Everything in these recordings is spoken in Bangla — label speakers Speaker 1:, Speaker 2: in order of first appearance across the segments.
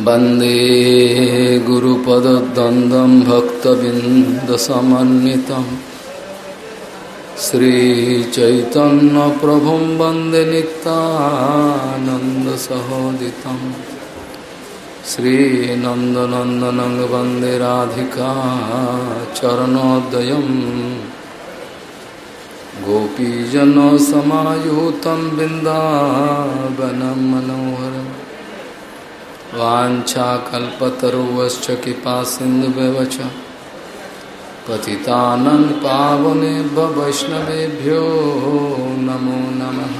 Speaker 1: वन्दे गुरुपदद्वन्द्वं भक्तबिन्दसमन्वितं श्रीचैतन्यप्रभुं वन्दे नित्यानन्दसहोदितं श्रीनन्दनन्दनं वन्दे राधिका चरणोदयम् गोपीजनसमायुतं बिन्दावनं मनोहरम् वाञ्छाकल्पतरुवश्च कृपा सिन्धुव्यवच पतितानं पावनेभ्य वैष्णवेभ्यो नमो नमः।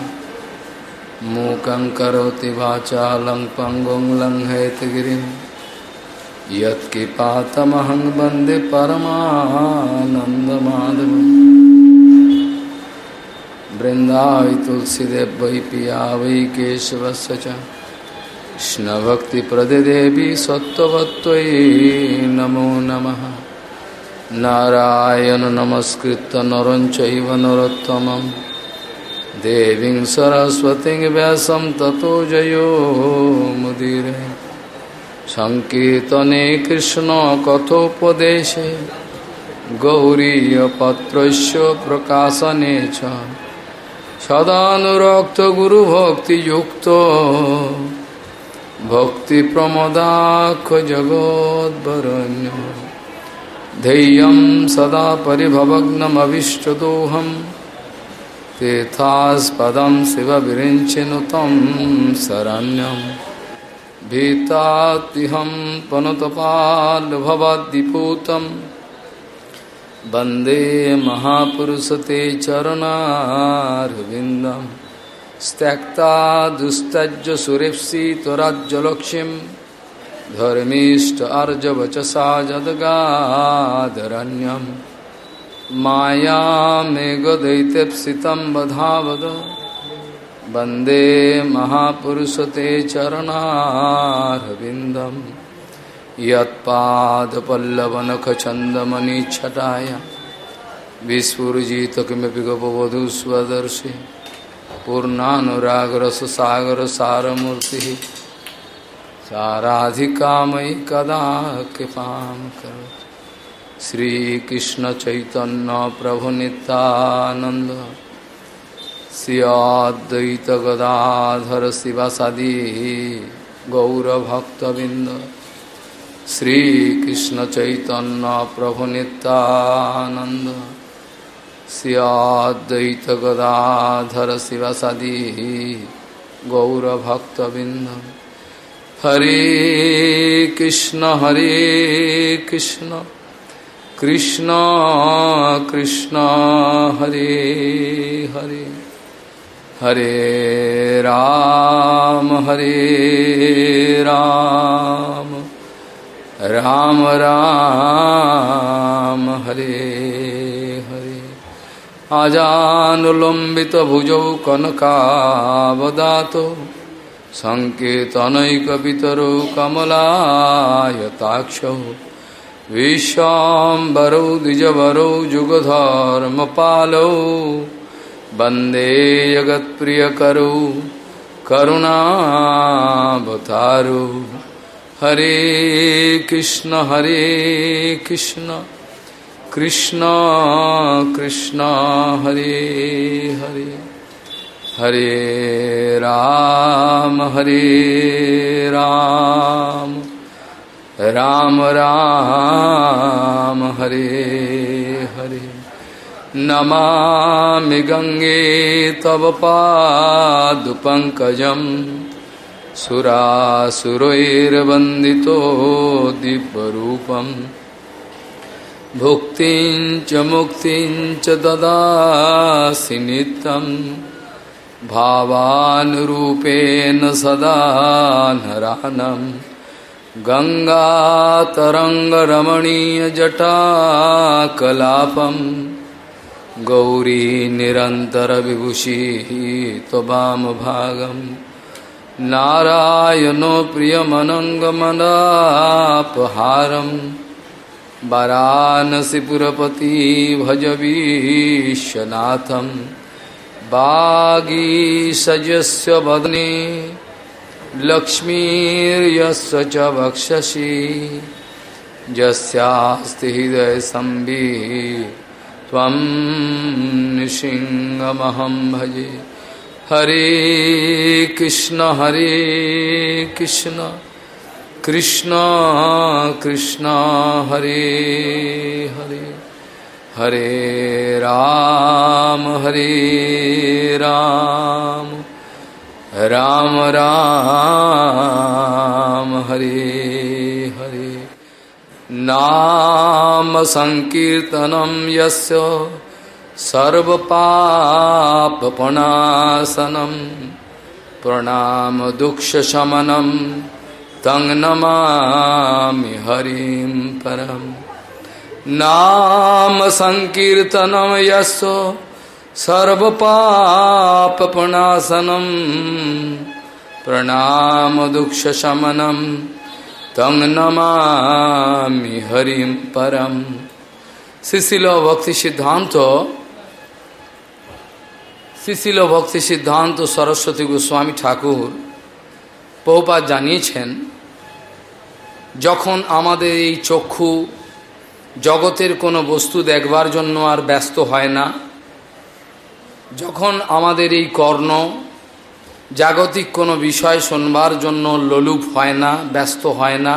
Speaker 1: मूकं करोति वाचालं पङ्गुं लङ्घयतगिरिं यत्कृपातमहं वंदे परमानन्दमाधवम्। तुलसीदेव वै पिया वै केशवस्य कृष्णभक्तिप्रदेवी सत्त्ववत्त्वयि नमो नमः नारायण नमस्कृत्य नरं चैव नरोत्तमं देवीं सरस्वतीं व्यासं ततो जयो मुदीरे सङ्कीर्तने कृष्णकथोपदेशे गौरीयपत्रस्य प्रकाशने च सदानुरक्तगुरुभक्तियुक्तो भक्तिप्रमदाखजगोद्वरण्य धैर्यं सदा परिभवग्नमविष्टदोहं। तीर्थास्पदं शिवविरिञ्चिनु तं शरण्यं। भीतातिहं पनुतपाल्भवद्दिपूतं वंदे महापुरुषते चरणारविन्दम्। त्यक्ता दुस्तज सुरेप्सि त्वराज्यलक्ष्मीं धर्मीष्ट अर्जवचसा जदगादरण्यं मायामेघदैत्यप्सितं वधावद वन्दे महापुरुषते चरणारविन्दं यत्पादपल्लवनखचन्दमनिच्छटाय विस्फुजित किमपि गपवधू स्वदर्शि पूर्णानुरागरससागर सारमूर्ति साराधिका मयि कदा कृपा करो श्रीकृष्ण चैतन्य प्रभु नित्यानंद सियाद्वैत गदाधर शिवासादि गौरभक्तबिंद श्रीकृष्ण चैतन्य प्रभु नित्यानंद सियाद्वैत गदाधर शिवसदी गौरभक्तबिंद हरे कृष्ण हरे कृष्ण कृष्ण कृष्ण हरे हरे हरे राम हरे राम राम राम हरे আজানুলম্বিত ভুজৌ কনকাবদাত সংকেতনৈকিতর কমলায়তাক্ষ বিশ্বাম্বরৌ দ্বিজবরৌ যুগধর্ম পালৌ বন্দে জগৎপ্রিয়করৌ করুণাবতারু হরে কৃষ্ণ হরে কৃষ্ণ कृष्ण कृष्ण, हरे हरे। हरे राम हरे राम। राम राम, हरे हरे। नमामि गंगे तव पादुपङ्कजं सुरासुरैर्वन्दितो दिव्यरूपम्। भुक्तिं च मुक्तिं च ददासि नित्यं। भावानुरूपेण सदा नरानं। गङ्गातरङ्गरमणीयजटाकलापं। गौरी निरन्तरविभूषिः त्ववामभागं नारायणो प्रियमनङ्गमनापहारम्। वाराणसीपुरपति भजवीशनाथं वागीसजस्य वदने लक्ष्मीर्यस्य च वक्षसि। यस्यास्ति हृदयसंविः त्वं नृसिंहमहं भजे। हरे कृष्ण हरे कृष्ण। कृष्ण कृष्ण, हरे हरे हरे राम हरे राम राम राम, हरे हरे। नाम संकीर्तनम यस्य सर्वपापनाशनम प्रणाम दुःखशमनम তং নমামি হরিম পরম নাম সংকীর্তনম যশ সর্বপাপনাশনম প্রণাম দুঃখ শমনম তং নমামি হরিম পরম শিশিল ভক্তি সিদ্ধান্ত শিশিল ভক্তি সিদ্ধান্ত সরস্বতী গোস্বামী ঠাকুর বহুপাত জানিয়েছেন যখন আমাদের এই চক্ষু জগতের কোনো বস্তু দেখবার জন্য আর ব্যস্ত হয় না, যখন আমাদের এই কর্ণ জাগতিক কোনো বিষয় শোনবার জন্য লোলুপ হয় না, ব্যস্ত হয় না,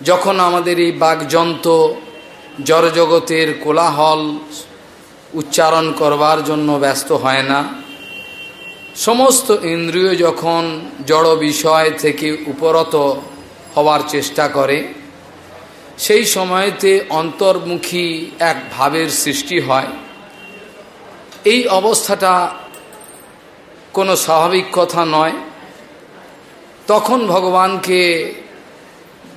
Speaker 1: যখন আমাদের এই বাগযন্ত্র জড়জগতের কোলাহল উচ্চারণ করবার জন্য ব্যস্ত হয় না, সমস্ত ইন্দ্রিয় যখন জড় বিষয় থেকে উপরত হওয়ার চেষ্টা করে। সেই সময়তে অন্তর্মুখী এক ভাবের সৃষ্টি হয়। এই অবস্থাটা কোনো স্বাভাবিক কথা নয়। তখন ভগবানকে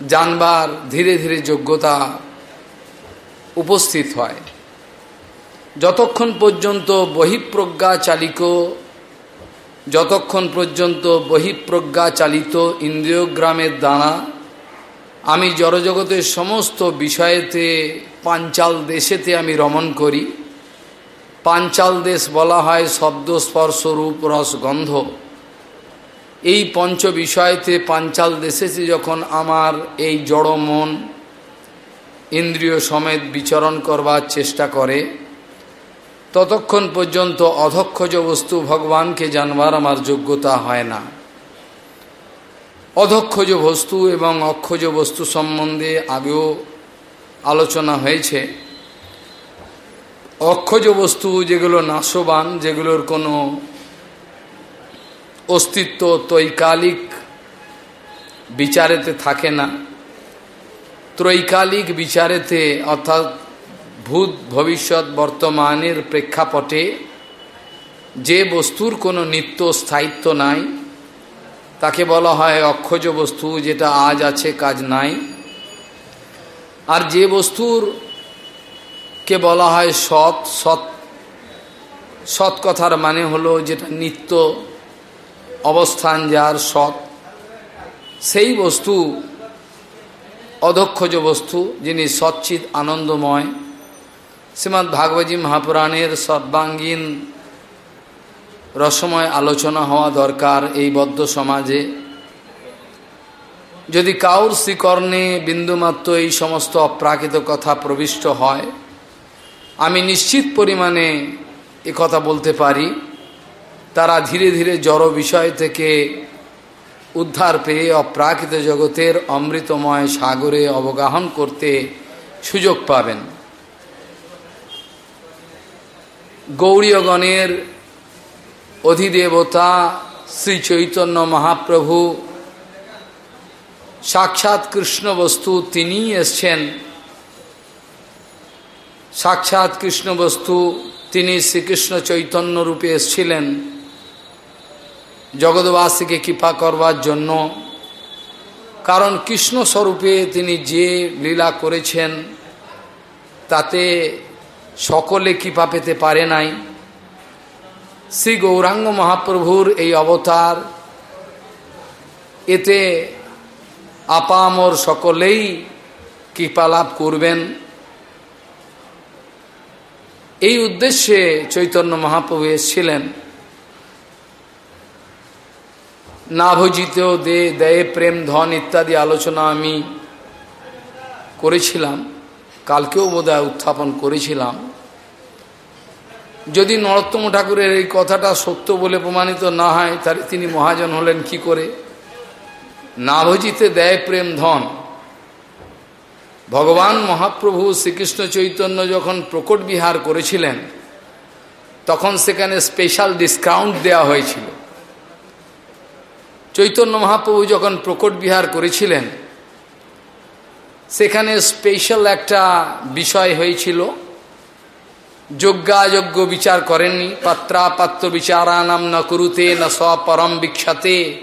Speaker 1: জানবার ধীরে ধীরে যোগ্যতা উপস্থিত হয়। যতক্ষণ পর্যন্ত বহিঃপ্রজ্ঞা চালিত যতক্ষণ পর্যন্ত বহিঃপ্রজ্ঞা চালিত ইন্দ্রিয়গ্রামের দ্বারা আমি জড়জগতের সমস্ত বিষয়েতে, পাঞ্চাল দেশেতে আমি রমণ করি। পাঞ্চাল দেশ বলা হয় শব্দ, স্পর্শ, রূপ, রস, গন্ধ। এই পঞ্চ বিষয়তে পাঞ্চাল দেশেতে যখন আমার এই জড় মন ইন্দ্রিয় সমেত বিচরণ করবার চেষ্টা করে ততক্ষণ পর্যন্ত অধক্ষজ বস্তু ভগবানকে জানবার আমার যোগ্যতা হয় না। অধক্ষজ বস্তু এবং অক্ষজ বস্তু সম্বন্ধে আগেও আলোচনা হয়েছে। অক্ষজ বস্তু যেগুলো নাশবান, যেগুলোর কোনো অস্তিত্ব তৈকালিক বিচারেতে থাকে না। ত্রৈকালিক বিচারেতে অর্থাৎ ভূত ভবিষ্যৎ বর্তমানের প্রেক্ষাপটে যে বস্তুর কোনো নিত্য স্থায়িত্ব নাই, তাকে বলা হয় অক্ষজ বস্তু, যেটা আজ আছে, কাজ নাই। আর যে বস্তুর কে বলা হয় সৎ সৎ সৎ কথার মানে হলো যেটা নিত্য অবস্থান, যার সৎ, সেই বস্তু, অধক্ষজ বস্তু, যিনি সচ্চিত আনন্দময় শ্রীমৎ ভাগবতী মহাপুরাণের সর্বাঙ্গীন রসময় আলোচনা হওয়া দরকার এই বদ্ধ সমাজে। যদি কাউর শ্রীকর্ণে বিন্দুমাত্র এই সমস্ত অপ্রাকৃত কথা প্রবিষ্ট হয়, আমি নিশ্চিত পরিমাণে এ কথা বলতে পারি। তারা ধীরে ধীরে জড় বিষয় থেকে উদ্ধার পেয়ে অপ্রাকৃত জগতের অমৃতময় সাগরে অবগাহন করতে সুযোগ পাবেন। গৌরীয়গণের অধিদেবতা শ্রী চৈতন্য মহাপ্রভু। সাক্ষাৎ কৃষ্ণ বস্তু তিনি এসছেন। সাক্ষাৎ কৃষ্ণ বস্তু তিনি শ্রীকৃষ্ণ চৈতন্য রূপে এসছিলেন। জগৎবাসীকে কৃপা করবার জন্য। কারণ কৃষ্ণ স্বরূপে তিনি যে লীলা করেছেন, তাতে সকলে কৃপা পেতে পারে নাই। শ্রী গৌরাঙ্গ মহাপ্রভুর এই অবতার, এতে আপামর সকলেই কৃপা লাভ করবেন। এই উদ্দেশ্যে চৈতন্য মহাপ্রভু এসেছিলেন। না ভজিতেও দে দেয় প্রেম, ধন ইত্যাদি আলোচনা আমি করেছিলাম। কালকেও বোধহয় উত্থাপন করেছিলাম। যদি নরোত্তম ঠাকুরের এই কথাটা সত্য বলে প্রমাণিত না হয়, তাহলে তিনি মহাজন হলেন কি করে? না ভজিতে দেয় প্রেম ধন। ভগবান মহাপ্রভু শ্রীকৃষ্ণ চৈতন্য যখন প্রকট বিহার করেছিলেন, তখন সেখানে স্পেশাল ডিসকাউন্ট দেওয়া হয়েছিল। চৈতন্য মহাপ্রভু যখন প্রকট বিহার করেছিলেন সেখানে স্পেশাল একটা বিষয় হয়েছিল। যোগ্যাযোগ্য বিচার করেননি। পাত্রাপাত্র বিচারানাম না করুতে, না স্বপরম বিখ্যাতে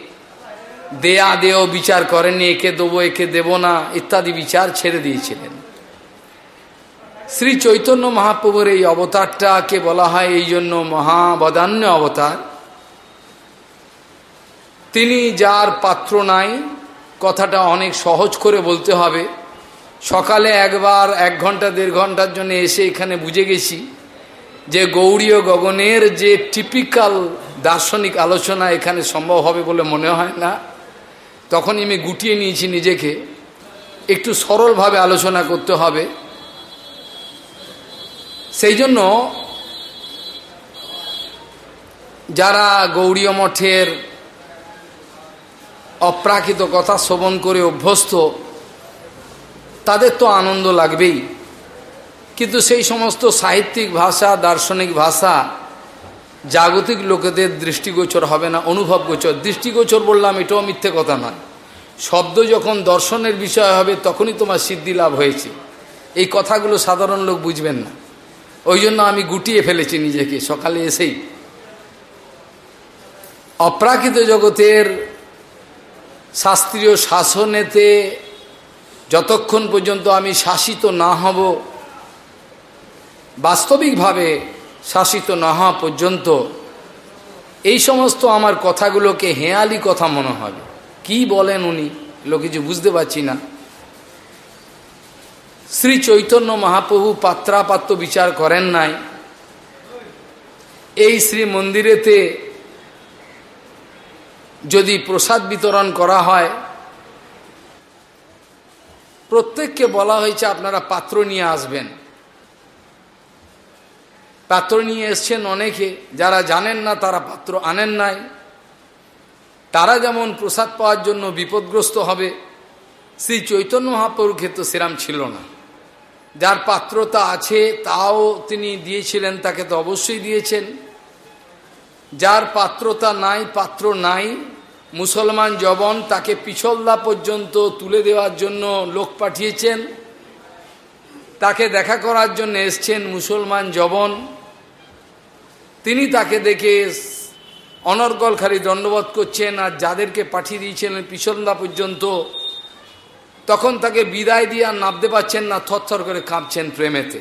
Speaker 1: দেয়া দেও বিচার করেননি, একে দেবো, একে দেব না, ইত্যাদি বিচার ছেড়ে দিয়েছিলেন। শ্রী চৈতন্য মহাপ্রভুর এই অবতারটাকে বলা হয় এই জন্য মহাবদান্য অবতার। তিনি যার পাত্র নাই, কথাটা অনেক সহজ করে বলতে হবে। সকালে একবার, এক ঘণ্টা, দেড় ঘণ্টার জন্য এসে এখানে বুঝে গেছি যে গৌরীয় গগনের যে টিপিক্যাল দার্শনিক আলোচনা এখানে সম্ভব হবে বলে মনে হয় না। তখন আমি গুটিয়ে নিয়েছি নিজেকে। একটু সরলভাবে আলোচনা করতে হবে। সেই জন্য যারা গৌরীয় মঠের অপ্রাকৃত কথা শ্রবণ করে অভ্যস্ত তাদের তো আনন্দ লাগবেই। কিন্তু সেই সমস্ত সাহিত্যিক ভাষা, দার্শনিক ভাষা, জাগতিক লোকেদের দৃষ্টিগোচর হবে না অনুভব গোচর দৃষ্টিগোচর বললাম, এটাও মিথ্যে কথা নয়। শব্দ যখন দর্শনের বিষয় হবে, তখনই তোমার সিদ্ধি লাভ হয়েছে। এই কথাগুলো সাধারণ লোক বুঝবেন না। ওই জন্য আমি গুটিয়ে ফেলেছি নিজেকে, সকালে এসেই। অপ্রাকৃত জগতের শাস্ত্রীয় শাসনেতে যতক্ষণ পর্যন্ত আমি শাসিত না হব, বাস্তবিকভাবে শাসিত না হওয়া পর্যন্ত এই সমস্ত আমার কথাগুলোকে হেয়ালি কথা মনে হবে কি বলেন উনি? লোক কিছু বুঝতে পারছি না। শ্রী চৈতন্য মহাপ্রভু পাত্রাপাত্র বিচার করেন নাই। এই শ্রী মন্দিরেতে যদি প্রসাদ বিতরণ করা হয় প্রত্যেককে বলা হয়েছে আপনারা পাত্র নিয়ে আসবেন। পাত্র নিয়ে এসছেন অনেকে, যারা জানেন না তারা পাত্র আনেন নাই। তারা যেমন প্রসাদ পাওয়ার জন্য বিপদগ্রস্ত হবে, শ্রী চৈতন্য মহাপ্রভুর ক্ষেত্রে সেরাম ছিল না। যার পাত্রতা আছে তাও তিনি দিয়েছিলেন, তাকে তো অবশ্যই দিয়েছেন। যার পাত্রতা নাই, পাত্র নাই মুসলমান জবন তাকে পিছলদা পর্যন্ত তুলে দেওয়ার জন্য লোক পাঠিয়েছেন। তাকে দেখা করার জন্য এসছেন মুসলমান জবন। তিনি তাকে দেখে অনর্গল খালি দণ্ডবোধ করছেন আর যাদেরকে পাঠিয়ে দিয়েছিলেন পিছলদা পর্যন্ত, তখন তাকে বিদায় দিয়ে আর নামতে পারছেন না, থরথর করে কাঁপছেন প্রেমেতে।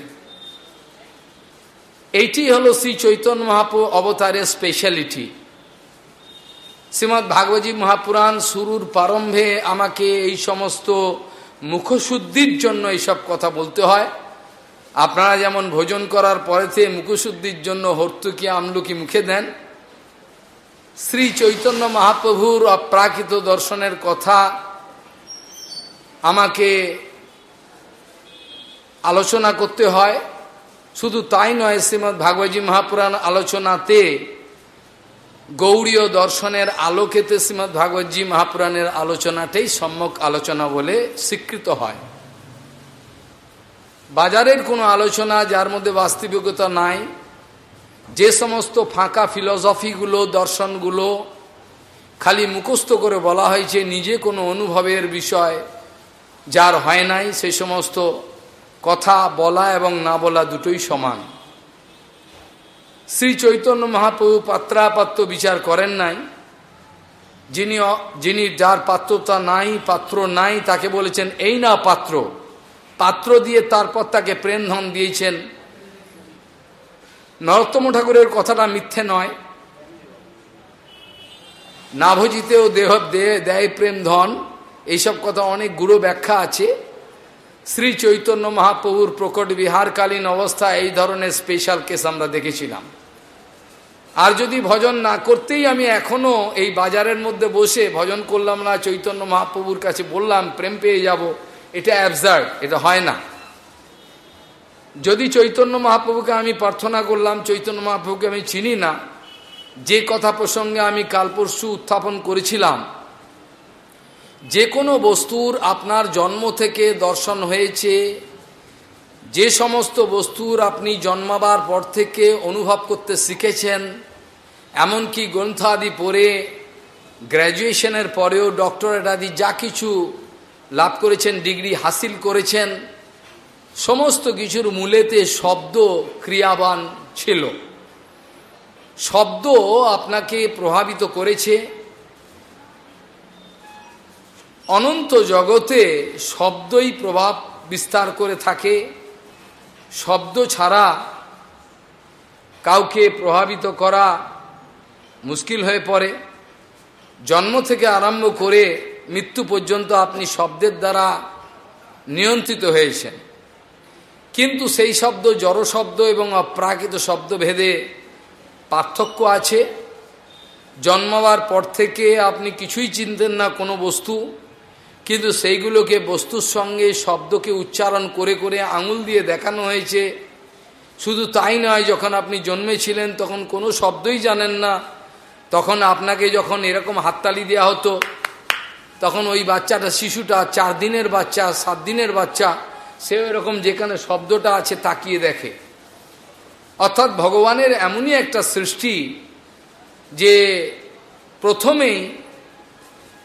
Speaker 1: এইটি হলো শ্রী চৈতন্য মহাপ্রভু অবতারের স্পেশালিটি শ্রীমৎ ভাগবতী মহাপুরাণ শুরুর প্রারম্ভে আমাকে এই সমস্ত মুখশুদ্ধির জন্য এইসব কথা বলতে হয়। আপনারা যেমন ভোজন করার পরেতে মুখশুদ্ধির জন্য হর্তুকি আমলুকি মুখে দেন। শ্রী চৈতন্য মহাপ্রভুর অপ্রাকৃত দর্শনের কথা আমাকে আলোচনা করতে হয়। শুধু তাই নয় শ্রীমৎ ভাগবতী মহাপুরাণ আলোচনাতে গৌরীয় দর্শনের আলোকেতে শ্রীমৎ ভাগবতী মহাপুরাণের আলোচনাটাই সম্যক আলোচনা বলে স্বীকৃত হয়। বাজারের কোনো আলোচনা যার মধ্যে বাস্তবিকতা নাই, যে সমস্ত ফাঁকা ফিলসফিগুলো, দর্শনগুলো খালি মুখস্থ করে বলা হয়েছে নিজে কোনো অনুভবের বিষয় যার হয় নাই সেই সমস্ত কথা বলা এবং না বলা দুটোই সমান। শ্রী চৈতন্য মহাপ্রভু পাত্রাপাত্র বিচার করেন নাই। যিনি যিনি যার পাত্রতা নাই, পাত্র নাই, তাকে বলেছেন, এই না পাত্র। পাত্র দিয়ে তারপর তাকে প্রেম ধন দিয়েছেন। নরোত্তম ঠাকুরের কথাটা মিথ্যে নয়। না ভজিতেও দেহ দেয় প্রেম ধন। এইসব কথা অনেক গুরু ব্যাখ্যা আছে। শ্রী চৈতন্য মহাপ্রভুর প্রকট বিহারকালীন অবস্থা এই ধরনের স্পেশাল কেস আমরা দেখেছিলাম। আর যদি ভজন না করতেই আমি এখনও এই বাজারের মধ্যে বসে ভজন করলাম না, চৈতন্য মহাপ্রভুর কাছে বললাম, প্রেম পেয়ে যাব, এটা অ্যাবজার্ড এটা হয় না। যদি চৈতন্য মহাপ্রভুকে আমি প্রার্থনা করলাম, চৈতন্য মহাপ্রভুকে আমি চিনি না, যে কথা প্রসঙ্গে আমি কাল পরশু উত্থাপন করেছিলাম, যে কোনো বস্তুর আপনার জন্ম থেকে দর্শন হয়েছে যে সমস্ত বস্তুর আপনি জন্মাবার পর থেকে অনুভব করতে শিখেছেন, এমনকি গ্রন্থ আদি পড়ে, গ্র্যাজুয়েশনের পরেও ডক্টরেট আদি যা কিছু লাভ করেছেন, ডিগ্রি হাসিল করেছেন, সমস্ত কিছুর মূলেতে শব্দ ক্রিয়াবান ছিল। শব্দ আপনাকে প্রভাবিত করেছে। অনন্ত জগতে শব্দই প্রভাব বিস্তার করে থাকে। শব্দ ছাড়া কাউকে প্রভাবিত করা মুশকিল হয়ে পড়ে। জন্ম থেকে আরম্ভ করে মৃত্যু পর্যন্ত আপনি শব্দের দ্বারা নিয়ন্ত্রিত হয়েছেন। কিন্তু সেই শব্দ জড় শব্দ এবং অপ্রাকৃত শব্দ ভেদে পার্থক্য আছে। জন্মাবার পর থেকে আপনি কিছুই চিনতেন না কোনো বস্তু। কিন্তু সেইগুলোকে বস্তুর সঙ্গে, শব্দকে উচ্চারণ করে করে আঙুল দিয়ে দেখানো হয়েছে। শুধু তাই নয়, যখন আপনি জন্মেছিলেন, তখন কোনো শব্দই জানেন না। তখন আপনাকে যখন এরকম হাততালি দেওয়া হতো, তখন ওই বাচ্চাটা, শিশুটা, চার দিনের বাচ্চা, সাত দিনের বাচ্চা, সে এরকম যেখানে শব্দটা আছে তাকিয়ে দেখে। অর্থাৎ ভগবানের এমনই একটা সৃষ্টি যে প্রথমেই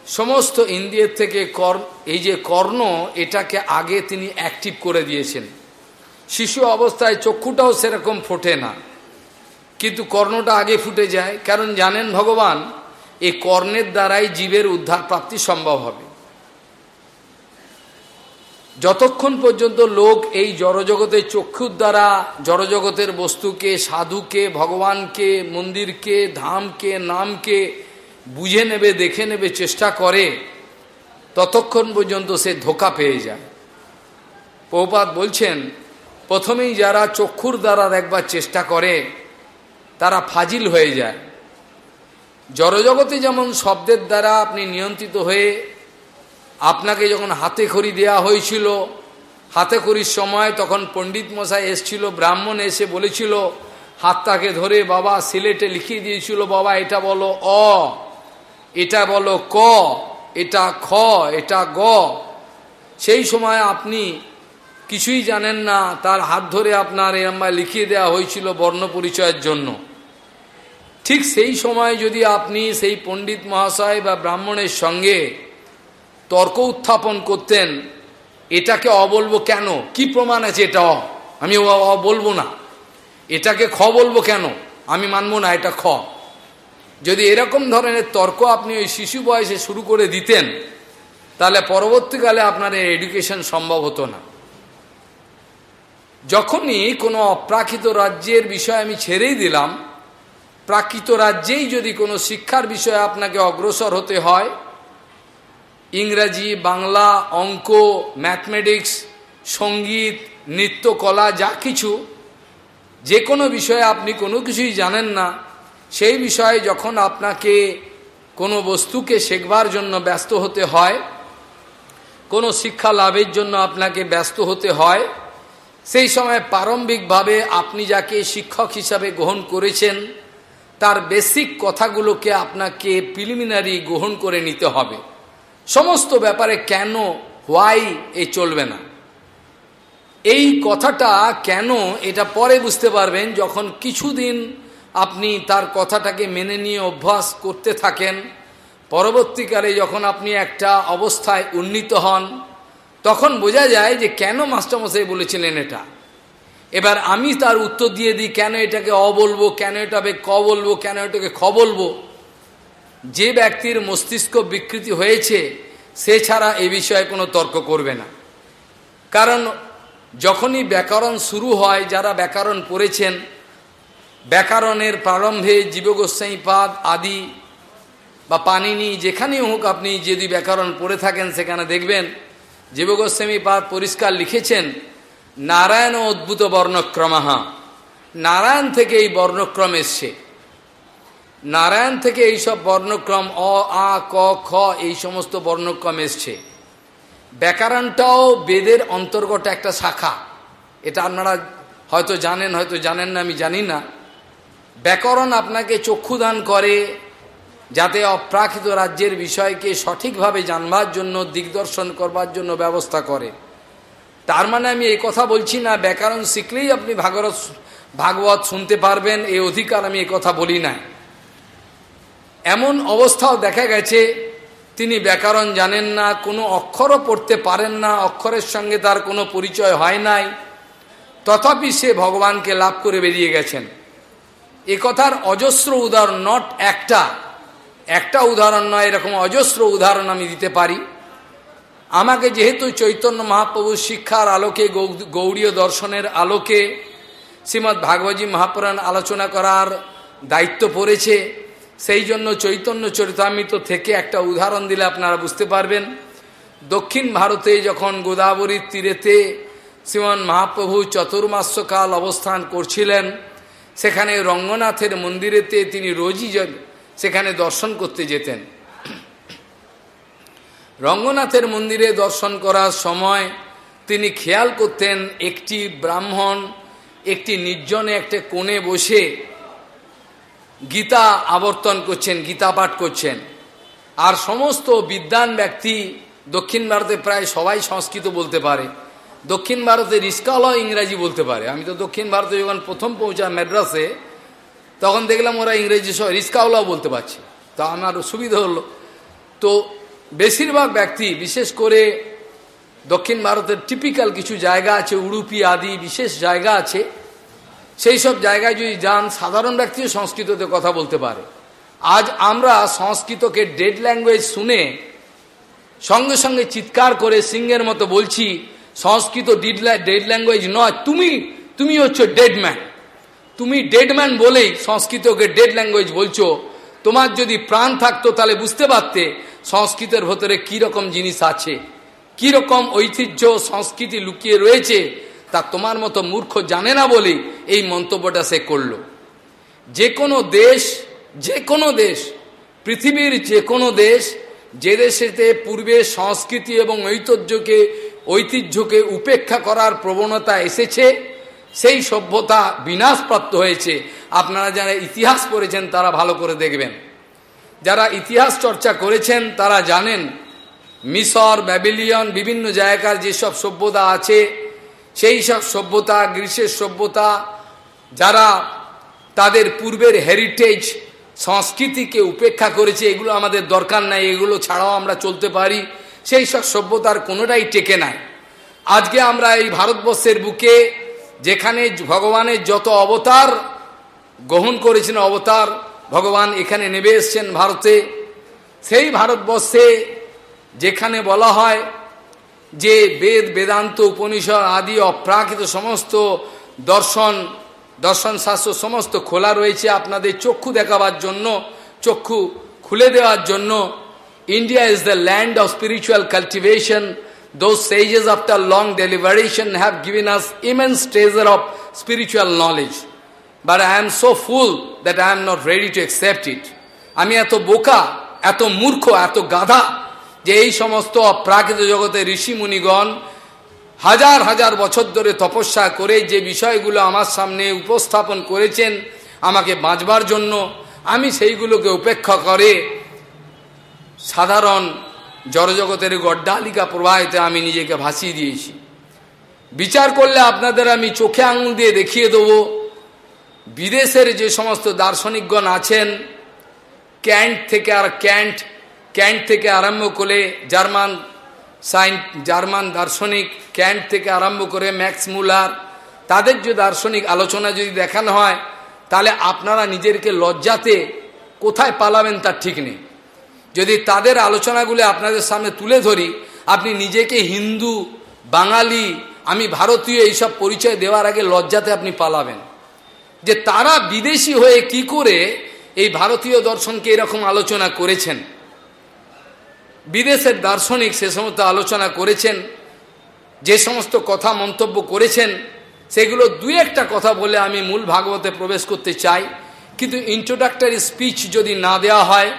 Speaker 1: সমস্ত ইন্দ্রিয়ের থেকে কর এই যে কর্ণ, এটাকে আগে তিনি অ্যাক্টিভ করে দিয়েছেন। শিশু অবস্থায় চক্ষুটাও সেরকম ফোটে না। কিন্তু কর্ণটা আগে ফুটে যায়। কারণ জানেন ভগবান, এই কর্ণের দ্বারাই জীবের উদ্ধার প্রাপ্তি সম্ভব হবে। যতক্ষণ পর্যন্ত লোক এই জড়জগতের চক্ষুর দ্বারা, জড়জগতের বস্তুকে, সাধুকে, ভগবানকে, মন্দিরকে, ধামকে, নামকে বুঝে নেবে, দেখে নেবে, চেষ্টা করে, ততক্ষণ পর্যন্ত সে ধোকা পেয়ে যায়। পৌপাত বলছেন, প্রথমেই যারা চক্ষুর দ্বারা দেখবার চেষ্টা করে, তারা ফাজিল হয়ে যায়। জড়জগতে যেমন শব্দের দ্বারা আপনি নিয়ন্ত্রিত হয়ে, আপনাকে যখন হাতে খড়ি দেওয়া হয়েছিল, হাতে খড়ির সময় তখন পণ্ডিত মশাই এসছিল, ব্রাহ্মণ এসে বলেছিল হাতটাকে ধরে বাবা সিলেটে লিখিয়ে দিয়েছিল, বাবা এটা বলো, অ। এটা বলো ক, এটা খ, এটা গ। সেই সময় আপনি কিছুই জানেন না, তার হাত ধরে আপনার এরম্বা লিখিয়ে দেওয়া হয়েছিল বর্ণ পরিচয়ের জন্য। ঠিক সেই সময় যদি আপনি সেই পণ্ডিত মহাশয় বা ব্রাহ্মণের সঙ্গে তর্ক উত্থাপন করতেন, এটাকে অ অবলবো কেন? কি প্রমাণ আছে এটা অ? আমি অ বলব না। এটাকে খ বলব কেন? আমি মানবো না, এটা খ। যদি এরকম ধরনের তর্ক আপনি ওই শিশু বয়সে শুরু করে দিতেন, তাহলে পরবর্তীকালে আপনার এডুকেশন সম্ভব হতো না। যখনই কোনো অপ্রাকৃত রাজ্যের বিষয় আমি ছেড়েই দিলাম, প্রাকৃত রাজ্যেই যদি কোনো শিক্ষার বিষয়ে আপনাকে অগ্রসর হতে হয়, ইংরাজি, বাংলা, অঙ্ক, ম্যাথমেটিক্স, সংগীত নৃত্যকলা যা কিছু, যে কোনো বিষয়ে আপনি কোনো কিছুই জানেন না সেই বিষয়ে যখন আপনাকে কোনো বস্তুকে শেখবার জন্য ব্যস্ত হতে হয়, কোনো শিক্ষা লাভের জন্য আপনাকে ব্যস্ত হতে হয়, সেই সময় প্রারম্ভিকভাবে আপনি যাকে শিক্ষক হিসাবে গ্রহণ করেছেন, তার বেসিক কথাগুলোকে আপনাকে প্রিলিমিনারি গ্রহণ করে নিতে হবে। সমস্ত ব্যাপারে কেন, হোয়াই, এ চলবে না। এই কথাটা কেন, এটা পরে বুঝতে পারবেন যখন কিছুদিন আপনি তার কথাটাকে মেনে নিয়ে অভ্যাস করতে থাকেন, পরবর্তীকালে যখন আপনি একটা অবস্থায় উন্নীত হন, তখন বোঝা যায় যে কেন মাস্টারমশাই বলেছিলেন এটা। এবার আমি তার উত্তর দিয়ে দিই, কেন এটাকে অ বলব, কেন এটাকে ক বলব, কেন এটাকে খ বলব। যে ব্যক্তির মস্তিষ্ক বিকৃতি হয়েছে, সে ছাড়া এ বিষয়ে কোনো তর্ক করবে না। কারণ যখনই ব্যাকরণ শুরু হয়, যারা ব্যাকরণ পড়েছেন ব্যাকরণের প্রারম্ভে জীবগোস্বাইপাদ আদি বা পানিনি যেখানেই হোক আপনি যদি ব্যাকরণ পড়ে থাকেন সেখানে দেখবেন জীবগোস্বামীপাদ পরিষ্কার লিখেছেন, নারায়ণ অদ্ভুত বর্ণক্রমাহা। নারায়ণ থেকে এই বর্ণক্রম এসছে। নারায়ণ থেকে এইসব বর্ণক্রম অ, আ, ক, খ, এই সমস্ত বর্ণক্রম এসছে। ব্যাকরণটাও বেদের অন্তর্গত একটা শাখা। এটা আপনারা হয়তো জানেন হয়তো জানেন না, আমি জানি না। ব্যাকরণ আপনাকে চক্ষুদান করে যাতে অপ্রাকৃত রাজ্যের বিষয়কে সঠিকভাবে জানবার জন্য, দিগদর্শন করবার জন্য ব্যবস্থা করে। তার মানে আমি এই কথা বলছি না, ব্যাকরণ শিখলেই আপনি ভাগরত ভাগবত শুনতে পারবেন, এই অধিকার আমি এই কথা বলি না এমন অবস্থাও দেখা গেছে, তিনি ব্যাকরণ জানেন না, কোনো অক্ষরও পড়তে পারেন না, অক্ষরের সঙ্গে তার কোনো পরিচয় হয় নাই। তথাপি সে ভগবানকে লাভ করে বেরিয়ে গেছেন। এ কথার অজস্র উদাহরণ নট একটা। একটা উদাহরণ নয়, এরকম অজস্র উদাহরণ আমি দিতে পারি। আমাকে যেহেতু চৈতন্য মহাপ্রভুর শিক্ষার আলোকে গৌড়ীয় দর্শনের আলোকে শ্রীমৎ ভাগবতী মহাপুরাণ আলোচনা করার দায়িত্ব পড়েছে, সেই জন্য চৈতন্য চরিতামৃত থেকে একটা উদাহরণ দিলে আপনারা বুঝতে পারবেন। দক্ষিণ ভারতে যখন গোদাবরীর তীরেতে শ্রীমন মহাপ্রভু চতুর্মাস্যকাল অবস্থান করছিলেন সেখানে রঙ্গনাথের মন্দিরেতে তিনি রোজই সেখানে দর্শন করতে যেতেন। রঙ্গনাথের মন্দিরে দর্শন করার সময় তিনি খেয়াল করতেন একটি ব্রাহ্মণ, একটি নির্জনে একটা কোণে বসে গীতা আবর্তন করছেন, গীতা পাঠ করছেন। আর সমস্ত বিদ্যান ব্যক্তি দক্ষিণ ভারতে প্রায় সবাই সংস্কৃত বলতে পারে। দক্ষিণ ভারতে রিস্কাওয়ালাও ইংরাজি বলতে পারে। আমি তো দক্ষিণ ভারতে যখন প্রথম পৌঁছা ম্যাড্রাসে তখন দেখলাম ওরা ইংরেজি সহ রিস্কাওয়ালাও বলতে পারছে। তা আমার সুবিধা হলো। তো বেশিরভাগ ব্যক্তি, বিশেষ করে দক্ষিণ ভারতের টিপিক্যাল কিছু জায়গা আছে, উড়ুপি আদি বিশেষ জায়গা আছে, সেই সব জায়গায় যদি যান, সাধারণ ব্যক্তিও সংস্কৃততে কথা বলতে পারে। আজ আমরা সংস্কৃতকে ডেড ল্যাঙ্গুয়েজ শুনে সঙ্গে সঙ্গে চিৎকার করে সিংহের মতো বলছি সংস্কৃত ডেড ল্যাঙ্গুয়েজ নয়, তুমি তুমি হচ্ছে ডেড ম্যান তুমি ডেড ম্যান বলেই সংস্কৃতকে ডেড ল্যাঙ্গুয়েজ বলছো। তোমার যদি প্রাণ থাকতো তাহলে বুঝতে পারতে সংস্কৃতের ভেতরে কীরকম জিনিস আছে কীরকম ঐতিহ্য, সংস্কৃতি লুকিয়ে রয়েছে, তা তোমার মতো মূর্খ জানে না বলেই এই মন্তব্যটা সে করল। যে কোনো দেশ, যে কোনো দেশ, পৃথিবীর যে কোনো দেশ, যে দেশেতে পূর্বে সংস্কৃতি এবং ঐতিহ্যকে ঐতিহ্যকে উপেক্ষা করার প্রবণতা এসেছে, সেই সভ্যতা বিনাশপ্রাপ্ত হয়েছে। আপনারা যারা ইতিহাস পড়েছেন, তারা ভালো করে দেখবেন। যারা ইতিহাস চর্চা করেছেন, তারা জানেন, মিশর ব্যাবিলিয়ন বিভিন্ন জায়গার যেসব সভ্যতা আছে, সেই সব সভ্যতা, গ্রীষ্মের সভ্যতা, যারা তাদের পূর্বের হেরিটেজ সংস্কৃতিকে উপেক্ষা করেছে, এগুলো আমাদের দরকার নাই, এগুলো ছাড়াও আমরা চলতে পারি। সেই সব সভ্যতার কোনোটাই টেকে নাই। আজকে আমরা এই ভারতবর্ষের বুকে যেখানে ভগবানের যত অবতার গ্রহণ করেছেন অবতার, ভগবান এখানে নেমে এসছেন ভারতে। সেই ভারতবর্ষে যেখানে বলা হয় যে বেদ, বেদান্ত, উপনিষদ আদি, অপ্রাকৃত সমস্ত দর্শন দর্শন শাস্ত্র সমস্ত খোলা রয়েছে আপনাদের চক্ষু দেখাবার জন্য, চক্ষু খুলে দেওয়ার জন্য। India is the land of spiritual cultivation Those sages after long deliberation have given us immense treasure of spiritual knowledge. But I am so full that I am not ready to accept it. আমি এত বোকা, এত মূর্খ, এত গাধা যে এই সমস্ত অপ্রাকৃত জগতে ঋষি মুনিগণ হাজার হাজার বছর ধরে তপস্যা করে যে বিষয়গুলো আমার সামনে উপস্থাপন করেছেন, আমাকে বাঁচবার জন্য, আমি সেইগুলোকে উপেক্ষা করে সাধারণ জড়জগতের গড্ডালিকা প্রবাহিতে আমি নিজেকে ভাসিয়ে দিয়েছি। বিচার করলে আপনাদের আমি চোখে আঙুল দিয়ে দেখিয়ে দেবো, বিদেশের যে সমস্ত দার্শনিকগণ আছেন, ক্যান্ট থেকে আর ক্যান্ট ক্যান্ট থেকে আরম্ভ করে জার্মান সাইন জার্মান দার্শনিক, ক্যান্ট থেকে আরম্ভ করে ম্যাক্স মুলার, তাদের যে দার্শনিক আলোচনা যদি দেখানো হয়, তাহলে আপনারা নিজেরকে লজ্জাতে কোথায় পালাবেন তার ঠিক নেই। যদি তাদের আলোচনাগুলো আপনাদের সামনে তুলে ধরি, আপনি নিজেকে হিন্দু, বাঙালি, আমি ভারতীয় এইসব পরিচয় দেওয়ার আগে লজ্জাতে আপনি পালাবেন। যে তারা বিদেশি হয়ে কি করে এই ভারতীয় দর্শনকে এরকম আলোচনা করেছেন? বিদেশের দার্শনিক সে সমস্ত আলোচনা করেছেন, যে সমস্ত কথা মন্তব্য করেছেন, সেগুলো দুই একটা কথা বলে আমি মূল ভাগবতে প্রবেশ করতে চাই। কিন্তু ইন্ট্রোডাক্টরি স্পিচ যদি না দেওয়া হয়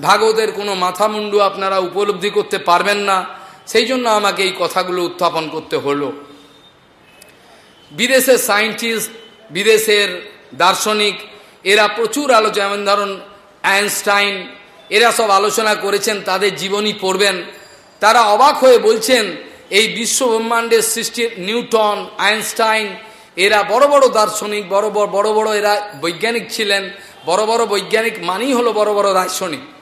Speaker 1: ভাগবতের কোনো মাথা মুন্ডু আপনারা উপলব্ধি করতে পারবেন না। সেই জন্য আমাকে এই কথাগুলো উত্থাপন করতে হলো। বিদেশের সায়েন্টিস্ট, বিদেশের দার্শনিক, এরা প্রচুর আলোচনা যেমন ধরুন আইনস্টাইন, এরা সব আলোচনা করেছেন, তাদের জীবনী পড়বেন। তারা অবাক হয়ে বলছেন, এই বিশ্ব ব্রহ্মাণ্ডের সৃষ্টি নিউটন, আইনস্টাইন, এরা বড় বড় দার্শনিক, বড় বড় বড় বড় এরা বৈজ্ঞানিক ছিলেন। বড় বড় বৈজ্ঞানিক মানেই হলো বড় বড় দার্শনিক।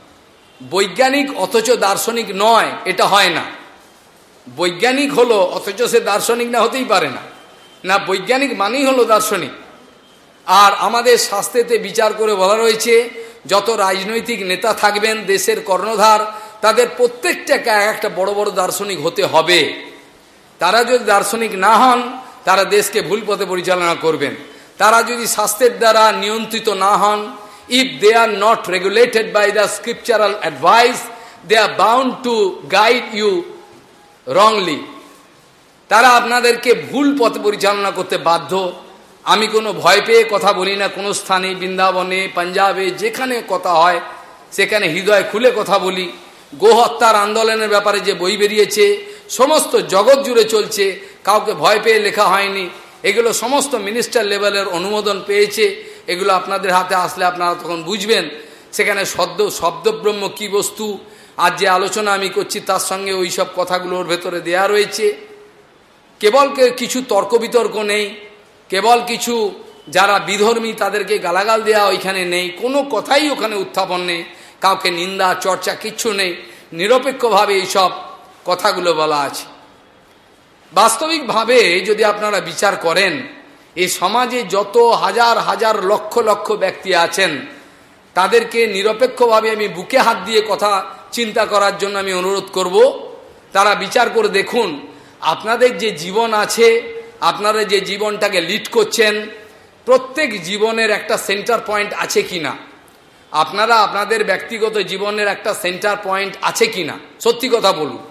Speaker 1: বৈজ্ঞানিক অথচ দার্শনিক নয়, এটা হয় না। বৈজ্ঞানিক হলো, অথচ সে দার্শনিক না হতেই পারে না। না, বৈজ্ঞানিক মানেই হলো দার্শনিক। আর আমাদের শাস্ত্রেতে বিচার করে বলা রয়েছে, যত রাজনৈতিক নেতা থাকবেন, দেশের কর্ণধার, তাদের প্রত্যেকটাকে একটা বড় বড় দার্শনিক হতে হবে। তারা যদি দার্শনিক না হন, তারা দেশকে ভুল পথে পরিচালনা করবেন। তারা যদি স্বাস্থ্যের দ্বারা নিয়ন্ত্রিত না হন if they are not regulated by the scriptural advice they are bound to guide you wrongly তারা আপনাদেরকে ভুল পথে পরিচালনা করতে বাধ্য। আমি কোনো ভয় পেয়ে কথা বলি না। কোনো স্থানে, বৃন্দাবনে, পাঞ্জাবে, যেখানে কথা হয়, সেখানে হৃদয় খুলে কথা বলি। গোহত্যার আন্দোলনের ব্যাপারে যে বই বেরিয়েছে, সমস্ত জগৎ জুড়ে চলছে। কাউকে ভয় পেয়ে লেখা হয়নি। এগুলো সমস্ত মিনিস্টার লেভেলের অনুমোদন পেয়েছে। এগুলো আপনাদের হাতে আসলে আপনারা তখন বুঝবেন। সেখানে শব্দ, শব্দব্রহ্ম কি বস্তু? আর যে আলোচনা আমি করছি তার সঙ্গে ওই সব কথাগুলোর ভেতরে দেয়া রয়েছে। কেবল কিছু তর্ক বিতর্ক নেই। কেবল কিছু যারা বিধর্মী তাদেরকে গালাগাল দেওয়া ওইখানে নেই। কোনো কথাই ওখানে উত্থাপন নেই। কাউকে নিন্দা, চর্চা কিচ্ছু নেই। নিরপেক্ষভাবে এইসব কথাগুলো বলা আছে। বাস্তবিকভাবে যদি আপনারা বিচার করেন এই সমাজে যত হাজার হাজার লক্ষ লক্ষ ব্যক্তি আছেন, তাদেরকে নিরপেক্ষভাবে আমি বুকে হাত দিয়ে কথা চিন্তা করার জন্য আমি অনুরোধ করব। তারা বিচার করে দেখুন, আপনাদের যে জীবন আছে, আপনারা যে জীবনটাকে লিড করছেন, প্রত্যেক জীবনের একটা সেন্টার পয়েন্ট আছে কি না আপনারা আপনাদের ব্যক্তিগত জীবনের একটা সেন্টার পয়েন্ট আছে কি না সত্যি কথা বলুন।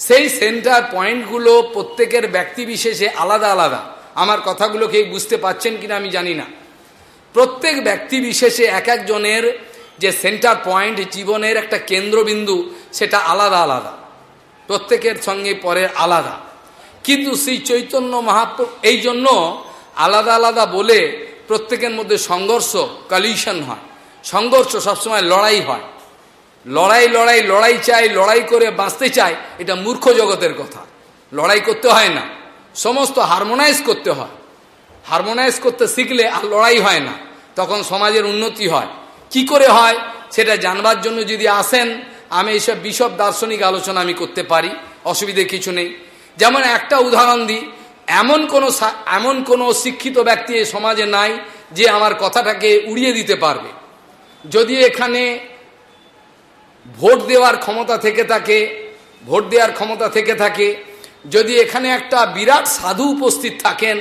Speaker 1: সেই সেন্টার পয়েন্টগুলো প্রত্যেকের ব্যক্তি বিশেষে আলাদা আলাদা। আমার কথাগুলো কেউ বুঝতে পাচ্ছেন কিনা আমি জানি না। প্রত্যেক ব্যক্তি বিশেষে এক একজনের যে সেন্টার পয়েন্ট জীবনের একটা কেন্দ্রবিন্দু, সেটা আলাদা আলাদা। প্রত্যেকের সঙ্গে পরে আলাদা। কিন্তু শ্রী চৈতন্য মহাপ্র এই জন্য আলাদা আলাদা বলে প্রত্যেকের মধ্যে সংঘর্ষ কলিউশন হয়। সংঘর্ষ সবসময় লড়াই হয়। লড়াই লড়াই লড়াই চাই, লড়াই করে বাঁচতে চাই, এটা মূর্খ জগতের কথা। লড়াই করতে হয় না। সমস্ত হারমোনাইজ করতে হয়। হারমোনাইজ করতে শিখলে আর লড়াই হয় না। তখন সমাজের উন্নতি হয়। কি করে হয়? সেটা জানবার জন্য যদি আসেন, আমি এইসব বিশব দার্শনিক আলোচনা আমি করতে পারি, অসুবিধে কিছু নেই। যেমন একটা উদাহরণ দিই, এমন কোনো এমন কোনো শিক্ষিত ব্যক্তি এই সমাজে নাই যে আমার কথাটাকে উড়িয়ে দিতে পারবে। যদি এখানে ভোট দেওয়ার ক্ষমতা থেকে থাকে, ভোট দেওয়ার ক্ষমতা থেকে থাকে যদি এখানে একটা বিরাট সাধু উপস্থিত থাকেন,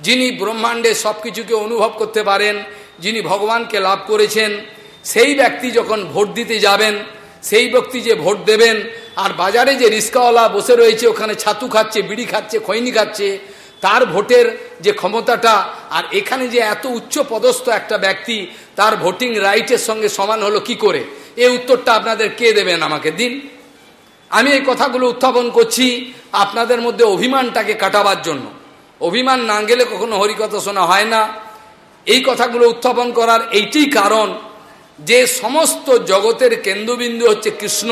Speaker 1: যিনি ব্রহ্মাণ্ডে সব কিছুকে অনুভব করতে পারেন, যিনি ভগবানকে লাভ করেছেন, সেই ব্যক্তি যখন ভোট দিতে যাবেন, সেই ব্যক্তি যে ভোট দেবেন, আর বাজারে যে রিস্কাওয়ালা বসে রয়েছে, ওখানে ছাতু খাচ্ছে, বিড়ি খাচ্ছে, খৈনি খাচ্ছে, তার ভোটের যে ক্ষমতাটা, আর এখানে যে এত উচ্চ পদস্থ একটা ব্যক্তি, তার ভোটিং রাইটের সঙ্গে সমান হলো কি করে? এই উত্তরটা আপনাদের কে দেবেন আমাকে দিন? আমি এই কথাগুলো উত্থাপন করছি আপনাদের মধ্যে অভিমানটাকে কাটাবার জন্য। অভিমান না গেলে কখনো হরিকথা শোনা হয় না। এই কথাগুলো উত্থাপন করার এইটি কারণ যে সমস্ত জগতের কেন্দ্রবিন্দু হচ্ছে Krishna.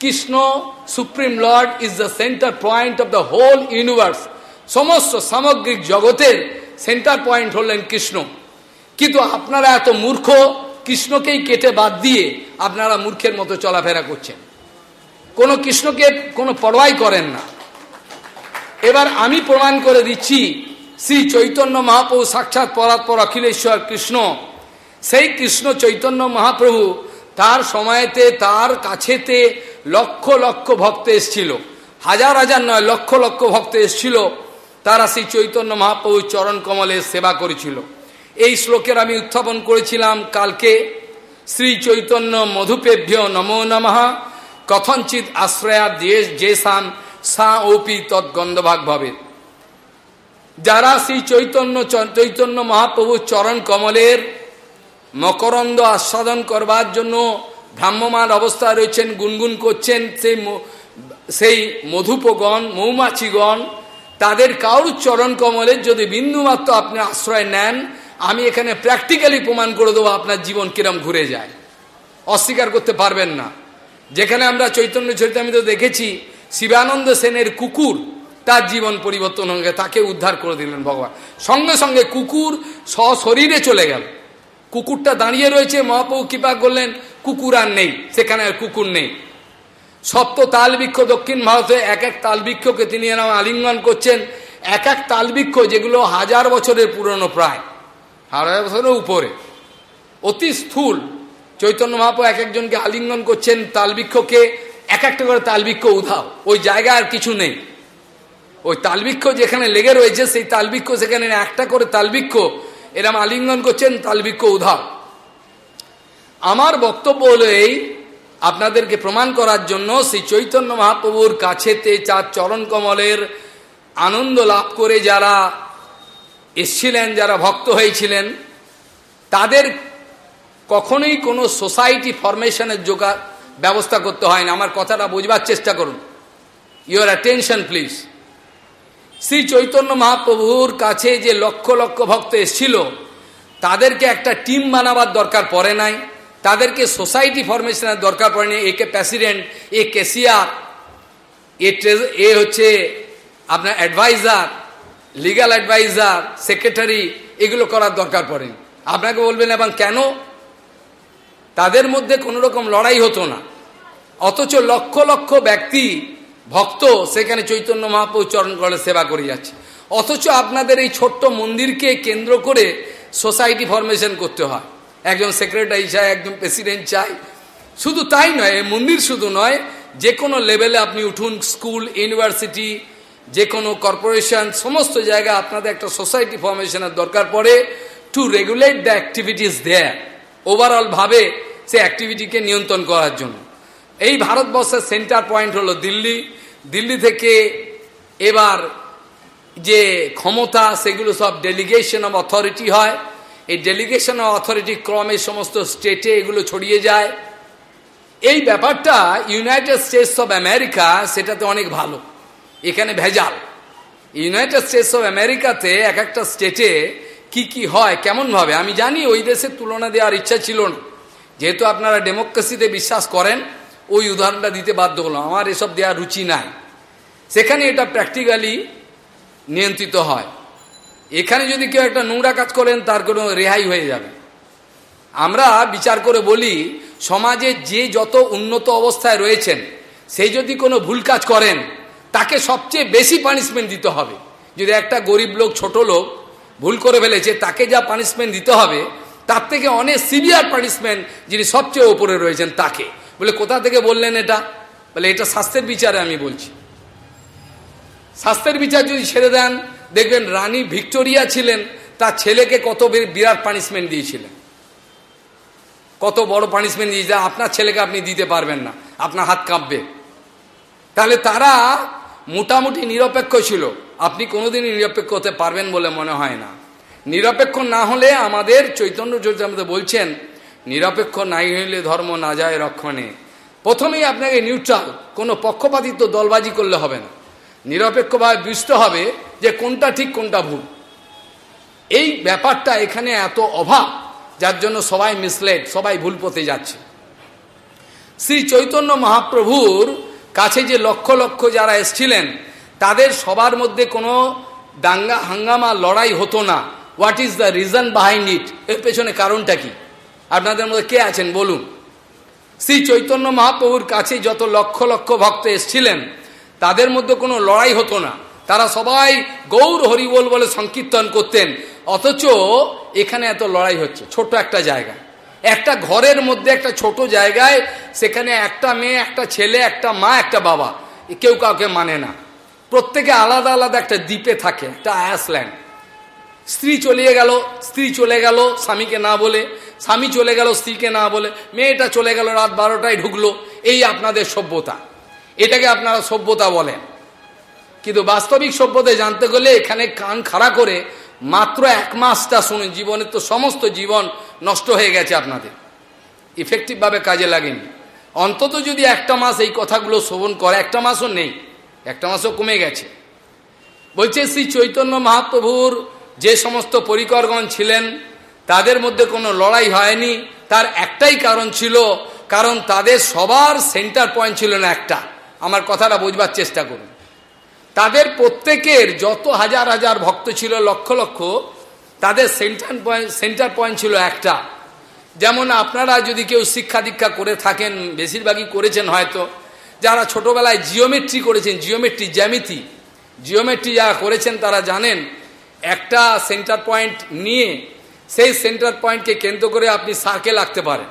Speaker 1: Krishna supreme lord is the centre point of the whole universe. সমস্ত সামগ্রিক জগতের সেন্টার পয়েন্ট হলেন কৃষ্ণ। কিন্তু আপনারা এত মূর্খ, কৃষ্ণকেই কেটে বাদ দিয়ে আপনারা মূর্খের মতো চলাফেরা করছেন। কোনো কৃষ্ণকে কোনো পরোয়াই করেন না। এবার আমি প্রমাণ করে দিচ্ছি, শ্রী চৈতন্য মহাপ্রভু সাক্ষাৎ পরাৎপর অখিলেশ্বর কৃষ্ণ, সেই কৃষ্ণ চৈতন্য মহাপ্রভু তার সময়েতে, তার কাছেতে লক্ষ লক্ষ ভক্ত এসছিল, হাজার হাজার নয়, লক্ষ লক্ষ ভক্ত এসছিল, তারা সেই চৈতন্য মহাপ্রভুর চরণ কমলের সেবা করেছিল। এই শ্লোকের আমি উত্থাপন করেছিলাম কালকে, শ্রী চৈতন্য মধুপেভ্য নমো নমঃ। কথঞ্চিত আশ্রয়া দেশ জেসান সা ওপি তৎগন্ধভাগ ভাবে যারা শ্রী চৈতন্য চৈতন্য মহাপ্রভুর চরণ কমলের মকরন্দ আস্বাদন করবার জন্য ভ্রাম্যমান অবস্থা রয়েছেন, গুনগুন করছেন সেই সেই মধুপগণ, মৌমাছিগণ, তাদের কারুর চরণ কমলের যদি বিন্দুমাত্র আপনি আশ্রয় নেন, আমি এখানে প্র্যাকটিক্যালি প্রমাণ করে দেবো, আপনার জীবন কিরম ঘুরে যায়। অস্বীকার করতে পারবেন না। যেখানে আমরা চৈতন্য চরিতামিত দেখেছি, শিবানন্দ সেনের কুকুর তার জীবন পরিবর্তন হয়ে তাকে উদ্ধার করে দিলেন ভগবান। সঙ্গে সঙ্গে কুকুর সশরীরে চলে গেল। কুকুরটা দাঁড়িয়ে রয়েছে, মহাপ্রভু কৃপা করলেন, কুকুর আর নেই, সেখানে আর কুকুর নেই। সপ্ত তালবৃক্ষ দক্ষিণ ভারতে, এক এক তালবৃক্ষকে তিনি এরকম আলিঙ্গন করছেন, এক এক তালবৃক্ষ যেগুলো হাজার বছরের পুরনো প্রায়, হাজার বছরের উপরে। অতি স্থূল চৈতন্য মহাপ্রভু এক একজনকে আলিঙ্গন করছেন তালবৃক্ষকে এক একটা করে তালবৃক্ষ উধাও। ওই জায়গা আর কিছু নেই। ওই তালবৃক্ষ যেখানে লেগে রয়েছে, সেই তালবৃক্ষ সেখানে একটা করে তালবৃক্ষ এরম আলিঙ্গন করছেন তালবৃক্ষ উধাও। আমার বক্তব্য হলো এই, আপনাদেরকে প্রমাণ করার জন্য সেই চৈতন্য মহাপ্রভুর কাছেতে চার চরণ কমলের আনন্দ লাভ করে যারা এসছিলেন, যারা ভক্ত হয়েছিলেন, তাদের কখনোই কোনো সোসাইটি ফরমেশনের জোগাড় ব্যবস্থা করতে হয় না আমার কথাটা বোঝবার চেষ্টা করুন। Your attention please Shri Chaitanya মহাপ্রভুর কাছে যে লক্ষ লক্ষ ভক্ত এসছিল, তাদেরকে একটা টিম বানাবার দরকার পড়ে নাই। তাদেরকে সোসাইটি ফরমেশনের দরকার পড়ে পড়েনি একে প্রেসিডেন্ট, এ কেসিয়ার এ এ হচ্ছে আপনার অ্যাডভাইজার লিগাল অ্যাডভাইজার সেক্রেটারি এগুলো করার দরকার পড়েনি আপনাকে বলবেন এবং কেন তাদের মধ্যে কোনো রকম লড়াই হতো না। অথচ লক্ষ লক্ষ ব্যক্তি, ভক্ত সেখানে চৈতন্য মহাপ্রভু চরণ করে সেবা করে যাচ্ছে। অথচ আপনাদের এই ছোট্ট মন্দিরকে কেন্দ্র করে সোসাইটি ফরমেশন করতে হয়। একজন সেক্রেটারি চায়, একজন প্রেসিডেন্ট চাই শুধু তাই নয় মন্দির শুধু নয়, যে কোনো লেভেলে আপনি উঠুন, স্কুল, ইউনিভার্সিটি, যে কোনো কর্পোরেশন, সমস্ত জায়গায় আপনাদের একটা সোসাইটি ফরমেশনের দরকার পড়ে। To regulate the activities their overall ভাবে সে অ্যাক্টিভিটিকে নিয়ন্ত্রণ করার জন্য। এই ভারতবর্ষের সেন্টার পয়েন্ট হলো দিল্লি। দিল্লি থেকে এবার যে ক্ষমতা, সেগুলো সব ডেলিগেশন অব অথরিটি হয়। এই ডেলিগেশন অব অথরিটি ক্রমে সমস্ত স্টেটে এগুলো ছড়িয়ে যায়। এই ব্যাপারটা ইউনাইটেড স্টেটস অফ আমেরিকা সেটাতে অনেক ভালো। এখানে ভেজাল। ইউনাইটেড স্টেটস অফ আমেরিকাতে এক একটা স্টেটে কি কি হয়, কেমনভাবে? আমি জানি ওই দেশের তুলনা দেওয়ার ইচ্ছা ছিল না। যেহেতু আপনারা ডেমোক্রেসিতে বিশ্বাস করেন, ওই উদাহরণটা দিতে বাধ্য হলো আমার এসব দেওয়ার রুচি নাই। সেখানে এটা প্র্যাকটিক্যালি নিয়ন্ত্রিত হয়। এখানে যদি কেউ একটা নোংরা কাজ করেন, তার কোনো রেহাই হয়ে যাবে। আমরা বিচার করে বলি, সমাজে যে যত উন্নত অবস্থায় রয়েছেন সেই যদি কোনো ভুল কাজ করেন, তাকে সবচেয়ে বেশি পানিশমেন্ট দিতে হবে। যদি একটা গরিব লোক, ছোট লোক ভুল করে ফেলেছে, তাকে যা পানিশমেন্ট দিতে হবে তার থেকে অনেক সিভিয়ার পানিশমেন্ট যিনি সবচেয়ে ওপরে রয়েছেন তাকে। বলে, কোথা থেকে বললেন এটা? বলে, এটা স্বাস্থ্যের বিচারে আমি বলছি। স্বাস্থ্যের বিচার যদি ছেড়ে দেন, দেখবেন রানী ভিক্টোরিয়া ছিলেন, তার ছেলেকে কত বিরাট পানিশমেন্ট দিয়েছিলেন। কত বড় পানিশমেন্ট দিয়েছে, আপনার ছেলেকে আপনি দিতে পারবেন না, আপনার হাত কাঁপবে। তাহলে তারা মোটামুটি নিরপেক্ষ ছিল। আপনি কোনোদিনই নিরপেক্ষ হতে পারবেন বলে মনে হয় না। নিরপেক্ষ না হলে আমাদের চৈতন্য চরিতামৃত বলছেন, নিরপেক্ষ নাই হইলে ধর্ম না যায় রক্ষণে। প্রথমেই আপনাকে নিউট্রাল কোনো পক্ষপাতিত্ব দলবাজি করলে হবে না। নিরপেক্ষভাবে বুঝতে হবে যে কোনটা ঠিক, কোনটা ভুল। এই ব্যাপারটা এখানে এত অভাব, যার জন্য সবাই মিসলেড সবাই ভুল পথে যাচ্ছে। শ্রী চৈতন্য মহাপ্রভুর কাছে যে লক্ষ লক্ষ যারা এসছিলেন, তাদের সবার মধ্যে কোনো দাঙ্গা, হাঙ্গামা, লড়াই হতো না। What is the reason behind it এর পেছনে কারণটা কি? আপনাদের মধ্যে কে আছেন? বলুন। শ্রী চৈতন্য মহাপ্রভুর কাছে যত লক্ষ লক্ষ ভক্ত এসছিলেন, তাদের মধ্যে কোনো লড়াই হতো না। তারা সবাই গৌর হরিবল বলে সংকীর্তন করতেন। অথচ এখানে এত লড়াই হচ্ছে ছোট একটা জায়গা। একটা ঘরের মধ্যে একটা ছোট জায়গায় সেখানে একটা মেয়ে, একটা ছেলে, একটা মা, একটা বাবা। কেউ কাউকে মানে না। প্রত্যেকে আলাদা আলাদা একটা দ্বীপে থাকে, একটা আয়াসল্যান্ড। স্ত্রী চলিয়ে গেল, স্ত্রী চলে গেল, স্বামীকে না বলে, স্বামী চলে গেল, স্ত্রীকে না বলে, মেয়েটা চলে গেল, রাত বারোটায় ঢুকলো, এই আপনাদের সভ্যতা। এটাকে আপনারা সভ্যতা বলেন। কিন্তু বাস্তবিক সভ্যতা জানতে গেলে এখানে কান খাড়া করে মাত্র এক মাসটা শুনুন জীবনের তো সমস্ত জীবন নষ্ট হয়ে গেছে আপনাদের। ইফেক্টিভভাবে কাজে লাগেনি। অন্তত যদি একটা মাস এই কথাগুলো শ্রবণ করে, একটা মাসও নেই, একটা মাসও কমে গেছে। বলছে শ্রী চৈতন্য মহাপ্রভুর যে সমস্ত পরিকরগণ ছিলেন, তাদের মধ্যে কোনো লড়াই হয়নি। তার একটাই কারণ ছিল, কারণ তাদের সবার সেন্টার পয়েন্ট ছিল না একটা। আমার কথাটা বোঝবার চেষ্টা করুন। তাদের প্রত্যেকের যত হাজার হাজার ভক্ত ছিল, লক্ষ লক্ষ, তাদের সেন্টার পয়েন্ট সেন্টার পয়েন্ট ছিল একটা। যেমন আপনারা যদি কেউ শিক্ষা দীক্ষা করে থাকেন, বেশিরভাগই করেছেন হয়তো। যারা ছোটবেলায় জিওমেট্রি করেছেন জিওমেট্রি জ্যামিতি জিওমেট্রি যারা করেছেন, তারা জানেন একটা সেন্টার পয়েন্ট নিয়ে সেই সেন্টার পয়েন্টকে কেন্দ্র করে আপনি সার্কেল আঁকতে পারেন।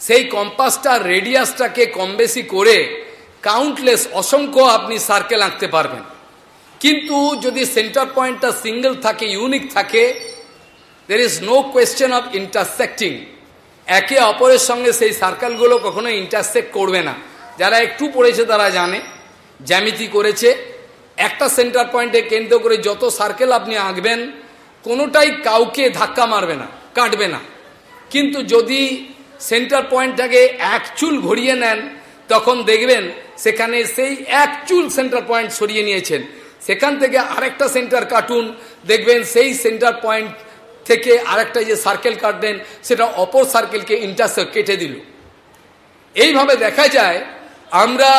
Speaker 1: সেই কম্পাসটার রেডিয়াসটাকে কম বেশি করে কাউন্টলেস অসংখ্য আপনি সার্কেল আঁকতে পারবেন। কিন্তু যদি সেন্টার পয়েন্টটা সিঙ্গেল থাকে ইউনিক থাকে there is no question of intersecting একে অপরের সঙ্গে সেই সার্কেলগুলো কখনো ইন্টারসেক্ট করবে না। যারা একটু পড়েছে তারা জানে, জ্যামিতি করেছে একটা সেন্টার পয়েন্টে কেন্দ্র করে যত সার্কেল আপনি আঁকবেন, কোনোটাই কাউকে ধাক্কা মারবে না, কাটবে না। কিন্তু যদি সেন্টার পয়েন্টটাকে এক চুল ঘুরিয়ে নেন, তখন দেখবেন সেখানে সেই এক চুল সেন্টার পয়েন্ট সরিয়ে নিয়েছেন। সেখান থেকে আরেকটা সেন্টার কাটুন, দেখবেন সেই সেন্টার পয়েন্ট থেকে আরেকটা যে সার্কেল কাটবেন সেটা অপর সার্কেলকে ইন্টারসেক্ট কেটে দিল। এইভাবে দেখা যায়, আমরা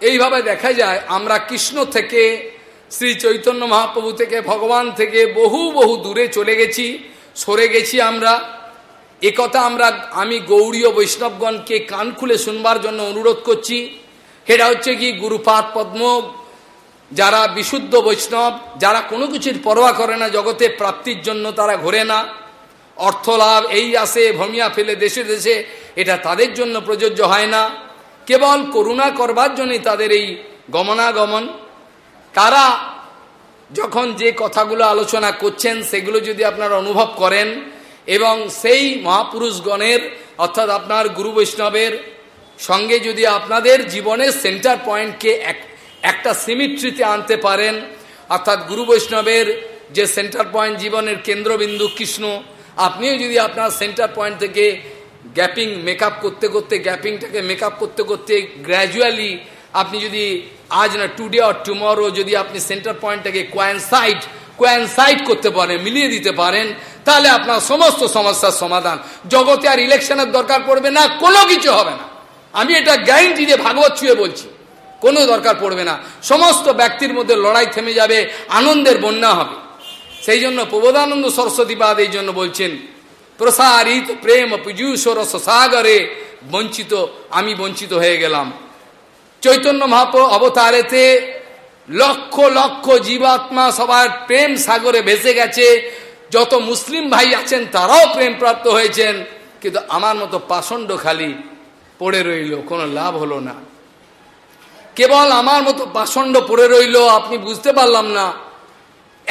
Speaker 1: এইভাবে দেখা যায়, আমরা কৃষ্ণ থেকে, শ্রী চৈতন্য মহাপ্রভু থেকে, ভগবান থেকে বহু বহু দূরে চলে গেছি, সরে গেছি আমরা। একথা আমরা, আমি গৌরীয় বৈষ্ণবগণকে কান খুলে শুনবার জন্য অনুরোধ করছি। সেটা হচ্ছে কি, গুরুপাদ পদ্ম, যারা বিশুদ্ধ বৈষ্ণব, যারা কোনো কিছুর পরোয়া করে না, জগতে প্রাপ্তির জন্য তারা ঘোরে না। অর্থ লাভ এই আসে, ভমিয়া ফেলে দেশে দেশে, এটা তাদের জন্য প্রযোজ্য হয় না। কেবল করুণা করবার জন্যই তাদের এই গমনাগমন। তারা যখন যে কথাগুলো আলোচনা করছেন, সেগুলো যদি আপনারা অনুভব করেন, এবং সেই মহাপুরুষগণের, অর্থাৎ আপনার গুরু বৈষ্ণবের সঙ্গে যদি আপনাদের জীবনের সেন্টার পয়েন্টকে এক, একটা সিমিট্রিতে আনতে পারেন, অর্থাৎ গুরু বৈষ্ণবের যে সেন্টার পয়েন্ট জীবনের কেন্দ্রবিন্দু কৃষ্ণ, আপনিও যদি আপনার সেন্টার পয়েন্ট থেকে গ্যাপিং মেকআপ করতে করতে, গ্যাপিংটাকে মেকআপ করতে করতে গ্র্যাজুয়ালি আপনি যদি আজ না টুডে অর টুমরো যদি আপনি সেন্টার পয়েন্টটাকে কোয়ানসাইড কোয়ানসাইড করতে পারেন, মিলিয়ে দিতে পারেন, তাহলে আপনার সমস্ত সমস্যার সমাধান। জগতে আর ইলেকশনের দরকার পড়বে না, কোনো কিছু হবে না। আমি এটা গ্যারেন্টি দিয়ে ভাগবত ছুঁয়ে বলছি, কোনো দরকার পড়বে না। সমস্ত ব্যক্তির মধ্যে লড়াই থেমে যাবে, আনন্দের বন্যা হবে। সেই জন্য প্রবোধানন্দ সরস্বতী সরস্বতীবাদ এই জন্য বলছেন প্রসারিত প্রেম পীযুষরস সাগরে বঞ্চিত, আমি বঞ্চিত হয়ে গেলাম। চৈতন্য মহাপ্র অবতারেতে লক্ষ লক্ষ জীবাত্মা সবার প্রেম সাগরে ভেসে গেছে। যত মুসলিম ভাই আছেন, তারাও প্রেম প্রাপ্ত হয়েছেন। কিন্তু আমার মতো পাষণ্ড খালি পড়ে রইল, কোনো লাভ হলো না। কেবল আমার মতো পাষণ্ড পড়ে রইল, আপনি বুঝতে পারলাম না।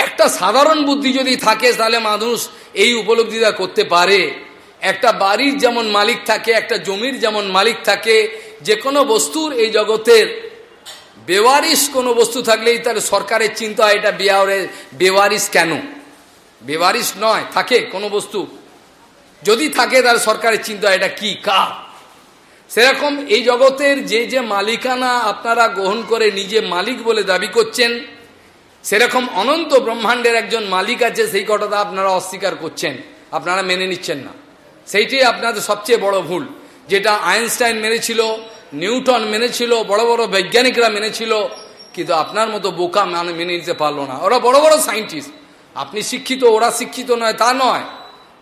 Speaker 1: একটা সাধারণ বুদ্ধি যদি থাকে, তাহলে মানুষ এই উপলব্ধিটা করতে পারে। একটা বাড়ির যেমন মালিক থাকে, একটা জমির যেমন মালিক থাকে যে কোনো বস্তুর এই জগতের বেওয়ারিস কোনো বস্তু থাকলেই তার সরকারের চিন্তা হয়, এটা বেয়ারে বেওয়ারিস কেন? বেওয়ারিস নয়, থাকে কোনো বস্তু। যদি থাকে তার সরকারের চিন্তা এটা কি কা সেরকম এই জগতের যে যে মালিকানা আপনারা গ্রহণ করে নিজে মালিক বলে দাবি করছেন সেরকম অনন্ত ব্রহ্মাণ্ডের একজন মালিক আছে, সেই কথাটা আপনারা অস্বীকার করছেন। আপনারা মেনে নিচ্ছেন না। সেইটাই আপনাদের সবচেয়ে বড় ভুল। যেটা আইনস্টাইন মেনেছিল, নিউটন মেনেছিল, বড় বড় বৈজ্ঞানিকরা মেনেছিল, কিন্তু আপনার মতো বোকা মানে মেনে নিতে পারল না। ওরা বড় বড় সাইন্টিস্ট। আপনি শিক্ষিত, ওরা শিক্ষিত নয়, তা নয়।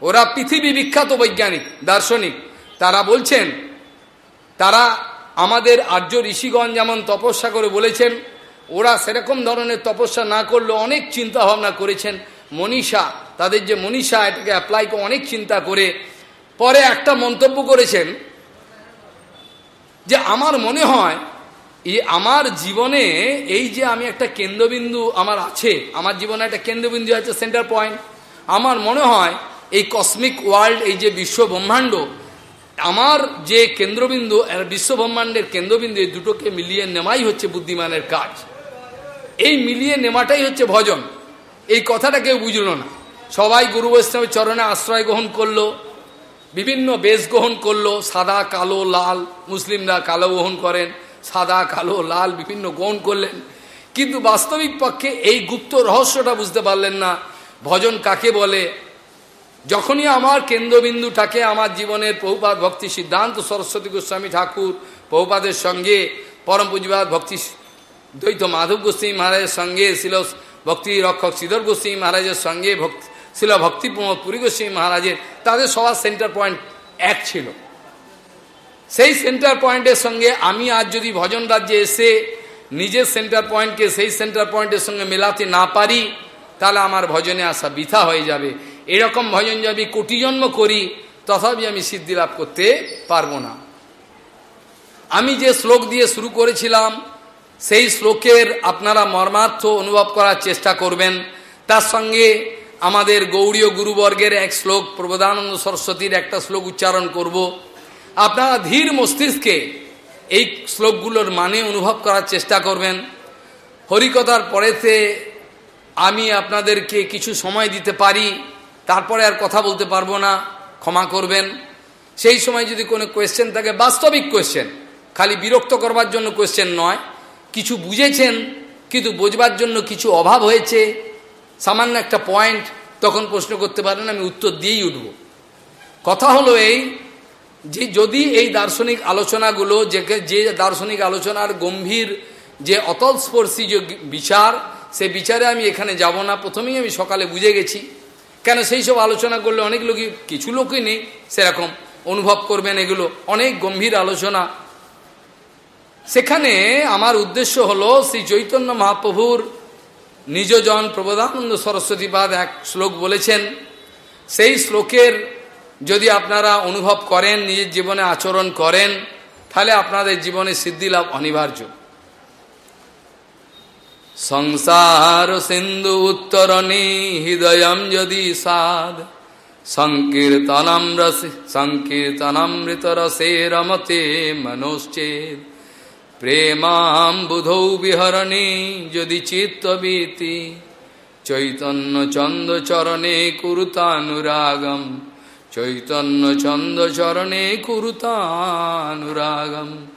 Speaker 1: ওরা পৃথিবী বিখ্যাত বৈজ্ঞানিক, দার্শনিক। তারা বলছেন, তারা আমাদের আর্য ঋষিগণ যেমন তপস্যা করে বলেছেন ওরা সেরকম ধরনের তপস্যা না করলেও অনেক চিন্তা ভাবনা করেছেন। মনীষা, তাদের যে মনীষা, এটাকে অ্যাপ্লাই করে অনেক চিন্তা করে। পরে একটা মন্তব্য করেছেন যে, আমার মনে হয় এই আমার জীবনে এই যে আমি একটা কেন্দ্রবিন্দু আমার আছে, আমার জীবনে একটা কেন্দ্রবিন্দু আছে সেন্টার পয়েন্ট আমার মনে হয় এই কসমিক ওয়ার্ল্ড এই যে বিশ্ব ব্রহ্মাণ্ড, আমার যে কেন্দ্রবিন্দু বিশ্ব ব্রহ্মাণ্ডের কেন্দ্রবিন্দু, এই দুটোকে মিলিয়ে নেওয়াই হচ্ছে বুদ্ধিমানের কাজ। এই মিলিয়ে নেওয়াটাই হচ্ছে ভজন। এই কথাটা কেউ বুঝল না। সবাই গুরু বৈষ্ণবের চরণে আশ্রয় গ্রহণ করল, বিভিন্ন বেশ গ্রহণ করল, সাদা, কালো, লাল, মুসলিমরা কালো গ্রহণ করেন, সাদা, কালো, লাল বিভিন্ন গ্রহণ করলেন। কিন্তু বাস্তবিক পক্ষে এই গুপ্ত রহস্যটা বুঝতে পারলেন না। ভজন কাকে বলে? যখনই আমার কেন্দ্রবিন্দুটাকে আমার জীবনের বহুপাত ভক্তি সিদ্ধান্ত সরস্বতী গোস্বামী ঠাকুর বহুপাদের সঙ্গে পরম পুঁজিবাদ ভক্তি দ্বৈত মাধব গোস্বামী মহারাজের সঙ্গে ছিল ভক্তি রক্ষক শ্রীধর গোস্বামী মহারাজের সঙ্গে ভক্তি ছিল ভক্তি পুরী গোস্বী মহারাজের, তাদের সবার সেন্টার পয়েন্ট এক ছিল। সেই সেন্টার পয়েন্টের সঙ্গে আমি আজ যদি ভজন রাজ্যে এসে নিজের সেন্টার পয়েন্টকে সেই সেন্টার পয়েন্টের সঙ্গে মেলাতে না পারি, তাহলে আমার ভজনে আসা বৃথা হয়ে যাবে। এরকম ভজন যদি কোটি জন্ম করি, তথাপি আমি সিদ্ধি লাভ করতে পারব না। আমি যে শ্লোক দিয়ে শুরু করেছিলাম সেই শ্লোকের আপনারা মর্মার্থ অনুভব করার চেষ্টা করবেন। তার সঙ্গে আমাদের গৌড়ীয় গুরুবর্গের এক শ্লোক প্রবোধানন্দ সরস্বতীর একটা শ্লোক উচ্চারণ করব। আপনারা ধীর মস্তিষ্কে এই শ্লোকগুলোর মানে অনুভব করার চেষ্টা করবেন। হরিকথার পরেতে আমি আপনাদেরকে কিছু সময় দিতে পারি, তারপরে আর কথা বলতে পারব না, ক্ষমা করবেন। সেই সময় যদি কোনো কোয়েশ্চেন থাকে, বাস্তবিক কোয়েশ্চেন খালি বিরক্ত করবার জন্য কোয়েশ্চেন নয়। কিছু বুঝেছেন, কিন্তু বোঝবার জন্য কিছু অভাব হয়েছে, সামান্য একটা পয়েন্ট তখন প্রশ্ন করতে পারেন, আমি উত্তর দিয়েই উঠব। কথা হলো এই যে যদি এই দার্শনিক আলোচনাগুলো, যে যে দার্শনিক আলোচনার গম্ভীর যে অতলস্পর্শী যে বিচার সে বিচারে আমি এখানে যাব না, প্রথমেই আমি সকালে বুঝে গেছি। কেন সেই সব আলোচনা করলে অনেক লোকই, কিছু লোকই নেই, সেরকম অনুভব করবেন এগুলো। অনেক গম্ভীর আলোচনা সেখানে আমার উদ্দেশ্য হলো শ্রী চৈতন্য মহাপ্রভুর নিজজন প্রবোধানন্দ সরস্বতীপাদ এক শ্লোক বলেছেন, সেই শ্লোকের যদি আপনারা অনুভব করেন, নিজের জীবনে আচরণ করেন, তাহলে আপনাদের জীবনে সিদ্ধি লাভ অনিবার্য। সংসার সিন্ধু উত্তরণী হৃদয়ম যদি সাদ সংকীর্তনম রসে সংকীর্তনমৃত রসে রমতে মনোশ্চেদ প্রেমাম বুধৌ বিহরণে যদি চিত্তবীতি, চৈতন্য চন্দ চরণে কুরুতানুরাগম, চৈতন্য চন্দ চরণে কুরুতানুরাগম।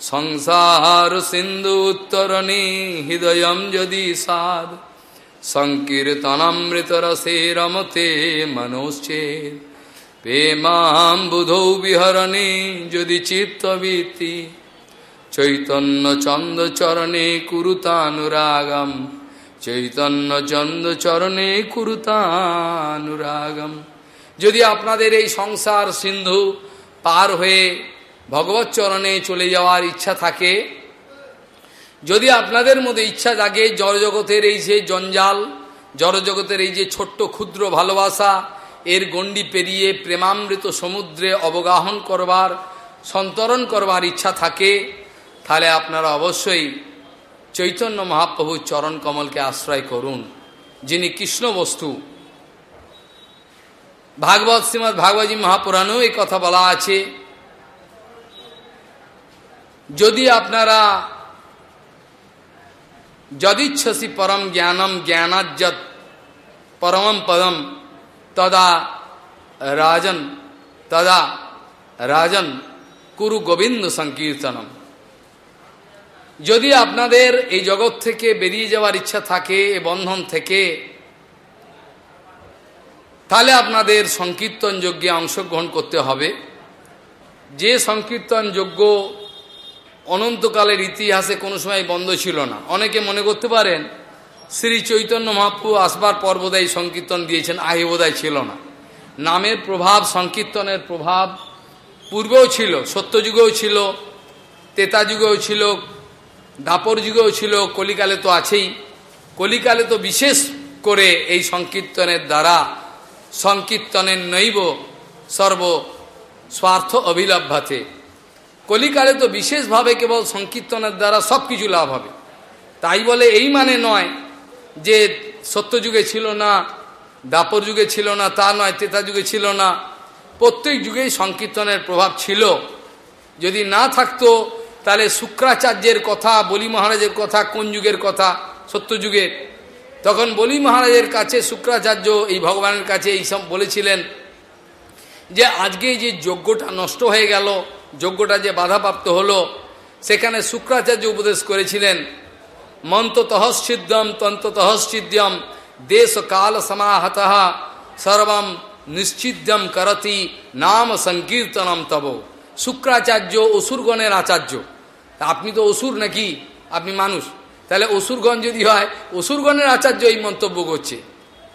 Speaker 1: সংসার সিন্ধু উত্তরণে হৃদয়ম যদি সাদ সংকীর্তনমৃতরসে রমতে মনোশ্চেদ প্রেমাম বুধৌ বিহরণে যদি চিত্তবীতি চৈতন্য চন্দ চরণে কুরুতানুরাগম। চৈতন্য চন্দ চরণে কুরুতানুরাগম। যদি আপনাদের এই সংসার সিন্ধু পার হয়ে ভগবত চরণে চলে যাওয়ার ইচ্ছা থাকে, যদি আপনাদের মধ্যে ইচ্ছা জাগে জড়জগতের এই যে জঞ্জাল, জড়জগতের এই যে ছোট্ট ক্ষুদ্র ভালোবাসা, এর গণ্ডি পেরিয়ে প্রেমামৃত সমুদ্রে অবগাহন করবার, সন্তরণ করবার ইচ্ছা থাকে তাহলে আপনারা অবশ্যই চৈতন্য মহাপ্রভুর চরণ কমলকে আশ্রয় করুন, যিনি কৃষ্ণ বস্তু। ভাগবত শ্রীমৎ ভাগবতী মহাপুরাণেও এই কথা বলা আছে। যদি আপনারা যদিচ্ছসি পরম জ্ঞানম জ্ঞানাজ্জত পরমম পদম তদা রাজন তদা রাজন কুরু গোবিন্দ সংকীর্তনম। যদি আপনাদের এই জগৎ থেকে বেরিয়ে যাওয়ার ইচ্ছা থাকে এ বন্ধন থেকে, তাহলে আপনাদের সংকীর্তন যজ্ঞে অংশগ্রহণ করতে হবে। যে সংকীর্তন যজ্ঞ অনন্তকালের ইতিহাসে কোনো সময় বন্ধ ছিল না। অনেকে মনে করতে পারেন, শ্রী চৈতন্য মহাপ্রভু আসবার পর্বদাই সংকীর্তন দিয়েছেন বোধহয় ছিল না। নামের প্রভাব, সংকীর্তনের প্রভাব পূর্বেও ছিল, সত্যযুগেও ছিল তেতা যুগেও ছিল দাপর যুগেও ছিল, কলিকালে তো আছেই। কলিকালে তো বিশেষ করে এই সংকীর্তনের দ্বারা সংকীর্তনের নৈব সর্ব স্বার্থ অভিলভ্যাতে কলিকালে তো বিশেষভাবে কেবল সংকীর্তনের দ্বারা সব কিছু লাভ হবে। তাই বলে এই মানে নয় যে সত্যযুগে ছিল না দাপর যুগে ছিল না, তা নয় তেতা যুগে ছিল না। প্রত্যেক যুগেই সংকীর্তনের প্রভাব ছিল। যদি না থাকতো তাহলে শুক্রাচার্যের কথা, বলি মহারাজের কথা, কোন যুগের কথা? সত্যযুগের তখন বলি মহারাজের কাছে শুক্রাচার্য, এই ভগবানের কাছে এইসব বলেছিলেন যে, আজকে যে যজ্ঞটা নষ্ট হয়ে গেল, যজ্ঞটা যে বাধাপ্রাপ্ত হলো, সেখানে শুক্রাচার্য উপদেশ করেছিলেন মন্ত তহশ্চিদ্যম তন্ত তহশ্চিদ্যম দেশ কাল সমাহত সর্বম নিশ্চিদ্যম করতি, নাম সংকীর্তনম তব। শুক্রাচার্য অসুরগণের আচার্য। আপনি তো অসুর নাকি? আপনি মানুষ। তাহলে অসুরগণ যদি হয়, অসুরগণের আচার্য এই মন্তব্য করছে।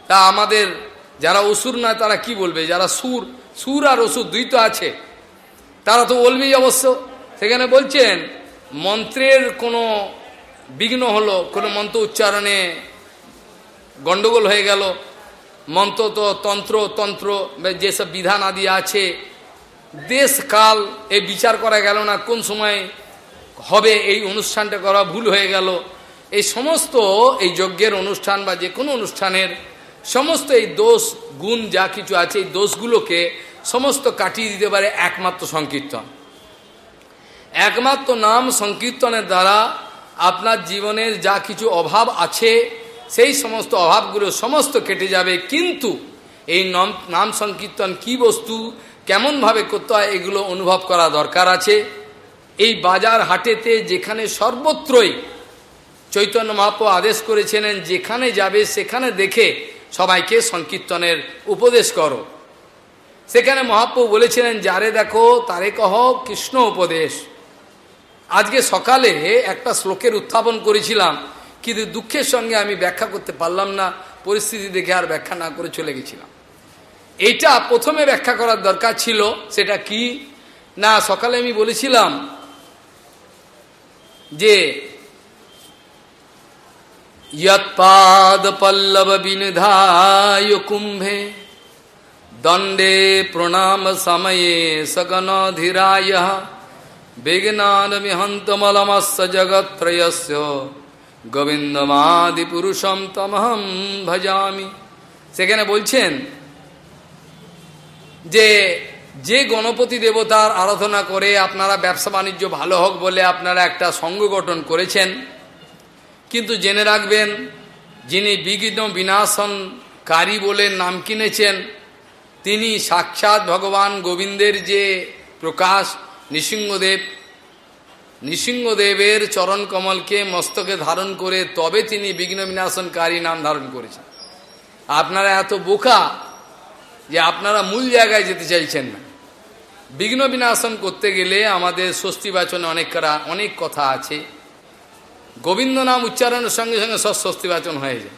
Speaker 1: তা আমাদের যারা অসুর নয় তারা কি বলবে? যারা সুর সুর আর অসুর দুই তো আছে। তারা তো বলবেই অবশ্য। সেখানে বলছেন, মন্ত্রের কোনো বিঘ্ন হলো, কোনো মন্ত্র উচ্চারণে গণ্ডগোল হয়ে গেল। মন্ত্র তো তন্ত্র তন্ত্র, যেসব বিধান আদি আছে দেশ কাল এ বিচার করা গেল না, কোন সময় হবে, এই অনুষ্ঠানটা করা ভুল হয়ে গেল। এই সমস্ত এই যজ্ঞের অনুষ্ঠান বা যে কোনো অনুষ্ঠানের সমস্ত এই দোষ, গুণ যা কিছু আছে, এই দোষগুলোকে সমস্ত কাটিয়ে দিতে পারে একমাত্র সংকীর্তন। একমাত্র নাম সংকীর্তনের দ্বারা আপনার জীবনের যা কিছু অভাব আছে, সেই সমস্ত অভাবগুলো সমস্ত কেটে যাবে। কিন্তু এই নাম নাম সংকীর্তন কী বস্তু, কেমনভাবে করতে হয়, এগুলো অনুভব করা দরকার আছে। এই বাজার হাটেতে যেখানে সর্বত্রই চৈতন্য মহাপ্রু আদেশ করেছিলেন, যেখানে যাবে সেখানে দেখে সবাইকে সংকীর্তনের উপদেশ করো। সেখানে মহাপ্রভু বলেছিলেন, যারে দেখো তারে কহ কৃষ্ণ উপদেশ। আজকে সকালে একটা শ্লোকের উত্থাপন করেছিলাম, কিন্তু দুঃখের সঙ্গে আমি ব্যাখ্যা করতে পারলাম না, পরিস্থিতি দেখে আর ব্যাখ্যা না করে চলে গেছিলাম। এইটা প্রথমে ব্যাখ্যা করার দরকার ছিল, সেটা কি? না, সকালে আমি বলেছিলাম যে यत्पाद पल्लव विनिधाय कुंभे दंडे प्रणाम समये सगनधिराय विघ्नान विहंतमलमस्य जगत्त्रयस्य গোবিন্দমাদি পুরুষম তমহম ভজামি সেখানে বলছেন যে যে গণপতি দেবতার আরাধনা করে আপনারা ব্যবসা বাণিজ্য ভালো হোক বলে আপনারা একটা সঙ্গ গঠন করেছেন, কিন্তু জেনে রাখবেন, যিনি বিঘ্ন বিনাশনকারী বলে নাম কিনেছেন, তিনি সাক্ষাৎ ভগবান গোবিন্দের যে প্রকাশ নৃসিংহদেব, নৃসিংহদেবের চরণ কমলকে মস্তকে ধারণ করে তবে তিনি বিঘ্ন বিনাশনকারী নাম ধারণ করেছেন। আপনারা এত বোকা যে আপনারা মূল জায়গায় যেতে চাইছেন না। বিঘ্ন বিনাশন করতে গেলে আমাদের স্বস্তি বাচনে অনেক অনেক কথা আছে। গোবিন্দ নাম উচ্চারণের সঙ্গে সঙ্গে সব স্বস্তিবাচন হয়ে যায়।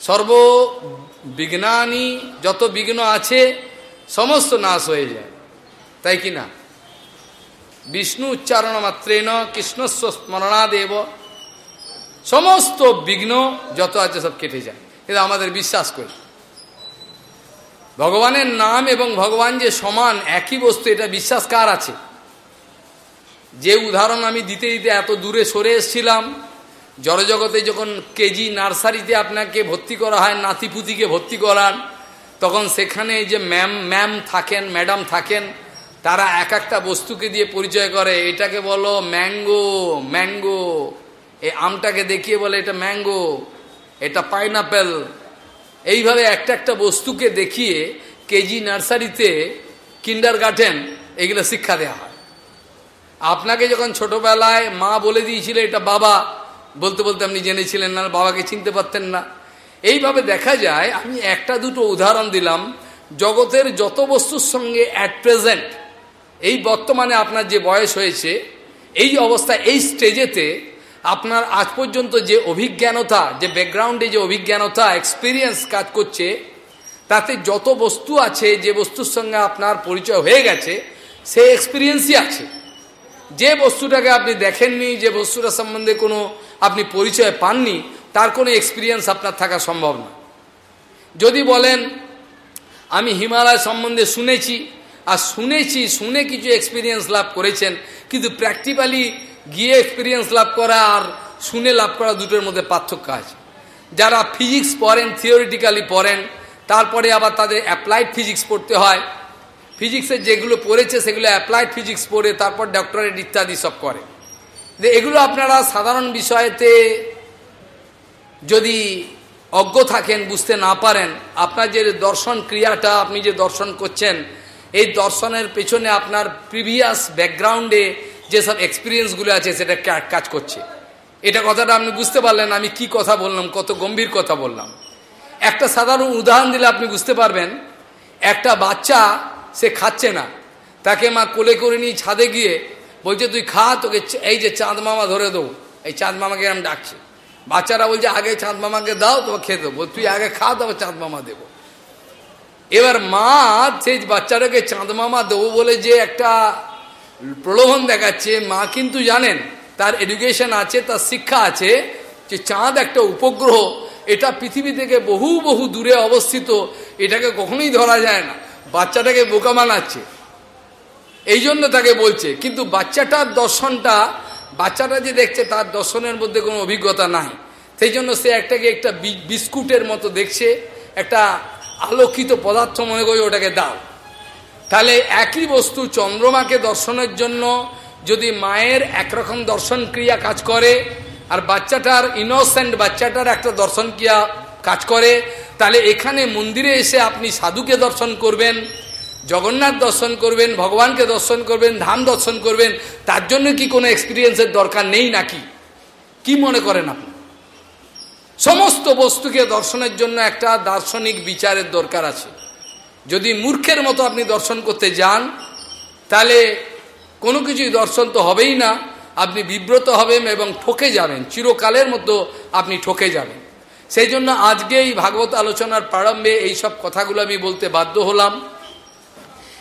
Speaker 1: সর্ব বিঘ্নানি যত বিঘ্ন আছে, সমস্ত নাশ হয়ে যায়। তাই কি না? বিষ্ণু উচ্চারণ মাত্রেন কৃষ্ণস্ব স্মরণাদেব, সমস্ত বিঘ্ন যত আছে সব কেটে যায়। এটা আমাদের বিশ্বাস করি। ভগবানের নাম এবং ভগবান যে সমান, একই বস্তু, এটা বিশ্বাস কার আছে? যে উদাহরণ আমি দিতে দিতে এত দূরে সরে এসছিলাম, জড়জগতে যখন কেজি নার্সারিতে আপনাকে ভর্তি করা হয়, নাতিপুতিকে ভর্তি করান, তখন সেখানে যে ম্যাম ম্যাম থাকেন, ম্যাডাম থাকেন, তারা এক একটা বস্তুকে দিয়ে পরিচয় করে। এটাকে বলো ম্যাঙ্গো ম্যাঙ্গো। এই আমটাকে দেখিয়ে বলে এটা ম্যাঙ্গো, এটা পাইনাপেল। এইভাবে একটা একটা বস্তুকে দেখিয়ে কেজি নার্সারিতে কিন্ডার গার্ডেন এগুলো শিক্ষা দেওয়া হয়। আপনাকে যখন ছোটবেলায় মা বলে দিয়েছিল, এটা বাবা, বলতে বলতে আপনি জেনেছিলেন না, বাবাকে চিনতে পারতেন না। এইভাবে দেখা যায়, আমি একটা দুটো উদাহরণ দিলাম, জগতের যত বস্তুর সঙ্গে অ্যাট প্রেজেন্ট এই বর্তমানে আপনার যে বয়স হয়েছে, এই অবস্থা, এই স্টেজেতে আপনার আজ পর্যন্ত যে অভিজ্ঞানতা, যে ব্যাকগ্রাউন্ডে যে অভিজ্ঞানতা এক্সপিরিয়েন্স কাজ করছে, তাতে যত বস্তু আছে, যে বস্তুর সঙ্গে আপনার পরিচয় হয়ে গেছে, সেই এক্সপিরিয়েন্সই আছে। যে বস্তুটাকে আপনি দেখেননি, যে বস্তুটা সম্বন্ধে কোনো আপনি পরিচয় পাননি, তার কোনো এক্সপিরিয়েন্স আপনার থাকা সম্ভব না। যদি বলেন, আমি হিমালয় সম্বন্ধে শুনেছি, আর শুনেছি, শুনে কিছু এক্সপিরিয়েন্স লাভ করেছেন, কিন্তু প্র্যাকটিক্যালি গিয়ে এক্সপিরিয়েন্স লাভ করা আর শুনে লাভ করা দুটোর মধ্যে পার্থক্য আছে। যারা ফিজিক্স পড়েন থিওরিটিক্যালি পড়েন, তারপরে আবার তাদের অ্যাপ্লাইড ফিজিক্স পড়তে হয়। ফিজিক্সের যেগুলো পড়েছে, সেগুলো অ্যাপ্লাইড ফিজিক্স পড়ে, তারপর ডক্টরেট ইত্যাদি সব করে। যে এগুলো আপনারা সাধারণ বিষয়েতে যদি অজ্ঞ থাকেন, বুঝতে না পারেন, আপনার যে দর্শন ক্রিয়াটা আপনি যে দর্শন করছেন, এই দর্শনের পেছনে আপনার প্রিভিয়াস ব্যাকগ্রাউন্ডে যেসব এক্সপিরিয়েন্সগুলো আছে সেটা কাজ করছে। এটা কথাটা আপনি বুঝতে পারলেন, আমি কি কথা বললাম, কত গম্ভীর কথা বললাম। একটা সাধারণ উদাহরণ দিলে আপনি বুঝতে পারবেন, একটা বাচ্চা সে খাচ্ছে না। তাকে মা কোলে করে নিয়ে ছাদে গিয়ে বলছে, তুই খা, তোকে এই যে চাঁদ মামা ধরে দেবো। এই চাঁদ মামাকে আমি ডাকছি। বাচ্চারা বলছে, আগে চাঁদ মামাকে দাও তো খেয়ে দেবো। তুই আগে খা তবে চাঁদ মামা দেবো। এবার মা সেই বাচ্চাটাকে চাঁদ মামা দেবো বলে যে একটা প্রলোভন দেখাচ্ছে, মা কিন্তু জানেন, তার এডুকেশন আছে, তার শিক্ষা আছে, যে চাঁদ একটা উপগ্রহ, এটা পৃথিবী থেকে বহু বহু দূরে অবস্থিত, এটাকে কখনোই ধরা যায় না। বাচ্চাটাকে বোকা বানাচ্ছে। এই জন্য তাকে বলছে, কিন্তু বাচ্চাটার দর্শনটা, বাচ্চাটা যে দেখছে, তার দর্শনের মধ্যে কোনো অভিজ্ঞতা নাই। সেই জন্য সে একটাকে একটা বিস্কুটের মতো দেখছে, একটা আলোকিত পদার্থ মনে করে ওটাকে দাও। তাহলে একই বস্তু চন্দ্রমাকে দর্শনের জন্য যদি মায়ের একরকম দর্শন ক্রিয়া কাজ করে, আর বাচ্চাটার ইনোসেন্ট বাচ্চাটার একটা দর্শন ক্রিয়া কাজ করে, তাহলে এখানে মন্দিরে এসে আপনি সাধুকে দর্শন করবেন, জগন্নাথ দর্শন করবেন, ভগবানকে দর্শন করবেন, ধাম দর্শন করবেন, তার জন্য কি কোনো এক্সপিরিয়েন্সের দরকার নেই নাকি? কি মনে করেন আপনি? সমস্ত বস্তুকে দর্শনের জন্য একটা দার্শনিক বিচারের দরকার আছে। যদি মূর্খের মতো আপনি দর্শন করতে যান, তাহলে কোনো কিছুই দর্শন তো হবেই না। আপনি বিব্রত হবেন এবং ঠকে যাবেন। চিরকালের মতো আপনি ঠকে যাবেন। সেই জন্য আজকে এই ভাগবত আলোচনার প্রারম্ভে এই সব কথাগুলো আমি বলতে বাধ্য হলাম।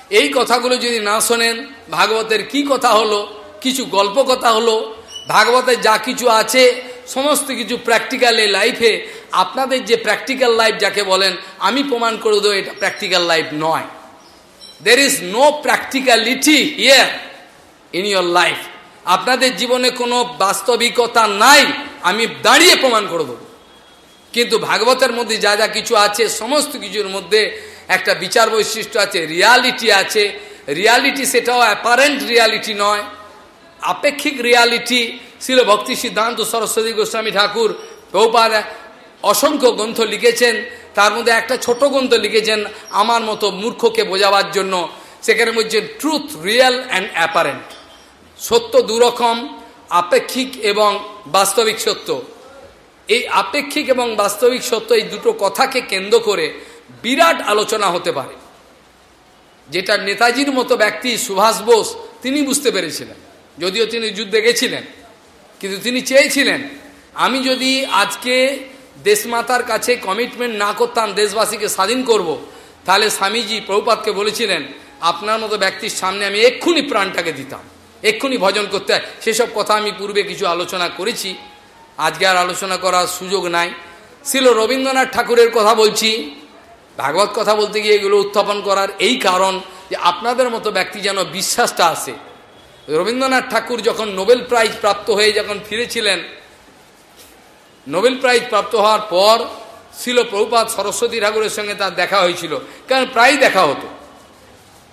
Speaker 1: এই কথাগুলো যদি না শোনেন, ভাগবতের কি কথা হলো, কিছু গল্প কথা হলো ভাগবতের যা কিছু আছে সমস্ত কিছু প্র্যাকটিক্যাল লাইফে আপনাদের যে প্র্যাকটিক্যাল লাইফ যাকে বলেন, আমি প্রমাণ করে দেবো, এটা প্র্যাকটিক্যাল লাইফ নয়। There is no practicality here in your life আপনাদের জীবনে কোনো বাস্তবিকতা নাই, আমি দাঁড়িয়ে প্রমাণ করে দেবো। কিন্তু ভাগবতের মধ্যে যা যা কিছু আছে, সমস্ত কিছুর মধ্যে একটা বিচার বৈশিষ্ট্য আছে রিয়ালিটি আছে। রিয়ালিটি সেটাও অ্যাপারেন্ট রিয়ালিটি নয়। আপেক্ষিক রিয়ালিটি ছিল ভক্তি সিদ্ধান্ত সরস্বতী গোস্বামী ঠাকুর। বহুপাদ অসংখ্য গ্রন্থ লিখেছেন, তার মধ্যে একটা ছোট গ্রন্থ লিখেছেন, আমার মতো মূর্খকে বোঝাবার জন্য। সেখানে বলছে ট্রুথ রিয়েল অ্যান্ড অ্যাপারেন্ট সত্য দুরকম, আপেক্ষিক এবং বাস্তবিক সত্য। এই আপেক্ষিক এবং বাস্তবিক সত্য এই দুটো কথাকে কেন্দ্র করে বিরাট আলোচনা হতে পারে। যেটা নেতাজির মতো ব্যক্তি সুভাষ বোস, তিনি বুঝতে পেরেছিলেন। যদিও তিনি যুদ্ধে গেছিলেন, কিন্তু তিনি চেয়েছিলেন, আমি যদি আজকে দেশমাতার কাছে কমিটমেন্ট না করতাম, দেশবাসীকে স্বাধীন করব। তাহলে স্বামীজি প্রভুপাতকে বলেছিলেন, আপনার মতো ব্যক্তির সামনে আমি এক্ষুনি প্রাণটাকে দিতাম, এক্ষুনি ভজন করতে হয় সেসব কথা আমি পূর্বে কিছু আলোচনা করেছি, আজকে আর আলোচনা করার সুযোগ নাই ছিল রবীন্দ্রনাথ ঠাকুরের কথা বলছি, ভাগবত কথা বলতে গিয়ে এগুলো উত্থাপন করার এই কারণ যে আপনাদের মতো ব্যক্তি যেন বিশ্বাসটা আসে রবীন্দ্রনাথ ঠাকুর যখন নোবেল প্রাইজ প্রাপ্ত হয়ে যখন ফিরেছিলেন, নোবেল প্রাইজ প্রাপ্ত হওয়ার পর শিল প্রভুপাত সরস্বতী ঠাকুরের সঙ্গে তার দেখা হয়েছিল। কারণ প্রায় দেখা হতো।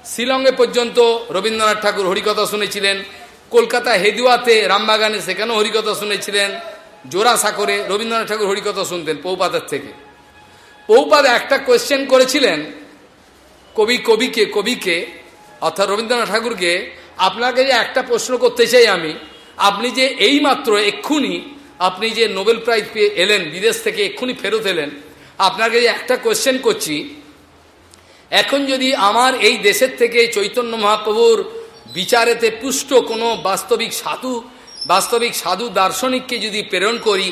Speaker 1: শিলংয়ে পর্যন্ত রবীন্দ্রনাথ ঠাকুর হরিকথা শুনেছিলেন, কলকাতা হেদুয়াতে রামবাগানে সেখানেও হরিকথা শুনেছিলেন জোড়া সাকরে রবীন্দ্রনাথ ঠাকুর হরিকথা শুনতেন পৌপাতের থেকে। পৌপাদ একটা কোয়েশ্চেন করেছিলেন, কবি কবিকে কবিকে, অর্থাৎ রবীন্দ্রনাথ ঠাকুরকে আপনাকে যে একটা প্রশ্ন করতে চাই আমি, আপনি যে এই মাত্র এক্ষুনি আপনি যে নোবেল প্রাইজ পেয়ে এলেন, বিদেশ থেকে এক্ষুনি ফেরত এলেন, আপনাকে যে একটা কোয়েশ্চেন করছি, এখন যদি আমার এই দেশের থেকে চৈতন্য মহাপ্রভুর বিচারেতে পুষ্ট কোনো বাস্তবিক সাধু বাস্তবিক সাধু দার্শনিককে যদি প্রেরণ করি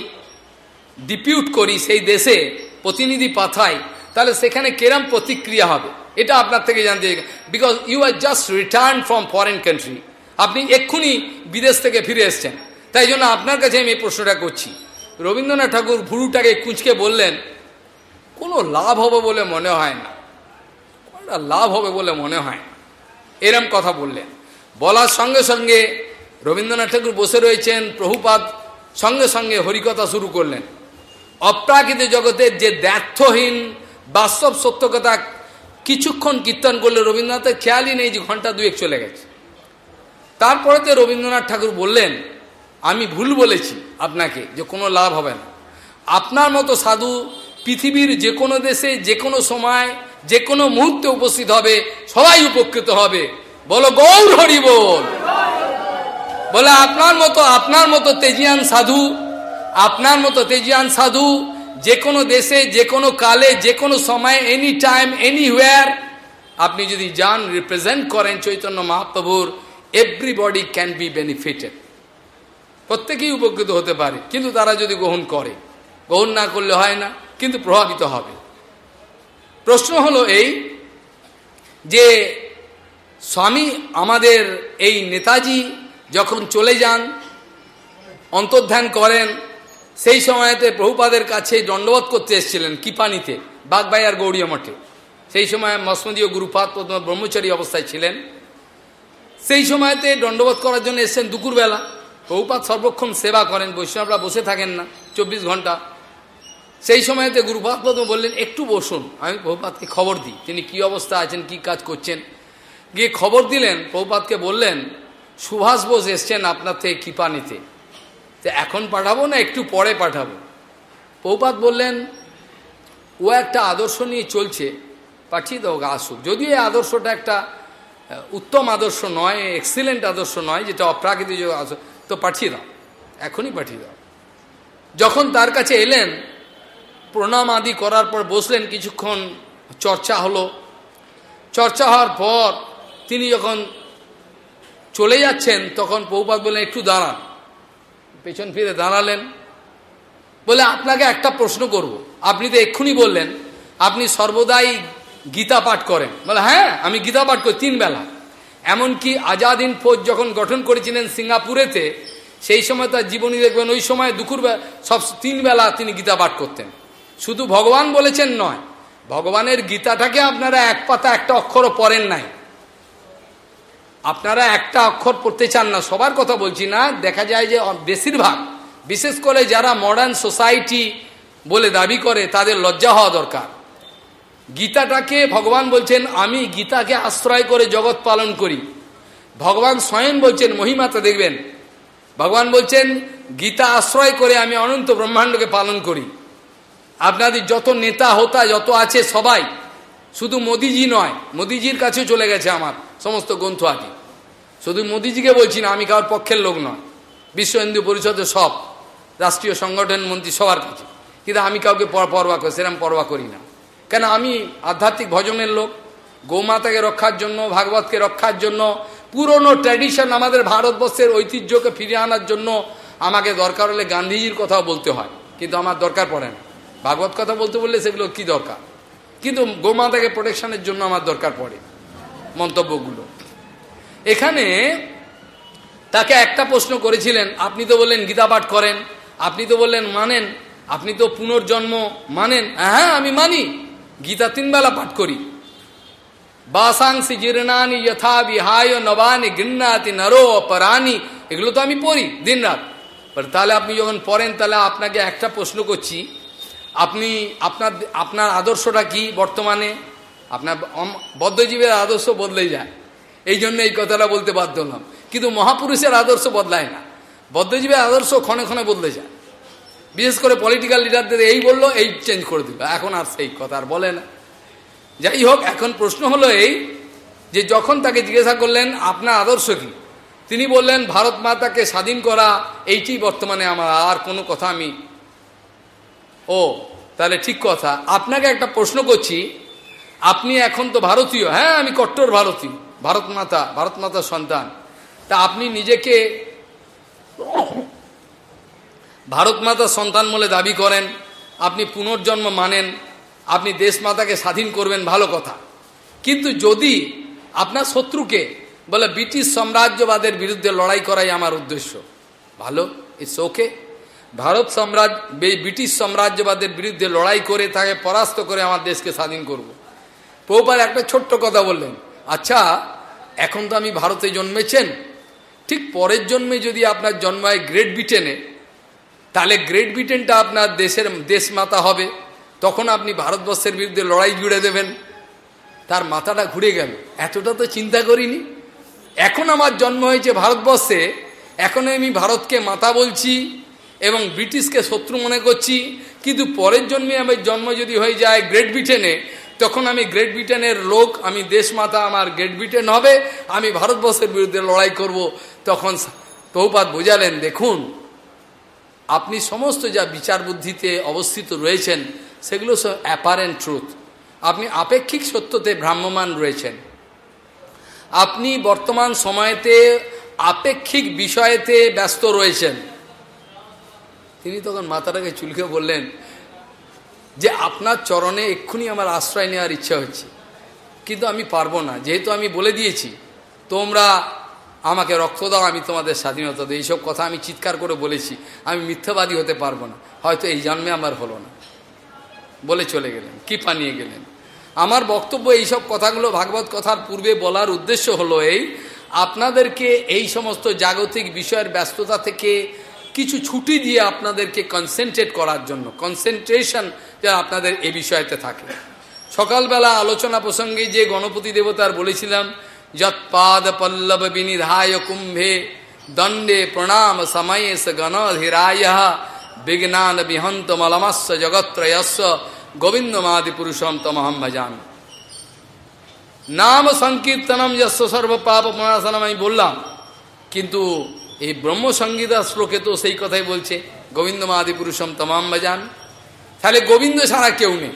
Speaker 1: ডিপিউট করি সেই দেশে প্রতিনিধি পাঠাই তাহলে সেখানে কেরাম প্রতিক্রিয়া হবে। এটা আপনার থেকে জানতে because you are just return from foreign country আপনি এক্ষুনি বিদেশ থেকে ফিরে এসছেন। তাই জন্য আপনার কাছে আমি এই প্রশ্নটা করছি। রবীন্দ্রনাথ ঠাকুর ভুরুটাকে কুঁচকে বললেন, কোনো লাভ হবে বলে মনে হয় না। কোনটা লাভ হবে বলে মনে হয় এরম কথা বললেন। বলার সঙ্গে সঙ্গে রবীন্দ্রনাথ ঠাকুর বসে রয়েছেন। প্রভুপাত সঙ্গে সঙ্গে হরিকথা শুরু করলেন। অপ্রাকৃত জগতের যে দ্ব্যর্থহীন বাস্তব সত্য কথা, কিছুক্ষণ কীর্তন করলে রবীন্দ্রনাথের খেয়ালই নেই যে ঘণ্টা দুয়েক চলে গেছে। তারপরেতে রবীন্দ্রনাথ ঠাকুর বললেন, আমি ভুল বলেছি আপনাকে যে কোনো লাভ হবে না। আপনার মতো সাধু পৃথিবীর যে কোনো দেশে, যে কোনো সময়, যে কোনো মুহূর্তে উপস্থিত হবে, সবাই উপকৃত হবে। বলো, গৌর হরি বল। বলে, আপনার মতো আপনার মতো তেজিয়ান সাধু, আপনার মতো তেজিয়ান সাধু যে কোনো দেশে, যে কোনো কালে, যে কোনো সময় এনি টাইম এনি হোয়ার আপনি যদি যান রিপ্রেজেন্ট করেন চৈতন্য মহাপ্রভুর এভরিবডি ক্যান বি বেনিফিটেড প্রত্যেকেই উপকৃত হতে পারে, কিন্তু তারা যদি গ্রহণ করে। গ্রহণ না করলে হয় না, কিন্তু প্রভাবিত হবে। প্রশ্ন হলো এই যে, স্বামী আমাদের এই নেতাজি যখন চলে যান, অন্তর্ধান করেন সেই সময়তে প্রভুপাদের কাছে দণ্ডবোধ করতে এসেছিলেন কিপানিতে বাগবাইয়ার গৌরীয় মঠে। সেই সময় মসমদীয় গুরুপাত ব্রহ্মচারী অবস্থায় ছিলেন। সেই সময়তে দণ্ডবোধ করার জন্য এসছেন দুপুরবেলা। প্রভুপাত সর্বক্ষণ সেবা করেন, বৈষ্ণবরা বসে থাকেন না, চব্বিশ ঘণ্টা সেই সময়তে গুরুপাত প্রথম বললেন, একটু বসুন, আমি প্রভুপাতকে খবর দিই, তিনি কি অবস্থা আছেন, কি কাজ করছেন? গিয়ে খবর দিলেন প্রভুপাতকে বললেন, সুভাষ বোস এসছেন আপনার থেকে কৃপা নিতে তো এখন পাঠাবো না, একটু পরে পাঠাবো? পৌপাত বললেন, ও একটা আদর্শ নিয়ে চলছে, পাঠিয়ে দাও আসুক। যদিও এই আদর্শটা একটা উত্তম আদর্শ নয় এক্সিলেন্ট আদর্শ নয়, যেটা অপ্রাকৃতিক তো পাঠিয়ে দাও, এখনই পাঠিয়ে দাও। যখন তার কাছে এলেন, প্রণাম আদি করার পর বসলেন, কিছুক্ষণ চর্চা হলো। চর্চা হওয়ার পর তিনি যখন চলে যাচ্ছেন, তখন পৌপাত বললেন, একটু দাঁড়ান। পেছন ফিরে দাঁড়ালেন। বলে, আপনাকে একটা প্রশ্ন করব। আপনি তো এক্ষুনি বললেন, আপনি সর্বদাই গীতা পাঠ করেন। বলে হ্যাঁ আমি গীতা পাঠ করি তিন বেলা। এমনকি আজাদিন ফৌজ যখন গঠন করেছিলেন সিঙ্গাপুরেতে, সেই সময় তার জীবনী দেখবেন, ওই সময় দুপুর সব তিন বেলা তিনি গীতা পাঠ করতেন। শুধু ভগবান বলেছেন নয়, ভগবানের গীতাটাকে আপনারা এক পাতা, একটা অক্ষরও পড়েন নাই। আপনারা একটা অক্ষর পড়তে চান না, সবার কথা বলছি না, দেখা যায় যে বেশিরভাগ, বিশেষ করে যারা মডার্ন সোসাইটি বলে দাবি করে, তাদের লজ্জা হওয়া দরকার। গীতাটাকে ভগবান বলছেন, আমি গীতাকে আশ্রয় করে জগৎ পালন করি। ভগবান স্বয়ং বলছেন, মহিমাতা দেখবেন। ভগবান বলছেন, গীতা আশ্রয় করে আমি অনন্ত ব্রহ্মাণ্ডকে পালন করি। আপনাদের যত নেতা হোতা, যত আছে সবাই শুধু মোদিজি নয়, মোদিজির কাছেও চলে গেছে আমার সমস্ত গ্রন্থ আদি। শুধু মোদিজিকে বলছি না, আমি কারোর পক্ষের লোক নয়। বিশ্ব হিন্দু পরিষদের সব রাষ্ট্রীয় সংগঠন মন্ত্রী সবার কাছে। কিন্তু আমি কাউকে পরবা করি সেরকম পরবা করি না। কেন আমি আধ্যাত্মিক ভজনের লোক, গৌমাতাকে রক্ষার জন্য, ভাগবতকে রক্ষার জন্য, পুরনো ট্র্যাডিশন আমাদের ভারতবর্ষের ঐতিহ্যকে ফিরিয়ে আনার জন্য আমাকে দরকার হলে গান্ধীজির কথাও বলতে হয়। কিন্তু আমার দরকার পড়ে না। ভাগবত কথা বলতে বললে সেগুলো কি দরকার? কিন্তু গোমাতাকে প্রোটেকশনের জন্য আমার দরকার পড়ে মন্তব্যগুলো। এখানে তাকে একটা প্রশ্ন করেছিলেন, আপনি তো বললেন গীতা পাঠ করেন, আপনি তো বললেন মানেন, আপনি তো পুনর্জন্ম মানেন। হ্যাঁ আমি মানি, গীতা তিনবেলা পাঠ করি। বাসাংসি জীর্ণানি যথা বিহায় নবানি গৃণাতি নরো অপরানি এগুলো তো আমি পড়ি দিন রাত তাহলে আপনি যখন পড়েন, তাহলে আপনাকে একটা প্রশ্ন করছি আপনি আপনার আপনার আদর্শটা কি বর্তমানে? আপনার বদ্ধজীবের আদর্শ বদলে যায়। এই জন্য এই কথাটা বলতে বাধ্য হলাম কিন্তু মহাপুরুষের আদর্শ বদলায় না। বদ্ধজীবের আদর্শ ক্ষণে ক্ষণে বদলে যায়। বিশেষ করে পলিটিক্যাল লিডারদের এই বলল, এই চেঞ্জ করে দিল। এখন আর সেই কথা আর বলে না। যাই হোক, এখন প্রশ্ন হলো এই যে যখন তাকে জিজ্ঞাসা করলেন, আপনার আদর্শ কি? তিনি বললেন, ভারত মাতাকে স্বাধীন করা, এইটি বর্তমানে আমার আর কোনো কথা আমি ও, তাহলে ঠিক কথা। আপনাকে একটা প্রশ্ন করছি। আপনি এখন তো ভারতীয়। হ্যাঁ আমি কট্টর ভারতীয় ভারত মাতা, ভারত মাতার সন্তান। তা আপনি নিজেকে ভারত মাতার সন্তান বলে দাবি করেন, আপনি পুনর্জন্ম মানেন, আপনি দেশ মাতাকে স্বাধীন করবেন, ভালো কথা। কিন্তু যদি আপনার শত্রুকে বলে ব্রিটিশ সাম্রাজ্যবাদের বিরুদ্ধে লড়াই করাই আমার উদ্দেশ্য, ভালো? ইটস ওকে ভারত সাম্রাজ্য ব্রিটিশ সাম্রাজ্যবাদের বিরুদ্ধে লড়াই করে তাকে পরাস্ত করে আমার দেশকে স্বাধীন করব। পৌপার একটা ছোট্ট কথা বললেন আচ্ছা এখন তো আমি ভারতে জন্মেছেন। ঠিক পরের জন্মে যদি আপনার জন্মায় গ্রেট ব্রিটেনে তাহলে গ্রেট ব্রিটেনটা আপনার দেশের দেশমাতা হবে। তখন আপনি ভারতবর্ষের বিরুদ্ধে লড়াই জুড়ে দেবেন। তার মাথাটা ঘুরে গেল। এতটা তো চিন্তা করিনি। এখন আমার জন্ম হয়েছে ভারতবর্ষে। এখন আমি ভারতকে মাতা বলছি। এবং ব্রিটিশকে শত্রু মনে করছি, কিন্তু পরের জন্মে আমার জন্ম যদি হয়ে যায় গ্রেট ব্রিটেনে তখন আমি গ্রেট ব্রিটেনের লোক, আমি দেশমাতা, আমার গ্রেট ব্রিটেন হবে, আমি ভারতবর্ষের বিরুদ্ধে লড়াই করব। তখন তৌপাত বোঝালেন, দেখুন, আপনি সমস্ত যা বিচার বুদ্ধিতে অবস্থিত রয়েছেন, সেগুলো সব অ্যাপারেন্ট ট্রুথ আপনি আপেক্ষিক সত্যতে ভ্রাম্যমান রয়েছেন। আপনি বর্তমান সময়তে আপেক্ষিক বিষয়েতে ব্যস্ত রয়েছেন। তিনি তখন মাথাটাকে চুলকে বললেন যে আপনার চরণে এক্ষুনি আমার আশ্রয় নেওয়ার ইচ্ছা হচ্ছে। কিন্তু আমি পারব না। যেহেতু আমি বলে দিয়েছি, তোমরা আমাকে রক্ত দাও, আমি তোমাদের স্বাধীনতা দিই। এইসব কথা আমি চিৎকার করে বলেছি। আমি মিথ্যাবাদী হতে পারব না। হয়তো এই জন্মে আমার হলো না। বলে চলে গেলেন কি পানিয়ে গেলেন। আমার বক্তব্য এইসব কথাগুলো ভাগবত কথার পূর্বে বলার উদ্দেশ্য হলো এই, আপনাদেরকে এই সমস্ত জাগতিক বিষয়ের ব্যস্ততা থেকে কিছু ছুটি দিয়ে আপনাদেরকে কনসেন্ট্রেট করার জন্য কনসেন্ট্রেশন যেন আপনাদের এ বিষয়তে থাকে। সকালবেলা আলোচনা প্রসঙ্গে যে গণপতি দেবতার বলেছিলাম যৎপাদ পল্লব বিনিধায় কুম্ভে, দণ্ডে প্রণাম সময়ে স গণধিরায়, বিঘ্নান বিহন্ত মলমস্য জগত্রয়স্য গোবিন্দমাদি পুরুষম তমহম ভজান নাম সংকীর্তনম যস্য সর্বপাপ প্রণাসনম আমি বললাম, কিন্তু এই ব্রহ্মসংগীতা শ্লোকে তো সেই কথাই বলছে, গোবিন্দ মাদি পুরুষম তমাম বাজান তাহলে গোবিন্দ ছাড়া কেউ নেই।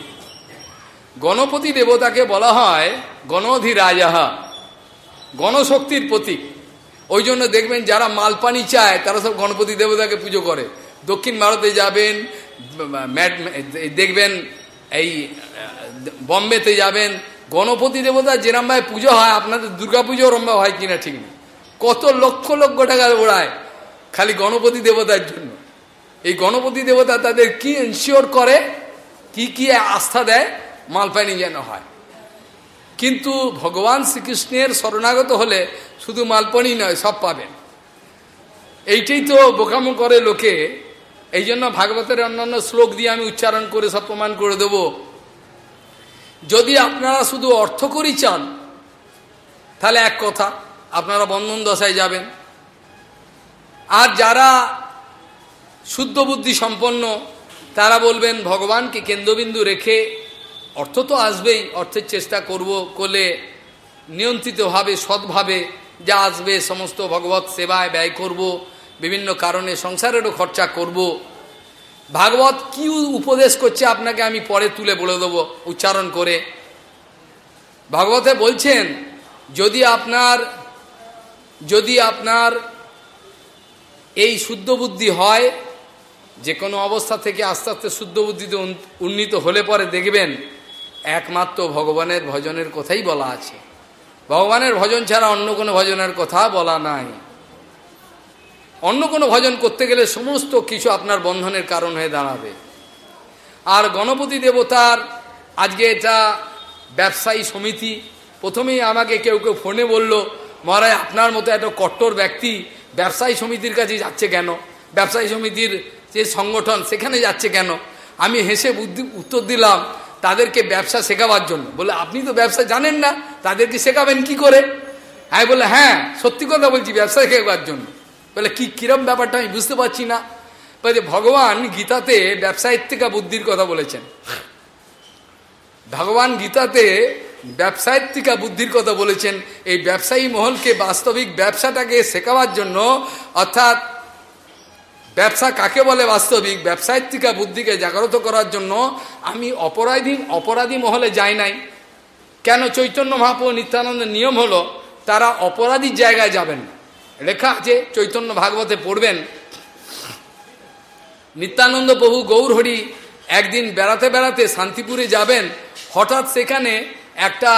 Speaker 1: গণপতি দেবতাকে বলা হয় গণধিরাজা গণশক্তির প্রতীক। ওই জন্য দেখবেন যারা মালপানি চায়, তারা সব গণপতি দেবতাকে পুজো করে। দক্ষিণ ভারতে যাবেন দেখবেন এই, বম্বেতে যাবেন, গণপতি দেবতা যেরমভাবে পুজো হয়, আপনাদের দুর্গা পুজো ওরমভাবে হয় কিনা ঠিক নেই। কত লক্ষ লক্ষ টাকা ওড়ায় খালি গণপতি দেবতার জন্য। এই গণপতি দেবতা তাদের কি ইনশিওর করে, কি কি আস্থা দেয়, মালপানি যেন হয়। কিন্তু ভগবান শ্রীকৃষ্ণের শরণাগত হলে শুধু মালপানি নয়, সব পাবেন। এইটাই তো বোকামো করে লোকে। এই জন্য ভাগবতের অন্যান্য শ্লোক দিয়ে আমি উচ্চারণ করে সব প্রমাণ করে দেব। যদি আপনারা শুধু অর্থ করি চান, তাহলে এক কথা আপনারা বন্ধন দশায় যাবেন। আর যারা শুদ্ধ বুদ্ধি সম্পন্ন, তারা বলবেন, ভগবানকে কেন্দ্রবিন্দু রেখে অর্থ তো আসবেই, অর্থের চেষ্টা করব করলে নিয়ন্ত্রিতভাবে, সৎভাবে যা আসবে, সমস্ত ভগবত সেবায় ব্যয় করব, বিভিন্ন কারণে সংসারেরও খরচা করব। ভাগবত কি উপদেশ করছে আপনাকে আমি পরে তুলে বলে দেবো, উচ্চারণ করে। ভাগবতে বলছেন, যদি আপনার যদি আপনার এই শুদ্ধ বুদ্ধি হয়, যে কোনো অবস্থা থেকে আস্তে আস্তে শুদ্ধ বুদ্ধিতে উন্নীত হলে পরে দেখবেন একমাত্র ভগবানের ভজনের কথাই বলা আছে। ভগবানের ভজন ছাড়া অন্য কোনো ভজনের কথা বলা নাই। অন্য কোনো ভজন করতে গেলে সমস্ত কিছু আপনার বন্ধনের কারণ হয়ে দাঁড়াবে। আর গণপতি দেবতার আজকে এটা ব্যবসায়ী সমিতি, প্রথমেই আমাকে কেউ কেউ ফোনে বলল মহারাজ, আপনার মতো একটা কট্টর ব্যক্তি ব্যবসায়ী সমিতির কাছে যাচ্ছে কেন? ব্যবসায়ী সমিতির যে সংগঠন, সেখানে যাচ্ছে কেন? আমি হেসে বুদ্ধি, উত্তর দিলাম, তাদেরকে ব্যবসা শেখাবার জন্য। বলে, আপনি তো ব্যবসা জানেন না, তাদেরকে শেখাবেন কি করে? হ্যাঁ বলে হ্যাঁ সত্যি কথা বলছি, ব্যবসা শেখাবার জন্য। বলে, কি, কিরম ব্যাপারটা আমি বুঝতে পারছি না। বলে, ভগবান গীতাতে ব্যবসায়িক থেকে বুদ্ধির কথা বলেছেন। ভগবান গীতাতে ব্যবসায়িকা বুদ্ধির কথা বলেছেন, এই ব্যবসায়ী মহলকে বাস্তবিক ব্যবসাটাকে শেখাবার জন্য, অর্থাৎ ব্যবসা কাকে বলে বাস্তবিক, ব্যবসায়িকা বুদ্ধিকে জাগ্রত করার জন্য আমি অপরাধী অপরাধী মহলে যাই নাই। কেন চৈতন্য মহাপ্রভু নিত্যানন্দের নিয়ম হলো, তারা অপরাধীর জায়গায় যাবেন। লেখা আছে, চৈতন্য ভাগবতে পড়বেন। নিত্যানন্দ প্রভু গৌরহরি একদিন বেড়াতে বেড়াতে শান্তিপুরে যাবেন, হঠাৎ সেখানে একটা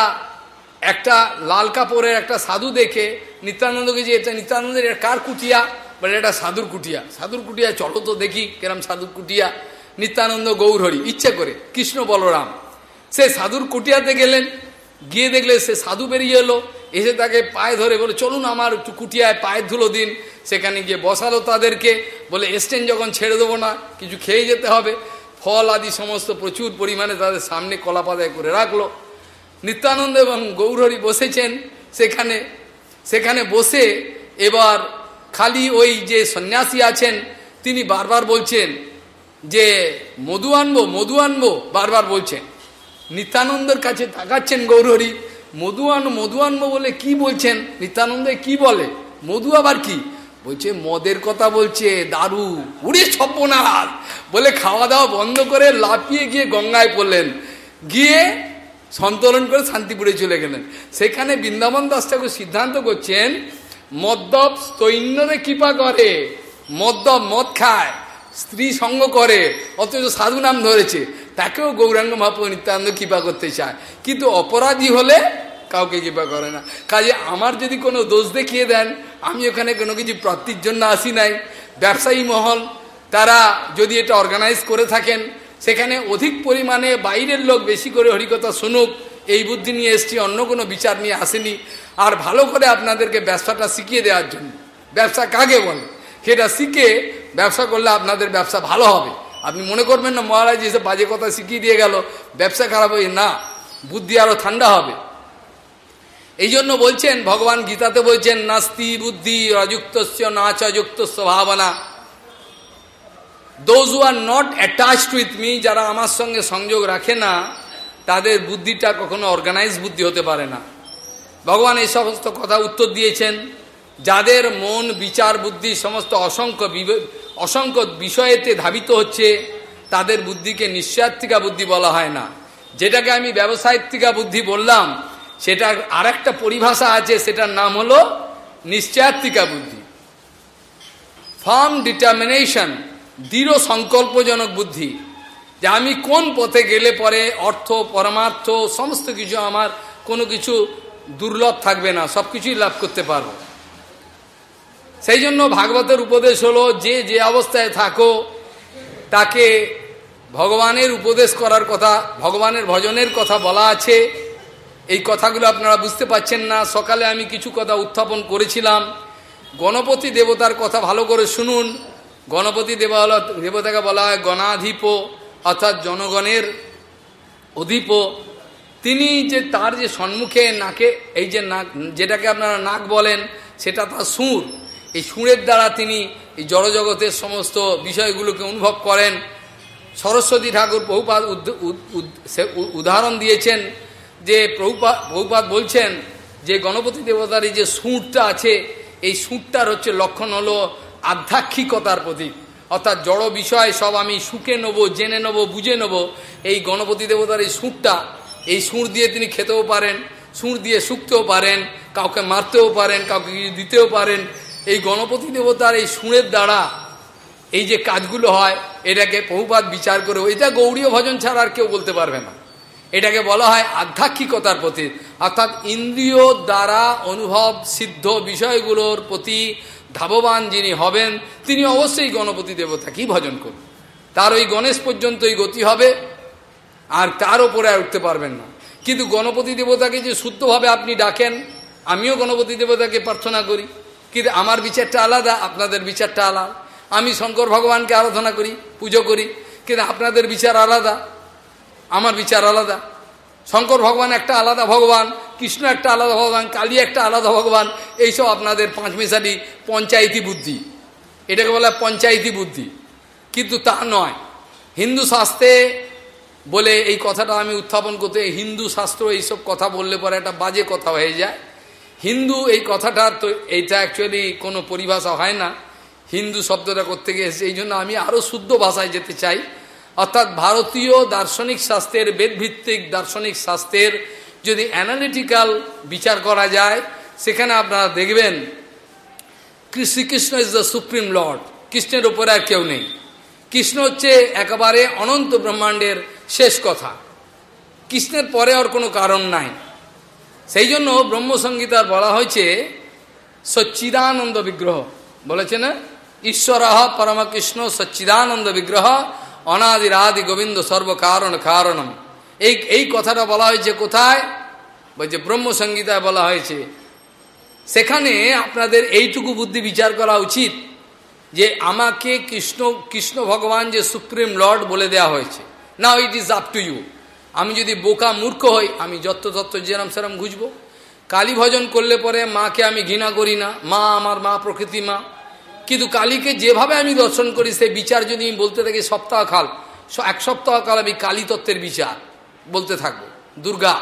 Speaker 1: একটা লাল কাপড়ের একটা সাধু দেখে নিত্যানন্দকে যে এটা নিত্যানন্দের কার কুটিয়া? বলে এটা সাধুর কুটিয়া। সাধুর কুটিয়া, চলো তো দেখি কেরম সাধুর কুটিয়া। নিত্যানন্দ গৌরহরি, ইচ্ছে করে, কৃষ্ণ বলরাম। সে সাধুর কুটিয়াতে গেলেন, গিয়ে দেখলে সে সাধু বেরিয়ে এলো, এসে তাকে পায়ে ধরে বলে, চলুন আমার একটু কুটিয়ায় পায়ের ধুলো দিন। সেখানে গিয়ে বসালো তাদেরকে, বলে, এসছেন যখন, ছেড়ে দেবো না, কিছু খেয়ে যেতে হবে। ফল আদি সমস্ত প্রচুর পরিমাণে তাদের সামনে কলা পাতায় করে রাখল। নিত্যানন্দ এবং গৌরহরি বসেছেন, সেখানে সেখানে বসে এবার খালি ওই যে সন্ন্যাসী আছেন, তিনি বারবার বলছেন যে, মধু আনব মধু আনব, বারবার বলছেন। নিত্যানন্দের কাছে তাকাচ্ছেন গৌরহরি, মধু আন, মধু আনব বলে কি বলছেন? নিত্যানন্দ কি বলে? মধু আবার কি? বলছে, মদের কথা বলছে, দারু, উড়ে ছপ্পনার বলে খাওয়া দাওয়া বন্ধ করে লাফিয়ে গিয়ে গঙ্গায় পড়লেন। গিয়ে সন্তরণ করে শান্তিপুরে চলে গেলেন। সেখানে বৃন্দাবন দাস ঠাকুর সিদ্ধান্ত করছেন, মদ্যপ স্তৈন্যরে কৃপা করে, মদ্যপ মদ খায়, স্ত্রী সঙ্গ করে, অথচ সাধু নাম ধরেছে, তাকেও গৌরাঙ্গ মহাপ্রভু নিত্যানন্দ কৃপা করতে চায়। কিন্তু অপরাধী হলে কাউকে কৃপা করে না। কাজে আমার যদি কোনো দোষ দেখিয়ে দেন, আমি ওখানে কোনো কিছু প্রাপ্তির জন্য আসি নাই। ব্যবসায়ী মহল, তারা যদি এটা অর্গানাইজ করে থাকেন সেখানে অধিক পরিমাণে বাইরের লোক বেশি করে, হরিকথা শুনুক, এই বুদ্ধি নিয়ে এসছি, অন্য কোনো বিচার নিয়ে আসেনি। আর ভালো করে আপনাদেরকে ব্যবসাটা শিখিয়ে দেওয়ার জন্য। ব্যবসা কাকে বলে? সেটা শিখে ব্যবসা করলে আপনাদের ব্যবসা ভালো হবে। আপনি মনে করবেন না মহারাজ, এসে বাজে কথা শিখিয়ে দিয়ে গেল, ব্যবসা খারাপ হয়ে না, বুদ্ধি আরও ঠান্ডা হবে। এই জন্য বলছেন, ভগবান গীতাতে বলছেন, নাস্তি বুদ্ধি অযুক্ত নাচ অযুক্ত ভাবনা। Those are not attached with me যারা আমার সঙ্গে সংযোগ রাখে না, তাদের বুদ্ধিটা কখনো অর্গানাইজ বুদ্ধি হতে পারে না। ভগবান এই সমস্ত কথা উত্তর দিয়েছেন। যাদের মন, বিচার, বুদ্ধি সমস্ত অসংখ্য অসংখ্য বিষয়েতে ধাবিত হচ্ছে, তাদের বুদ্ধিকে নিশ্চয়াত্মিকা বুদ্ধি বলা হয় না। যেটাকে আমি ব্যবসায়িকা বুদ্ধি বললাম, সেটার আর একটা পরিভাষা আছে, সেটার নাম হলো নিশ্চয়াত্মিকা বুদ্ধি। ফার্ম ডিটারমিনেশন দৃঢ় সংকল্পজনক বুদ্ধি যে আমি কোন পথে গেলে পরে অর্থ, পরমার্থ, সমস্ত কিছু আমার কোনো কিছু দুর্লভ থাকবে না, সব কিছুই লাভ করতে পারব। সেই জন্য ভাগবতের উপদেশ হলো, যে যে অবস্থায় থাকো, তাকে ভগবানের উপদেশ করার কথা, ভগবানের ভজনের কথা বলা আছে। এই কথাগুলো আপনারা বুঝতে পাচ্ছেন না। সকালে আমি কিছু কথা উত্থাপন করেছিলাম। গণপতি দেবতার কথা ভালো করে শুনুন। গণপতি দেবা দেবতাকে বলা হয় গণাধিপ, অর্থাৎ জনগণের অধিপ। তিনি যে তার যে সম্মুখে নাকে, এই যে নাক, যেটাকে আপনারা নাক বলেন, সেটা তার সুর। এই সুরের দ্বারা তিনি এই জড়জগতের সমস্ত বিষয়গুলোকে অনুভব করেন। সরস্বতী ঠাকুর বহুপাত উদাহরণ দিয়েছেন যে প্রভুপাত বহুপাত বলছেন যে গণপতি দেবতার যে সুরটা আছে, এই সুরটার হচ্ছে লক্ষণ হলো আধ্যাত্মিকতার প্রতীক। অর্থাৎ জড় বিষয় সব আমি শুকে নেব, জেনে নেব, বুঝে নেব। এই গণপতি দেবতার এই সুরটা, এই সুর দিয়ে তিনি খেতেও পারেন, সুর দিয়ে শুকতেও পারেন, কাউকে মারতেও পারেন, কাউকে কিছু দিতেও পারেন। এই গণপতি দেবতার এই সুরের দ্বারা এই যে কাজগুলো হয়, এটাকে বহুপাত বিচার করে এটা গৌরীয় ভজন ছাড়া আর কেউ বলতে পারবে না। এটাকে বলা হয় আধ্যাত্মিকতার প্রতি অর্থাৎ ইন্দ্রিয় দ্বারা অনুভব সিদ্ধ বিষয়গুলোর প্রতি ধাববান যিনি হবেন, তিনি অবশ্যই গণপতি দেবতাকেই ভজন করবেন তার ওই গণেশ পর্যন্তই গতি হবে, আর তার ওপরে আর উঠতে পারবেন না। কিন্তু গণপতি দেবতাকে যে শুদ্ধভাবে আপনি ডাকেন, আমিও গণপতি দেবতাকে প্রার্থনা করি। কিন্তু আমার বিচারটা আলাদা, আপনাদের বিচারটা আলাদা। আমি শঙ্কর ভগবানকে আরাধনা করি, পুজো করি, কিন্তু আপনাদের বিচার আলাদা, আমার বিচার আলাদা। শঙ্কর ভগবান একটা আলাদা ভগবান, কৃষ্ণ একটা আলাদা ভগবান, কালী একটা আলাদা ভগবান, এইসব আপনাদের পাঁচ মেশালি পঞ্চায়েতি বুদ্ধি। এটাকে বলা পঞ্চায়েতি বুদ্ধি। কিন্তু তা নয়। হিন্দু শাস্ত্রে বলে এই কথাটা আমি উত্থাপন করতে, হিন্দু শাস্ত্র এইসব কথা বললে পরে একটা বাজে কথা হয়ে যায়। হিন্দু এই কথাটা তো, এইটা অ্যাকচুয়ালি কোনো পরিভাষা হয় না। হিন্দু শব্দটা করতে গিয়ে এই জন্য আমি আরও শুদ্ধ ভাষায় যেতে চাই। অর্থাৎ ভারতীয় দার্শনিক শাস্ত্রের বেদভিত্তিক দার্শনিক শাস্ত্রের যদি অ্যানালিটিক্যাল বিচার করা যায়, সেখানে আপনারা দেখবেন Shrikrishna is the supreme lord কৃষ্ণের উপরে আর কেউ নেই। কৃষ্ণ হচ্ছে একেবারে অনন্ত ব্রহ্মাণ্ডের শেষ কথা। কৃষ্ণের পরে আর কোনো কারণ নাই। সেই জন্য ব্রহ্মসংগীতার বলা হয়েছে, সচ্চিদানন্দ বিগ্রহ। বলেছে না? ঈশ্বর পরমকৃষ্ণ সচ্চিদানন্দ বিগ্রহ অনাদিরাদি গোবিন্দ সর্বকারণ কারণম। এই এই কথাটা বলা হয়েছে কোথায়? বলছে ব্রহ্মসংগীতায় বলা হয়েছে। সেখানে আপনাদের এইটুকু বুদ্ধি বিচার করা উচিত যে আমাকে কৃষ্ণ কৃষ্ণ ভগবান যে সুপ্রিম লর্ড বলে দেয়া হয়েছে। Now it is up to you আমি যদি বোকা মূর্খ হই, আমি যত তত্ত্ব যেরম সেরম ঘুষবো। কালী ভজন করলে পরে মাকে আমি ঘৃণা করি না। মা আমার মা প্রকৃতি মা। কিন্তু কালীকে যেভাবে আমি দর্শন করি, সেই বিচার যদি আমি বলতে থাকি সপ্তাহকাল এক সপ্তাহকাল আমি কালী তত্ত্বের বিচার বলতে থাকব। দুর্গা,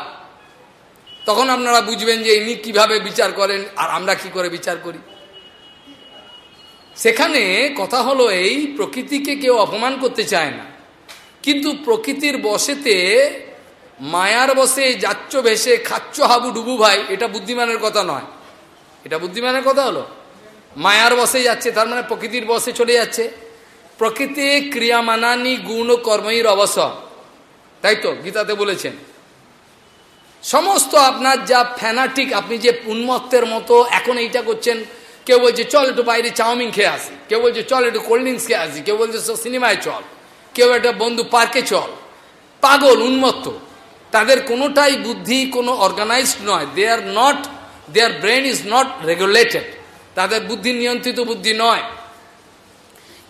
Speaker 1: তখন আপনারা বুঝবেন যে ইনি কীভাবে বিচার করেন আর আমরা কি করে বিচার করি। সেখানে কথা হলো এই প্রকৃতিকে কেউ অপমান করতে চায় না। কিন্তু প্রকৃতির বসেতে মায়ার বসে যাচ্ছ ভেসে, খাচ্ছ হাবু ডুবু ভাই, এটা বুদ্ধিমানের কথা নয়। এটা বুদ্ধিমানের কথা হলো? মায়ার বসে যাচ্ছে, তার মানে প্রকৃতির বসে চলে যাচ্ছে। প্রকৃতি ক্রিয়ামানানি গুণ কর্মীর অবসর। তাই তো, গীতাতে বলেছেন। সমস্ত আপনার যা ফ্যানাটিক আপনি যে উন্মত্তের মতো এখন এইটা করছেন, কেউ বলছে, চল একটু বাইরে চাউমিন খেয়ে আসি। কেউ বলছে, চল একটু কোল্ড ড্রিঙ্কস খেয়ে আসি। কেউ বলছে সিনেমায় চল। কেউ একটা বন্ধু পার্কে চল। পাগল, উন্মত্ত। তাদের কোনোটাই বুদ্ধি কোনো অর্গানাইজড নয়। They are not their brain is not regulated তাদের বুদ্ধি নিয়ন্ত্রিত বুদ্ধি নয়।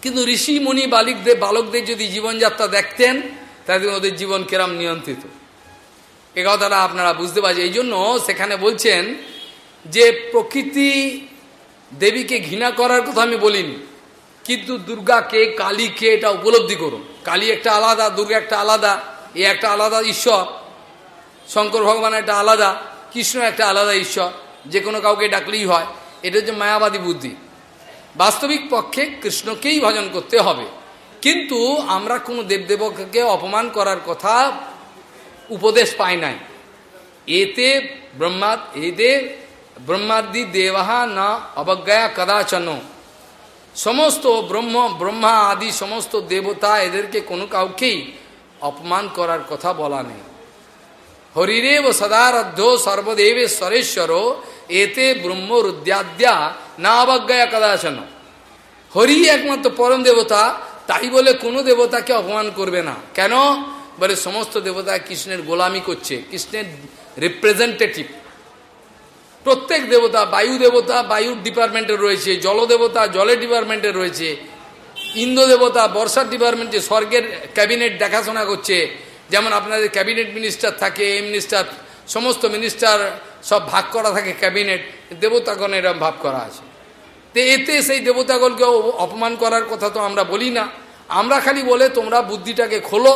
Speaker 1: কিন্তু ঋষি, মুনি বালিকদের বালকদের যদি জীবনযাত্রা দেখতেন তাদের ওদের জীবন কেরাম নিয়ন্ত্রিত। এ কথাটা আপনারা বুঝতে পারছেন। এই জন্য সেখানে বলছেন যে প্রকৃতি দেবীকে ঘৃণা করার কথা আমি বলিনি। কিন্তু দুর্গাকে, কালীকে এটা উপলব্ধি করুন। কালী একটা আলাদা, দুর্গা একটা আলাদা, এ একটা আলাদা ঈশ্বর, শঙ্কর ভগবান একটা আলাদা, কৃষ্ণ একটা আলাদা ঈশ্বর, যে কোনো কাউকে ডাকলেই হয়। এটা হচ্ছে মায়াবাদী বুদ্ধি। বাস্তবিক পক্ষে কৃষ্ণকেই ভজন করতে হবে। কিন্তু আমরা কোনো দেবদেবকে অপমান করার কথা উপদেশ পাই নাই। এতে ব্রহ্মা এতে ব্রহ্মাদি দেবাহা না অবজ্ঞা কদাচন। সমস্ত ব্রহ্ম ব্রহ্মা আদি সমস্ত দেবতা এদেরকে কোনো কাউকেই অপমান করার কথা বলা নেই। হরিরেব সদারধ্য সর্বদেবেশ্বরেশ্বর এতে ব্রহ্ম রুদ্যাদ্যা না অবজ্ঞা কদাচন হরি একমাত্র পরম দেবতা তাই বলে কোনো দেবতাকে অপমান করবে না। কেন? বলে সমস্ত দেবতা কৃষ্ণের গোলামি করছে, কৃষ্ণের রিপ্রেজেন্টেটিভ প্রত্যেক দেবতা, বায়ু দেবতা, বায়ুর ডিপার্টমেন্টে রয়েছে, জল দেবতা, জলের ডিপার্টমেন্টে রয়েছে, ইন্দ্র দেবতা, বর্ষার ডিপার্টমেন্টে স্বর্গের ক্যাবিনেট দেখাশোনা করছে। যেমন আপনাদের ক্যাবিনেট মিনিস্টার থাকে, এই মিনিস্টার, সমস্ত মিনিস্টার সব ভাগ করা থাকে ক্যাবিনেট, দেবতাগণ এরম ভাব করা আছে। তো এতে সেই দেবতাগণকে অপমান করার কথা তো আমরা বলি না। আমরা খালি বলে তোমরা বুদ্ধিটাকে খোলো,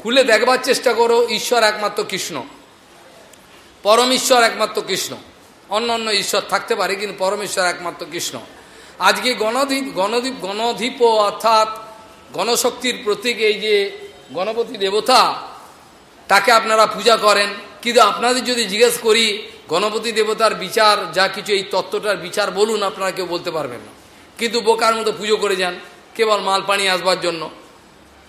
Speaker 1: খুলে দেখবার চেষ্টা করো, ঈশ্বর একমাত্র কৃষ্ণ। পরমেশ্বর একমাত্র কৃষ্ণ। অন্য অন্য ঈশ্বর থাকতে পারে, কিন্তু পরমেশ্বর একমাত্র কৃষ্ণ। আজকে গণধীপ গণদীপ গণধীপ অর্থাৎ গণশক্তির প্রতীক এই যে গণপতি দেবতা, তাকে আপনারা পূজা করেন। কিন্তু আপনাদের যদি জিজ্ঞেস করি, গণপতি দেবতার বিচার, যা কিছু এই তত্ত্বটার বিচার বলুন, আপনারা কেউ বলতে পারবেন না। কিন্তু বোকার মতো পুজো করে যান, কেবল মাল পানি আসবার জন্য।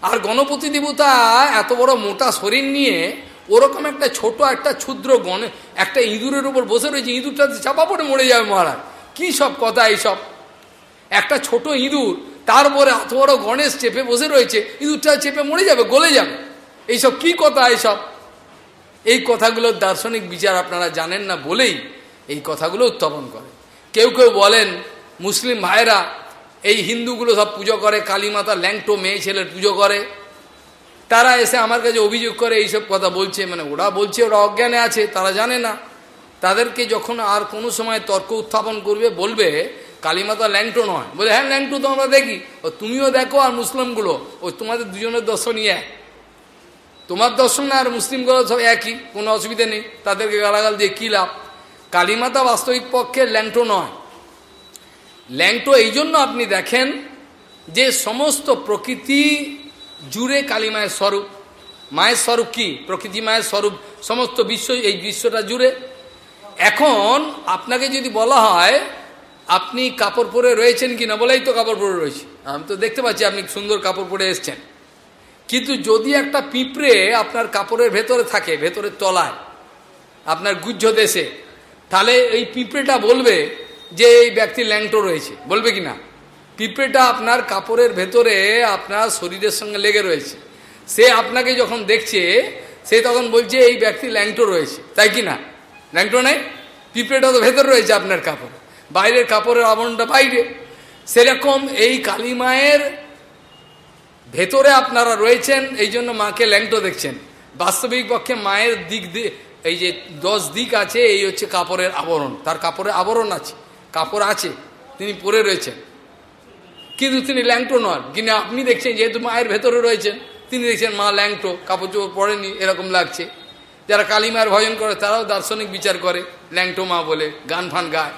Speaker 1: আর গণপতি দেবতা এত বড় মোটা শরীর নিয়ে ওরকম একটা ছোট একটা ক্ষুদ্র গণে, একটা ইঁদুরের উপর বসে রয়েছে ইঁদুরটাতে চাপা পড়ে মরে যাবে মহারাজ। কি সব কথা এইসব? একটা ছোট ইঁদুর তারপরে এত বড় গণেশ চেপে বসে রয়েছে ইঁদুরটা চেপে মরে যাবে, গলে যাবে। এইসব কি কথা, এইসব? এই কথাগুলোর দার্শনিক বিচার আপনারা জানেন না বলেই এই কথাগুলো উত্থাপন করে। কেউ কেউ বলেন, মুসলিম ভাইরা এই হিন্দুগুলো সব পুজো করে কালী মাতা ল্যাংটো মেয়ে ছেলের পুজো করে। তারা এসে আমার কাছে অভিযোগ করে, এইসব কথা বলছে মানে ওরা বলছে, ওরা অজ্ঞানে আছে, তারা জানে না। তাদেরকে যখন আর কোনো সময় তর্ক উত্থাপন করবে, বলবে কালীমাতা ল্যাংটো নয়। বলে হ্যাঁ ল্যাংটো তো আমরা দেখি। ও, তুমিও দেখো আর মুসলিমগুলো। ওই তোমাদের দুজনের দর্শনই এক। তোমার দর্শন আর মুসলিমগুলো সব একই, কোনো অসুবিধা নেই। তাদেরকে গালাগাল দিয়ে কী লাভ? কালীমাতা বাস্তবিক পক্ষে ল্যাংটো নয়। ল্যাংটো এই জন্য আপনি দেখেন যে সমস্ত প্রকৃতি জুড়ে কালী মায়ের স্বরূপ। মায়ের স্বরূপ কি? প্রকৃতি মায়ের স্বরূপ, সমস্ত বিশ্ব এই বিশ্বটা জুড়ে। এখন আপনাকে যদি বলা হয় আপনি কাপড় পরে রয়েছেন কি না বলেই তো কাপড় পরে রয়েছে। আমি তো দেখতে পাচ্ছি আপনি সুন্দর কাপড় পরে এসছেন। কিন্তু যদি একটা পিঁপড়ে আপনার কাপড়ের ভেতরে থাকে, ভেতরের তলায়, আপনার গুজ্জ দেশে, তাহলে এই পিঁপড়েটা বলবে যে এই ব্যক্তি ল্যাংটো রয়েছে। বলবে কি না? পিঁপড়েটা আপনার কাপড়ের ভেতরে আপনার শরীরের সঙ্গে লেগে রয়েছে। সে আপনাকে যখন দেখছে, সে তখন বলছে, এই ব্যক্তি ল্যাংটো রয়েছে। তাই কি না? ল্যাংটো নেই? পিঁপড়েটা তো ভেতর রয়েছে আপনার কাপড়। বাইরের কাপড়ের আবরণটা বাইরে। সেরকম এই কালী মায়ের ভেতরে আপনারা রয়েছেন, এই জন্য মাকে ল্যাংটো দেখছেন। বাস্তবিক পক্ষে মায়ের দিক দিয়ে, এই যে দশ দিক আছে, এই হচ্ছে কাপড়ের আবরণ। তার কাপড়ের আবরণ আছে, কাপড় আছে, তিনি পরে রয়েছেন। কিন্তু তিনি ল্যাংটো নন। কিন্তু আপনি দেখছেন, যেহেতু মায়ের ভেতরে রয়েছেন, তিনি দেখছেন মা ল্যাংটো কাপড় চোপড় পরেনি, এরকম লাগছে। যারা কালীমার ভজন করে, তারাও দার্শনিক বিচার করে, ল্যাংটো মা বলে গান ফান গায়।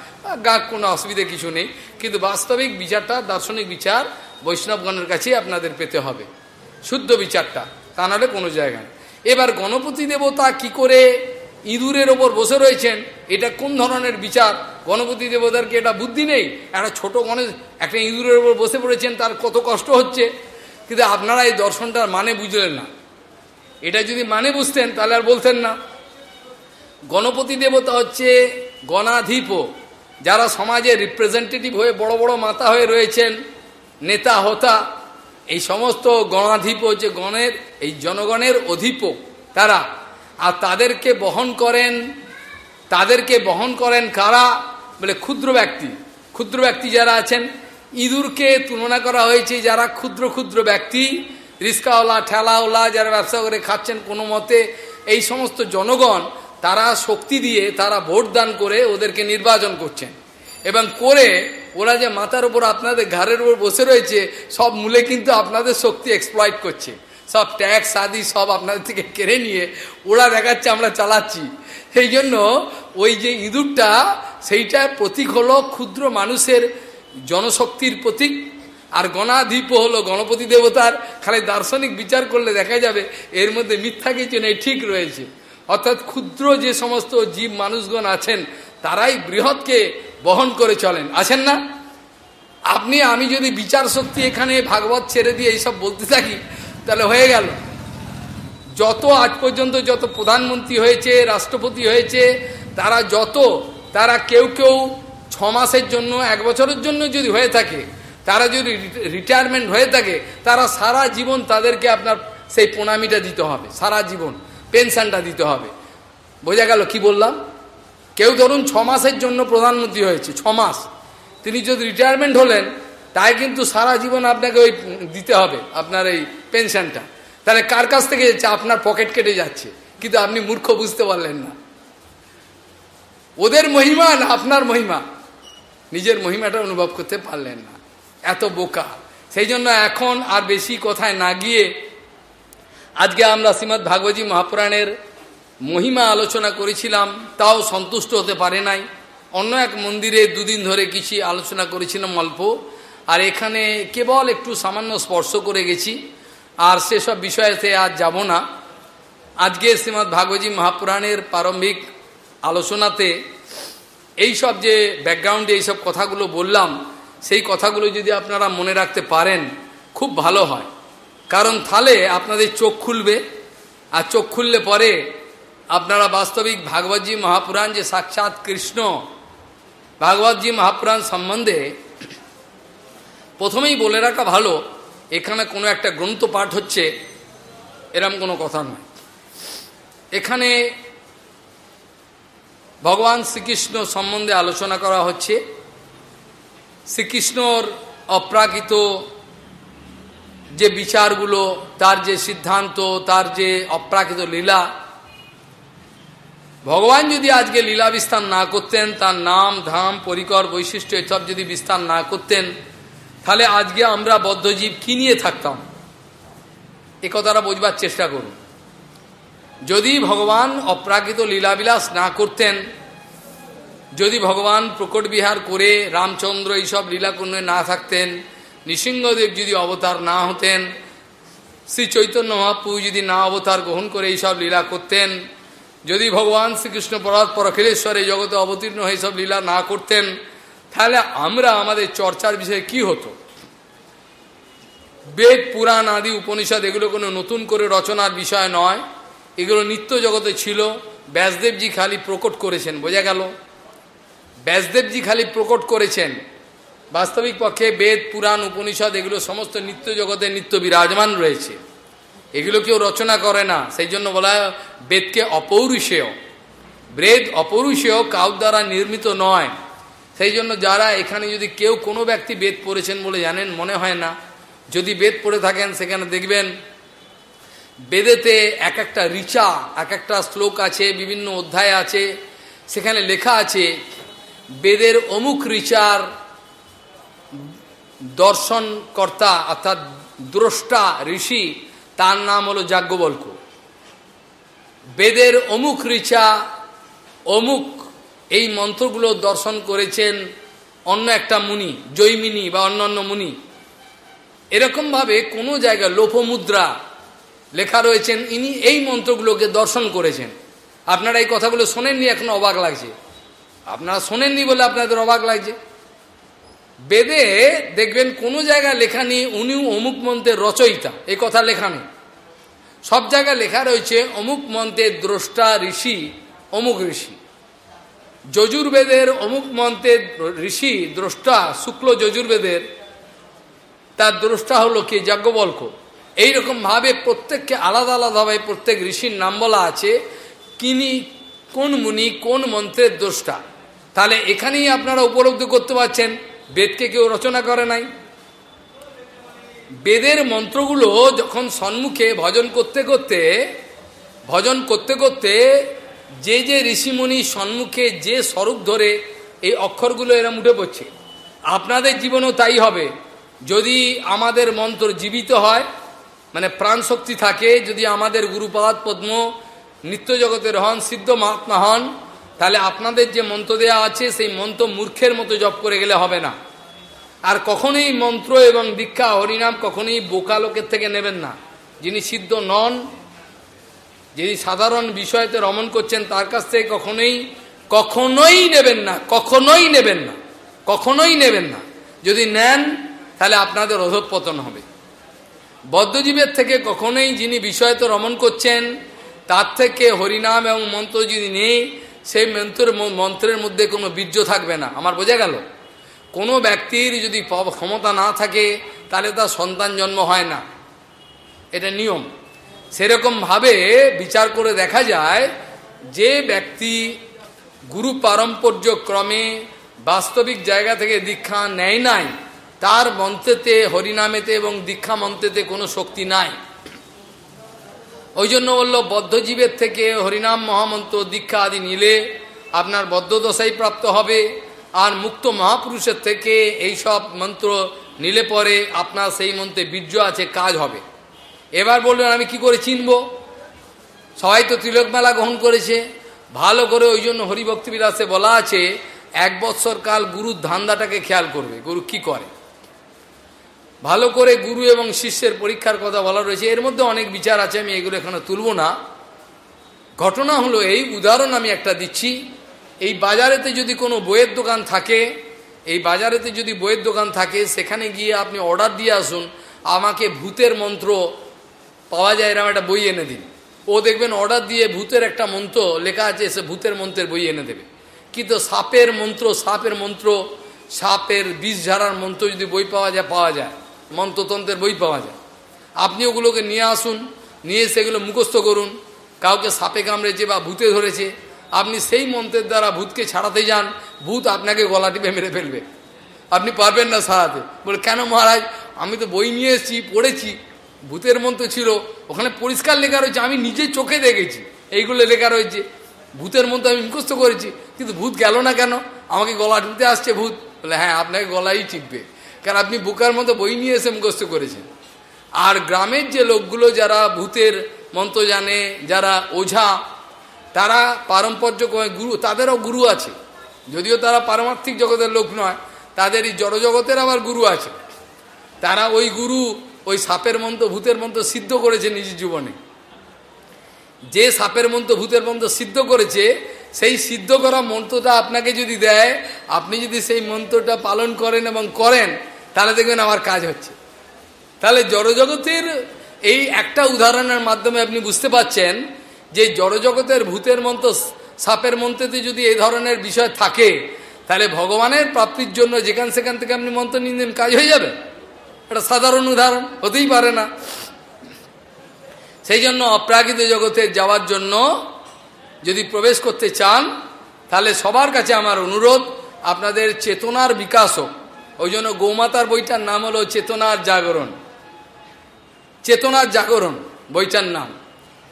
Speaker 1: গা কোনো অসুবিধা কিছু নেই। কিন্তু বাস্তবিক বিচারটা, দার্শনিক বিচার বৈষ্ণবগণের কাছেই আপনাদের পেতে হবে। শুদ্ধ বিচারটা, তা নাহলে কোনো জায়গায় এবার গণপতি দেবতা কি করে ইঁদুরের ওপর বসে রয়েছেন, এটা কোন ধরনের বিচার? গণপতি দেবতার কি এটা বুদ্ধি নেই? একটা ছোট গণেশ, একটা ইঁদুরের ওপর বসে পড়েছেন, তার কত কষ্ট হচ্ছে? কিন্তু আপনারা এই দর্শনটার মানে বুঝলেন না। এটা যদি মানে বুঝতেন, তাহলে আর বলতেন না। গণপতি দেবতা হচ্ছে গণাধিপ। যারা সমাজে রিপ্রেজেন্টেটিভ হয়ে, বড় বড় মাতা হয়ে রয়েছেন, নেতা, হতা, এই সমস্ত গণাধিপ যে গণের, এই জনগণের অধিপ তারা। আর তাদেরকে বহন করেন, তাদেরকে বহন করেন কারা? বলে ক্ষুদ্র ব্যক্তি। ক্ষুদ্র ব্যক্তি যারা আছেন, ইঁদুরকে তুলনা করা হয়েছে যারা ক্ষুদ্র ক্ষুদ্র ব্যক্তি। রিস্কাওয়ালা, ঠেলাওয়ালা যারা ব্যবসা করে খাচ্ছেন কোনো মতে, এই সমস্ত জনগণ তারা শক্তি দিয়ে তারা ভোট দান করে ওদেরকে নির্বাচন করছেন। এবং করে ওরা যে মাথার উপর আপনাদের ঘাড়ের উপর বসে রয়েছে, সব মূলে কিন্তু আপনাদের শক্তি এক্সপ্লয়েট করছে। সব ট্যাক্স আদি সব আপনাদের থেকে কেড়ে নিয়ে ওরা দেখাচ্ছে আমরা চালাচ্ছি। সেই জন্য ওই যে ইঁদুরটা, সেইটা প্রতীক হলো ক্ষুদ্র মানুষের জনশক্তির প্রতীক। আর গণাধিপ হলো গণপতি দেবতার। খালি দার্শনিক বিচার করলে দেখা যাবে এর মধ্যে মিথ্যা কিছু নেই, ঠিক রয়েছে। অর্থাৎ ক্ষুদ্র যে সমস্ত জীব মানুষগণ আছেন, তারাই বৃহৎকে বহন করে চলেন। আছেন না? আপনি, আমি যদি বিচার শক্তি এখানে ভাগবত ছেড়ে দিয়ে এইসব বলতে থাকি, তাহলে হয়ে গেল। যত আজ পর্যন্ত যত প্রধানমন্ত্রী হয়েছে, রাষ্ট্রপতি হয়েছে, তারা যত, তারা কেউ কেউ ছ মাসের জন্য, এক বছরের জন্য যদি হয়ে থাকে, তারা যদি রিটায়ারমেন্ট হয়ে থাকে, তারা সারা জীবন তাদেরকে আপনার সেই প্রণামিটা দিতে হবে। সারা জীবন। পেনশনটা দিতে হবে। বোঝা গেল কি বললাম? কেউ ধরুন ছ মাসের জন্য প্রধানমন্ত্রী হয়েছে, ছ মাস। তিনি যদি রিটায়ারমেন্ট হলেন, তাই কিন্তু সারা জীবন আপনাকে ওই দিতে হবে, আপনার এই পেনশনটা। তাহলে কার কাছ থেকে যাচ্ছে? আপনার পকেট কেটে যাচ্ছে। কিন্তু আপনি মূর্খ বুঝতে পারলেন না। ওদের মহিমা না আপনার মহিমা? নিজের মহিমাটা অনুভব করতে পারলেন না। এত বোকা। সেই জন্য এখন আর বেশি কথায় না গিয়ে আজকে আমরা শ্রীমৎ ভাগবতী মহাপুরাণের মহিমা আলোচনা করেছিলাম, তাও সন্তুষ্ট হতে পারে নাই। অন্য এক মন্দিরে দুদিন ধরে কিছু আলোচনা করেছিলাম অল্প, আর এখানে কেবল একটু সামান্য স্পর্শ করে গেছি, আর সেসব বিষয়েতে আজ যাব না। আজকে শ্রীমৎ ভাগবতী মহাপুরাণের প্রারম্ভিক আলোচনাতে এই সব যে ব্যাকগ্রাউন্ডে এইসব কথাগুলো বললাম, সেই কথাগুলো যদি আপনারা মনে রাখতে পারেন, খুব ভালো হয়। কারণ তাহলে আপনাদের চোখ খুলবে, আর চোখ খুললে পরে আপনারা বাস্তবিক ভাগবতী মহাপুরাণ যে সাক্ষাৎ কৃষ্ণ ভাগবতী মহাপুরাণ সম্বন্ধে প্রথমেই বলে রাখা ভালো, এখানে কোনো একটা গ্রন্থ পাঠ হচ্ছে, এরম কোনো কথা নয়। এখানে ভগবান শ্রীকৃষ্ণ সম্বন্ধে আলোচনা করা হচ্ছে। শ্রীকৃষ্ণর অপ্রাকৃত যে বিচারগুলো, তার যে সিদ্ধান্ত, তার যে অপ্রাকৃত লীলা। ভগবান যদি আজকে লীলা বিস্তার না করতেন, তার নাম, ধাম, পরিকর, বৈশিষ্ট্য এসব যদি বিস্তার না করতেন, তাহলে আজকে আমরা বদ্ধজীব কি নিয়ে থাকতাম? এ কথাটা বোঝবার চেষ্টা করুন। যদি ভগবান অপ্রাকৃত লীলাবিলাস না করতেন, যদি ভগবান প্রকট বিহার করে রামচন্দ্র এইসব লীলাকুণ্ড না থাকতেন নৃসিংহদেব যদি অবতার না হতেন, শ্রী চৈতন্য মহাপ্রভু যদি না অবতার গ্রহণ করে এইসব লীলা করতেন, যদি ভগবান শ্রীকৃষ্ণ এই জগতে অবতীর্ণ হয়ে সব লীলা না করতেন, তাহলে আমরা আমাদের চর্চার বিষয়ে কি হতো? বেদ, পুরাণ আদি, উপনিষদ এগুলো কোনো নতুন করে রচনার বিষয় নয়। এগুলো নিত্য জগতে ছিল। ব্যাসদেবজি খালি প্রকট করেছেন, বোঝা গেল? ব্যাসদেবজি খালি প্রকট করেছেন। বাস্তবিক পক্ষে বেদ, পুরাণ, উপনিষদ, এগুলো সমস্ত নিত্য জগতে নিত্য বিরাজমান রয়েছে। এগুলো কেউ রচনা করে না। সেই জন্য বলা হয় বেদকে অপৌরুষেয়। বেদ অপৌরুষেয় কাউ দ্বারা নির্মিত নয়। সেই জন্য যারা এখানে যদি কেউ কোনো ব্যক্তি বেদ পড়েছেন বলে জানেন, মনে হয় না। যদি বেদ পড়ে থাকেন, সেখানে দেখবেন বেদেতে এক একটা রিচা, এক একটা শ্লোক আছে, বিভিন্ন অধ্যায় আছে, সেখানে লেখা আছে, বেদের অমুক ঋচার দর্শনকর্তা অর্থাৎ দ্রষ্টা ঋষি, তার নাম হলো যাজ্ঞবল্ক। বেদের অমুক ঋচা অমুক এই মন্ত্রগুলো দর্শন করেছেন অন্য একটা মুনি, জৈমিনী বা অন্যান্য মুনি। এরকমভাবে কোনো জায়গায় লোপমুদ্রা লেখা রয়েছেন, ইনি এই মন্ত্রগুলোকে দর্শন করেছেন। আপনারা এই কথাগুলো শোনেননি, এখন অবাক লাগছে। আপনারা শোনেননি বলে আপনাদের অবাক লাগছে। বেদে দেখবেন কোনো জায়গায় লেখা নেই উনি অমুক মন্ত্রের রচয়িতা। এই কথা লেখা নেই। সব জায়গায় লেখা রয়েছে, অমুক মন্ত্রের দ্রষ্টা ঋষি, অমুক ঋষি। যজুর্বেদের অমুক মন্ত্রের ঋষি, দ্রষ্টা, শুক্ল যজুর্বেদের, তার দ্রষ্টা হলো কে? যাজ্ঞবল্ক। এইরকম ভাবে প্রত্যেককে আলাদা আলাদাভাবে প্রত্যেক ঋষির নাম বলা আছে, কিনি, কোন মুনি, কোন মন্ত্রের দ্রষ্টা। তাহলে এখানেই আপনারা উপলব্ধি করতে পারছেন। বেদকে কেউ রচনা করে নাই। বেদের মন্ত্রগুলো যখন সম্মুখে ভজন করতে করতে, ভজন করতে করতে যে যে ঋষিমণি সম্মুখে যে স্বরূপ ধরে এই অক্ষরগুলো এরা উঠে পড়ছে। আপনাদের জীবনও তাই হবে। যদি আমাদের মন্ত্র জীবিত হয় মানে প্রাণ শক্তি থাকে, যদি আমাদের গুরুপাদ পদ্ম, নিত্য জগতের হন, সিদ্ধ মহাত্মা হন তাহলে আপনাদের যে মন্ত্র দেওয়া আছে, সেই মন্ত্র মূর্খের মতো জপ করে গেলে হবে না। আর কখনোই মন্ত্র এবং দীক্ষা, হরিনাম কখনোই বোকা লোকের থেকে নেবেন না। যিনি সিদ্ধ নন, যিনি সাধারণ বিষয়তে রমণ করছেন, তার কাছ থেকে কখনোই কখনোই নেবেন না, কখনোই নেবেন না, কখনোই নেবেন না। যদি নেন, তাহলে আপনাদের অধঃপতন হবে। বদ্ধজীবের থেকে কখনোই যিনি বিষয়তে রমণ করছেন, তার থেকে হরিনাম এবং মন্ত্র যদি নেই সেই মন্ত্রের মন্ত্রের মধ্যে কোনো বীর্য থাকবে না। আমার বোঝা গেল? কোনো ব্যক্তির যদি ক্ষমতা না থাকে, তাহলে তার সন্তান জন্ম হয় না। এটা নিয়ম। সেরকমভাবে বিচার করে দেখা যায়, যে ব্যক্তি গুরু পারম্পর্য ক্রমে বাস্তবিক জায়গা থেকে দীক্ষা নেয় নাই, তার মন্ত্রেতে, হরিনামেতে এবং দীক্ষা মন্ত্রেতে কোনো শক্তি নাই। ওই জন্য বলল, বদ্ধজীবের থেকে হরিনাম, মহামন্ত্র, দীক্ষা আদি নিলে আপনার বদ্ধদশাই প্রাপ্ত হবে। আর মুক্ত মহাপুরুষের থেকে এই সব মন্ত্র নিলে পরে আপনার সেই মন্ত্রে বীর্য আছে, কাজ হবে। এবার বললেন, আমি কি করে চিনব? সবাই তো তিলকমেলা গ্রহণ করেছে। ভালো করে ওই জন্য হরিভক্তি বিলাসে বলা আছে, এক বৎসর কাল গুরুর ধান্দাটাকে খেয়াল করবে। গুরু কি করে? ভালো করে গুরু এবং শিষ্যের পরীক্ষার কথা বলা রয়েছে। এর মধ্যে অনেক বিচার আছে, আমি এগুলো এখানে তুলব না। ঘটনা হলো এই, উদাহরণ আমি একটা দিচ্ছি। এই বাজারেতে যদি কোনো বইয়ের দোকান থাকে, এই বাজারেতে যদি বইয়ের দোকান থাকে, সেখানে গিয়ে আপনি অর্ডার দিয়ে আসুন, আমাকে ভূতের মন্ত্র পাওয়া যায় এরকম একটা বই এনে দিন। ও দেখবেন অর্ডার দিয়ে ভূতের একটা মন্ত্র লেখা আছে, সে ভূতের মন্ত্রের বই এনে দেবে। কিন্তু সাপের মন্ত্র সাপের মন্ত্র, সাপের বিষ ঝাড়ার মন্ত্র যদি বই পাওয়া যায় পাওয়া যায়। মন্ত্রতন্ত্রের বই পাওয়া যায়। আপনি ওগুলোকে নিয়ে আসুন, নিয়ে সেগুলো মুখস্থ করুন। কাউকে সাপে কামড়েছে বা ভূতে ধরেছে, আপনি সেই মন্ত্রের দ্বারা ভূতকে ছাড়াতে যান, ভূত আপনাকে গলা টিপে মেরে ফেলবে। আপনি পারবেন না সারাতে বলে, কেন মহারাজ? আমি তো বই নিয়ে এসেছি, পড়েছি। ভূতের মন্ত্র ছিল। ওখানে পরিষ্কার লেখা রয়েছে, আমি নিজে চোখে দেখেছি। এইগুলো লেখা রয়েছে। ভূতের মন্ত্র আমি মুখস্থ করেছি, কিন্তু ভূত গেল না কেন? আমাকে গলা টিপতে আসছে ভূত। বলে হ্যাঁ আপনাকে গলাই টিপবে। কারণ আপনি বুকার মতো বই নিয়ে এসে মুখস্থ করেছেন। আর গ্রামের যে লোকগুলো যারা ভূতের মন্ত্র জানে, যারা ওঝা, তারা পারম্পর্য গুরু, তাদেরও গুরু আছে। যদিও তারা পারমার্থিক জগতের লোক নয়, তাদের এই জড়জগতের আবার গুরু আছে। তারা ওই গুরু, ওই সাপের মন্ত্র, ভূতের মন্ত্র সিদ্ধ করেছে নিজের জীবনে। যে সাপের মন্ত্র, ভূতের মন্ত্র সিদ্ধ করেছে, সেই সিদ্ধ করা মন্ত্রটা আপনাকে যদি দেয়, আপনি যদি সেই মন্ত্রটা পালন করেন এবং করেন তাহলে দেখবেন আমার কাজ হচ্ছে। তাহলে জড়জগতের এই একটা উদাহরণের মাধ্যমে আপনি বুঝতে পাচ্ছেন যে জড়জগতের ভূতের মন্ত্র, সাপের মন্ত্রতে যদি এই ধরনের বিষয় থাকে, তাহলে ভগবানের প্রাপ্তির জন্য যেখান সেখান থেকে আপনি মন্ত্র নিন, কাজ হয়ে যাবে। এটা সাধারণ উদাহরণ, হতেই পারে না। সেই জন্য অপ্রাকৃত জগতে যাওয়ার জন্য যদি প্রবেশ করতে চান, তাহলে সবার কাছে আমার অনুরোধ, আপনাদের চেতনার বিকাশ হোক ওই জন্য গৌমাতার বইটার নাম হলো চেতনার জাগরণ। চেতনার জাগরণ বইটার নাম।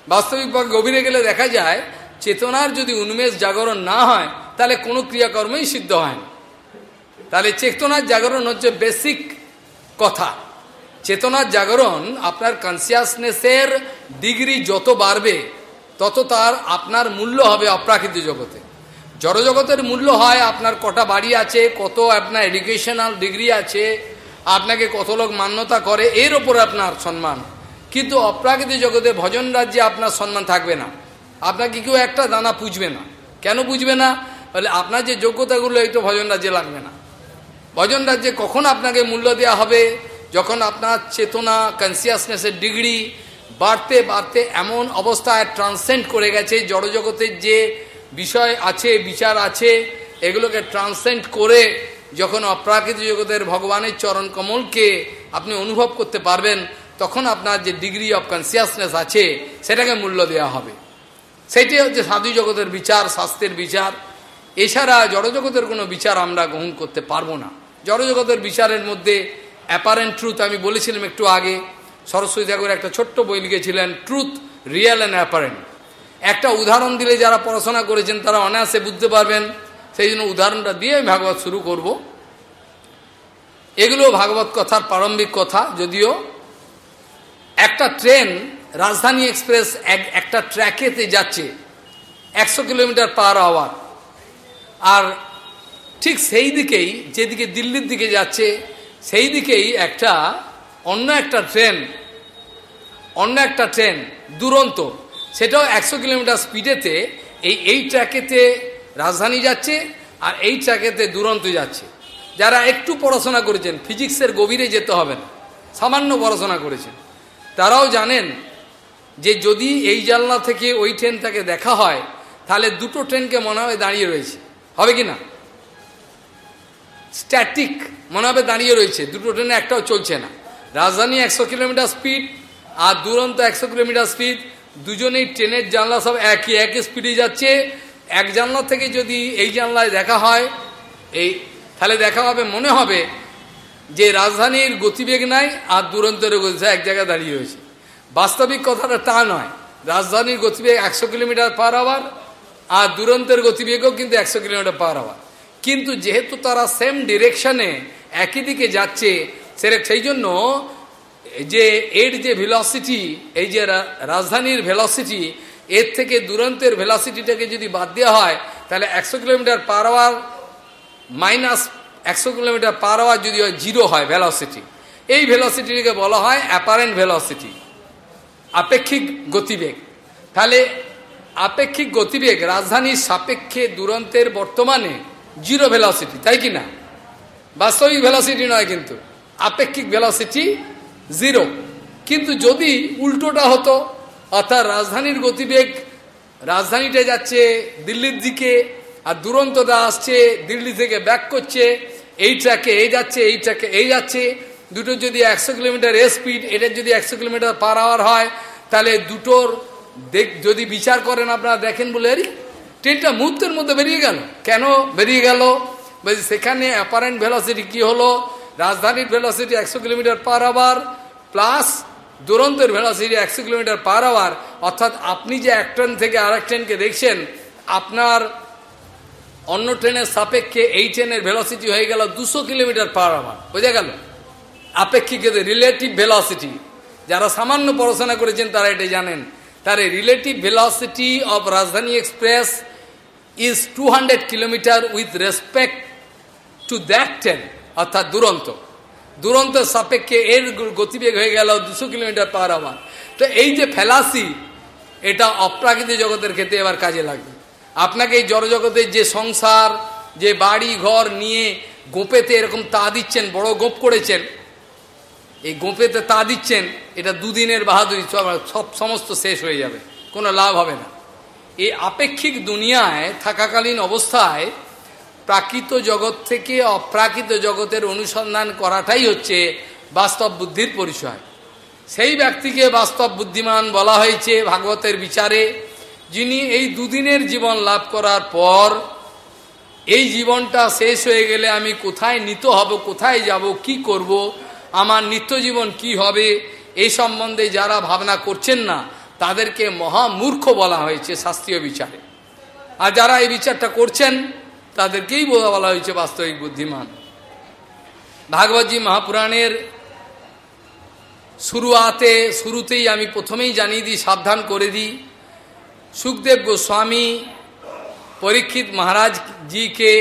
Speaker 1: বাস্তবিকভাবে গভীরে গেলে দেখা যায়, চেতনার যদি উন্মেষ জাগরণ না হয়, তাহলে কোনো ক্রিয়াকর্মই সিদ্ধ হয় না। তাহলে চেতনার জাগরণ হচ্ছে বেসিক কথা। চেতনার জাগরণ আপনার কনসিয়াসনেসের ডিগ্রি যত বাড়বে, তত তার আপনার মূল্য হবে অপ্রাকৃত জগতে। জড়জগতের মূল্য হয় আপনার কটা বাড়ি আছে, কত আপনার এডুকেশনাল ডিগ্রি আছে, আপনাকে কত লোক মান্যতা করে, এর ওপর আপনার সম্মান। কিন্তু অপ্রাকৃতিক জগতে ভজন রাজ্যে আপনার সম্মান থাকবে না। আপনাকে কেউ একটা দানা পুজবে না। কেন বুঝবে না? বলে আপনার যে যোগ্যতাগুলো, এই তো ভজন রাজ্যে লাগবে না। ভজন রাজ্যে কখন আপনাকে মূল্য দেওয়া হবে? যখন আপনার চেতনা কনসিয়াসনেসের ডিগ্রি বাড়তে বাড়তে এমন অবস্থায় ট্রান্সেন্ড করে গেছে, জড়জগতের যে বিষয় আছে, বিচার আছে, এগুলোকে ট্রান্সেন্ড করে যখন অপ্রাকৃতিক জগতের ভগবানের চরণ কমলকে আপনি অনুভব করতে পারবেন, তখন আপনার যে ডিগ্রি অফ কনসিয়াসনেস আছে, সেটাকে মূল্য দেওয়া হবে। সেটি হচ্ছে সাধু জগতের বিচার, শাস্ত্রের বিচার। এছাড়া জড়জগতের কোনো বিচার আমরা গ্রহণ করতে পারব না। জড়জগতের বিচারের মধ্যে অ্যাপারেন্ট ট্রুথ আমি বলেছিলাম একটু আগে, সরস্বতী ঠাকুর একটা ছোট্ট বই লিখেছিলেন ট্রুথ রিয়েল অ্যান্ড অ্যাপারেন্ট একটা উদাহরণ দিলে যারা পড়াশোনা করেছেন তারা অনায়াসে বুঝতে পারবেন। সেই জন্য উদাহরণটা দিয়ে আমি ভাগবত শুরু করব। এগুলো ভাগবত কথার প্রারম্ভিক কথা, যদিও একটা ট্রেন রাজধানী এক্সপ্রেস এক একটা ট্র্যাকেতে যাচ্ছে একশো কিলোমিটার পার আওয়ার। আর ঠিক সেই দিকেই, যেদিকে দিল্লির দিকে যাচ্ছে, সেই দিকেই একটা অন্য একটা ট্রেন, অন্য একটা ট্রেন, দুরন্ত। সেটাও একশো কিলোমিটার স্পিডেতে এই এই ট্র্যাকেতে রাজধানী যাচ্ছে আর এই ট্র্যাকেতে দুরন্ত যাচ্ছে। যারা একটু পড়াশোনা করেছেন, ফিজিক্সের গভীরে যেতে হবে না, সামান্য পড়াশোনা করেছেন, তারাও জানেন যে যদি এই জানলা থেকে ওই ট্রেনটাকে দেখা হয়, তাহলে দুটো ট্রেনকে মনে হয় দাঁড়িয়ে রয়েছে। হবে কি না? স্ট্যাটিক মনে হবে দাঁড়িয়ে রয়েছে। দুটো ট্রেনে একটাও চলছে না। রাজধানী একশো কিলোমিটার স্পিড আর দুরন্ত একশো কিলোমিটার স্পিড। দুজনেই ট্রেনের জানলা সব একই একই স্পিডে যাচ্ছে। এক জানলা থেকে যদি এই জানলায় দেখা হয়, এই তাহলে দেখা হবে, মনে হবে যে রাজধানীর গতিবেগ নাই আর দুরন্তের গতি এক জায়গায় দাঁড়িয়ে রয়েছে। বাস্তবিক কথাটা তা নয়। রাজধানীর গতিবেগ একশো কিলোমিটার পার আওয়ার আর দুরন্তের গতিবেগও কিন্তু একশো কিলোমিটার পার আওয়ার। কিন্তু যেহেতু তারা সেম ডিরেকশনে একই দিকে যাচ্ছে সেটা সেই জন্য যে এর যে ভেলসিটি এই যে রাজধানীর ভেলসিটি এর থেকে দুরন্তের ভেলসিটিটাকে যদি বাদ দেওয়া হয়, তাহলে একশো কিলোমিটার পার আওয়ার মাইনাস একশো কিলোমিটার পার আওয়ার যদি হয় জিরো হয় ভেলসিটি এই ভেলসিটিকে বলা হয় অ্যাপারেন্ট ভেলসিটি আপেক্ষিক গতিবেগ। তাহলে আপেক্ষিক গতিবেগ রাজধানীর সাপেক্ষে দুরন্তের বর্তমানে জিরো ভেলসিটি তাই কি না? বাস্তবিক ভেলসিটি নয় কিন্তু, আপেক্ষিক ভেলসিটি জিরো। কিন্তু যদি উল্টোটা হতো, অর্থাৎ রাজধানীর গতিবেগ রাজধানীটা যাচ্ছে, দিল্লির দিকে, আর দুরন্তটা আসছে, দিল্লি থেকে ব্যাক করছে, এই ট্র্যাকে এই যাচ্ছে, এই ট্র্যাকে এই যাচ্ছে দুটো যদি একশো কিলোমিটার স্পিড এটার যদি একশো কিলোমিটার পার আওয়ার হয়, তাহলে দুটোর দেখ, যদি বিচার করেন আপনারা, দেখেন বলে আরে ট্রেনটা মুহূর্তের মধ্যে বেরিয়ে গেল। কেন বেরিয়ে গেল? সেখানে অ্যাপারেন্ট ভেলোসিটি কি হলো? রাজধানীর ভেলোসিটি একশো কিলোমিটার পার আওয়ার প্লাস দুরন্তের ভেলোসিটি একশো কিলোমিটার পার আওয়ার অর্থাৎ আপনি যে এক ট্রেন থেকে আরেক ট্রেনকে দেখছেন, আপনার অন্য ট্রেনের সাপেক্ষে এই ট্রেনের ভেলোসিটি হয়ে গেল দুশো কিলোমিটার পার আওয়ার বোঝা গেল? আপেক্ষিক রিলেটিভ ভেলোসিটি যারা সামান্য পড়াশোনা করেছেন তারা এটা জানেন, তার relative velocity of Rajdhani express is two hundred kilometre with respect to that train অর্থাৎ দুরন্ত। দুরন্তের সাপেক্ষে এর গতিবেগ হয়ে গেল দুশো কিলোমিটার পার আওয়ার তো এই যে ফেলাসি এটা অপ্রাকৃতিক জগতের ক্ষেত্রে এবার কাজে লাগবে। আপনাকে এই জড়জগতের যে সংসার, যে বাড়ি, ঘর নিয়ে গোপেতে এরকম তা দিচ্ছেন, বড় গোপ করেছেন, এই গোপেতে তা দিচ্ছেন, এটা দুদিনের বাহাদুরি সব সমস্ত শেষ হয়ে যাবে, কোনো লাভ হবে না। এই আপেক্ষিক দুনিয়ায় থাকাকালীন অবস্থায় প্রাকৃত জগৎ থেকে অপ্রাকৃত জগতের অনুসন্ধান করাটাই হচ্ছে বাস্তব বুদ্ধির পরিচয়। সেই ব্যক্তিকে বাস্তব বুদ্ধিমান বলা হয়েছে ভাগবতের বিচারে, যিনি এই দুদিনের জীবন লাভ করার পর এই জীবনটা শেষ হয়ে গেলে আমি কোথায় নিত হব, কোথায় যাব, কি করব, আমার নিত্য জীবন কি হবে এই সম্বন্ধে যারা ভাবনা করছেন না, তাদেরকে মহামূর্খ বলা হয়েছে শাস্ত্রীয় বিচারে। আর যারা এই বিচারটা করছেন তাদেরকেই বলা হয়েছে বাস্তবিক বুদ্ধিমান। ভাগবতী মহাপুরাণের শুরুয়াতে, শুরুতেই আমি প্রথমেই জানিয়ে দিই, সাবধান করে দিই। সুখদেব গোস্বামী পরীক্ষিত মহারাজ জিকে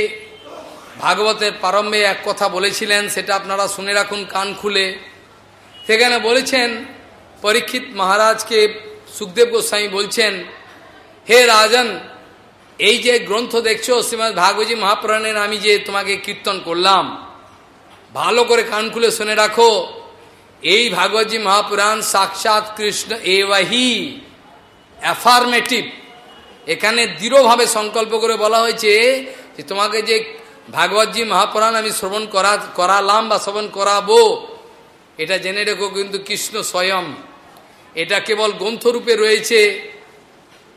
Speaker 1: ভাগবতের প্রারম্ভে এক কথা বলেছিলেন, সেটা আপনারা শুনে রাখুন কান খুলে। সেখানে বলেছেন, পরীক্ষিত মহারাজকে সুখদেব গোস্বামী বলছেন, হে রাজন এই যে গ্রন্থ দেখছ, শ্রীমদ ভাগবতী মহাপুরাণের, আমি যে তোমাকে কীর্তন করলাম, ভালো করে কান খুলে শুনে রাখো। এই ভাগবতী মহাপুরাণ সাক্ষাৎ কৃষ্ণ এওয়াহি অ্যাফার্মেটিভ এখানে দৃঢ়ভাবে সংকল্প করে বলা হয়েছে যে তোমাকে যে ভাগবতী মহাপুরাণ আমি শ্রবণ করা, করালাম বা শ্রবণ করাবো, এটা জেনে রেখো কিন্তু কৃষ্ণ স্বয়ং। এটা কেবল গ্রন্থরূপে রয়েছে,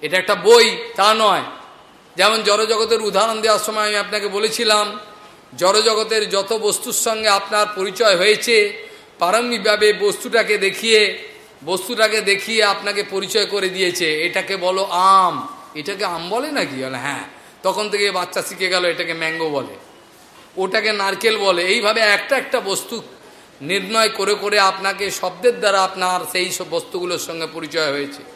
Speaker 1: এটা একটা বই, তা নয়। যেমন জড়জগতের উদাহরণ দেওয়ার সময় আমি আপনাকে বলেছিলাম, জড়জগতের যত বস্তুর সঙ্গে আপনার পরিচয় হয়েছে প্রারম্ভিকভাবে বস্তুটাকে দেখিয়ে বস্তুটাকে দেখিয়ে আপনাকে পরিচয় করে দিয়েছে। এটাকে বলো আম। এটাকে আম বলে নাকি? হ্যাঁ। তখন থেকে বাচ্চা শিখে গেল, এটাকে ম্যাঙ্গো বলে। ওটাকে নারকেল বলে। এইভাবে একটা একটা বস্তু নির্ণয় করে করে আপনাকে শব্দের দ্বারা আপনার সেই সব বস্তুগুলোর সঙ্গে পরিচয় হয়েছে।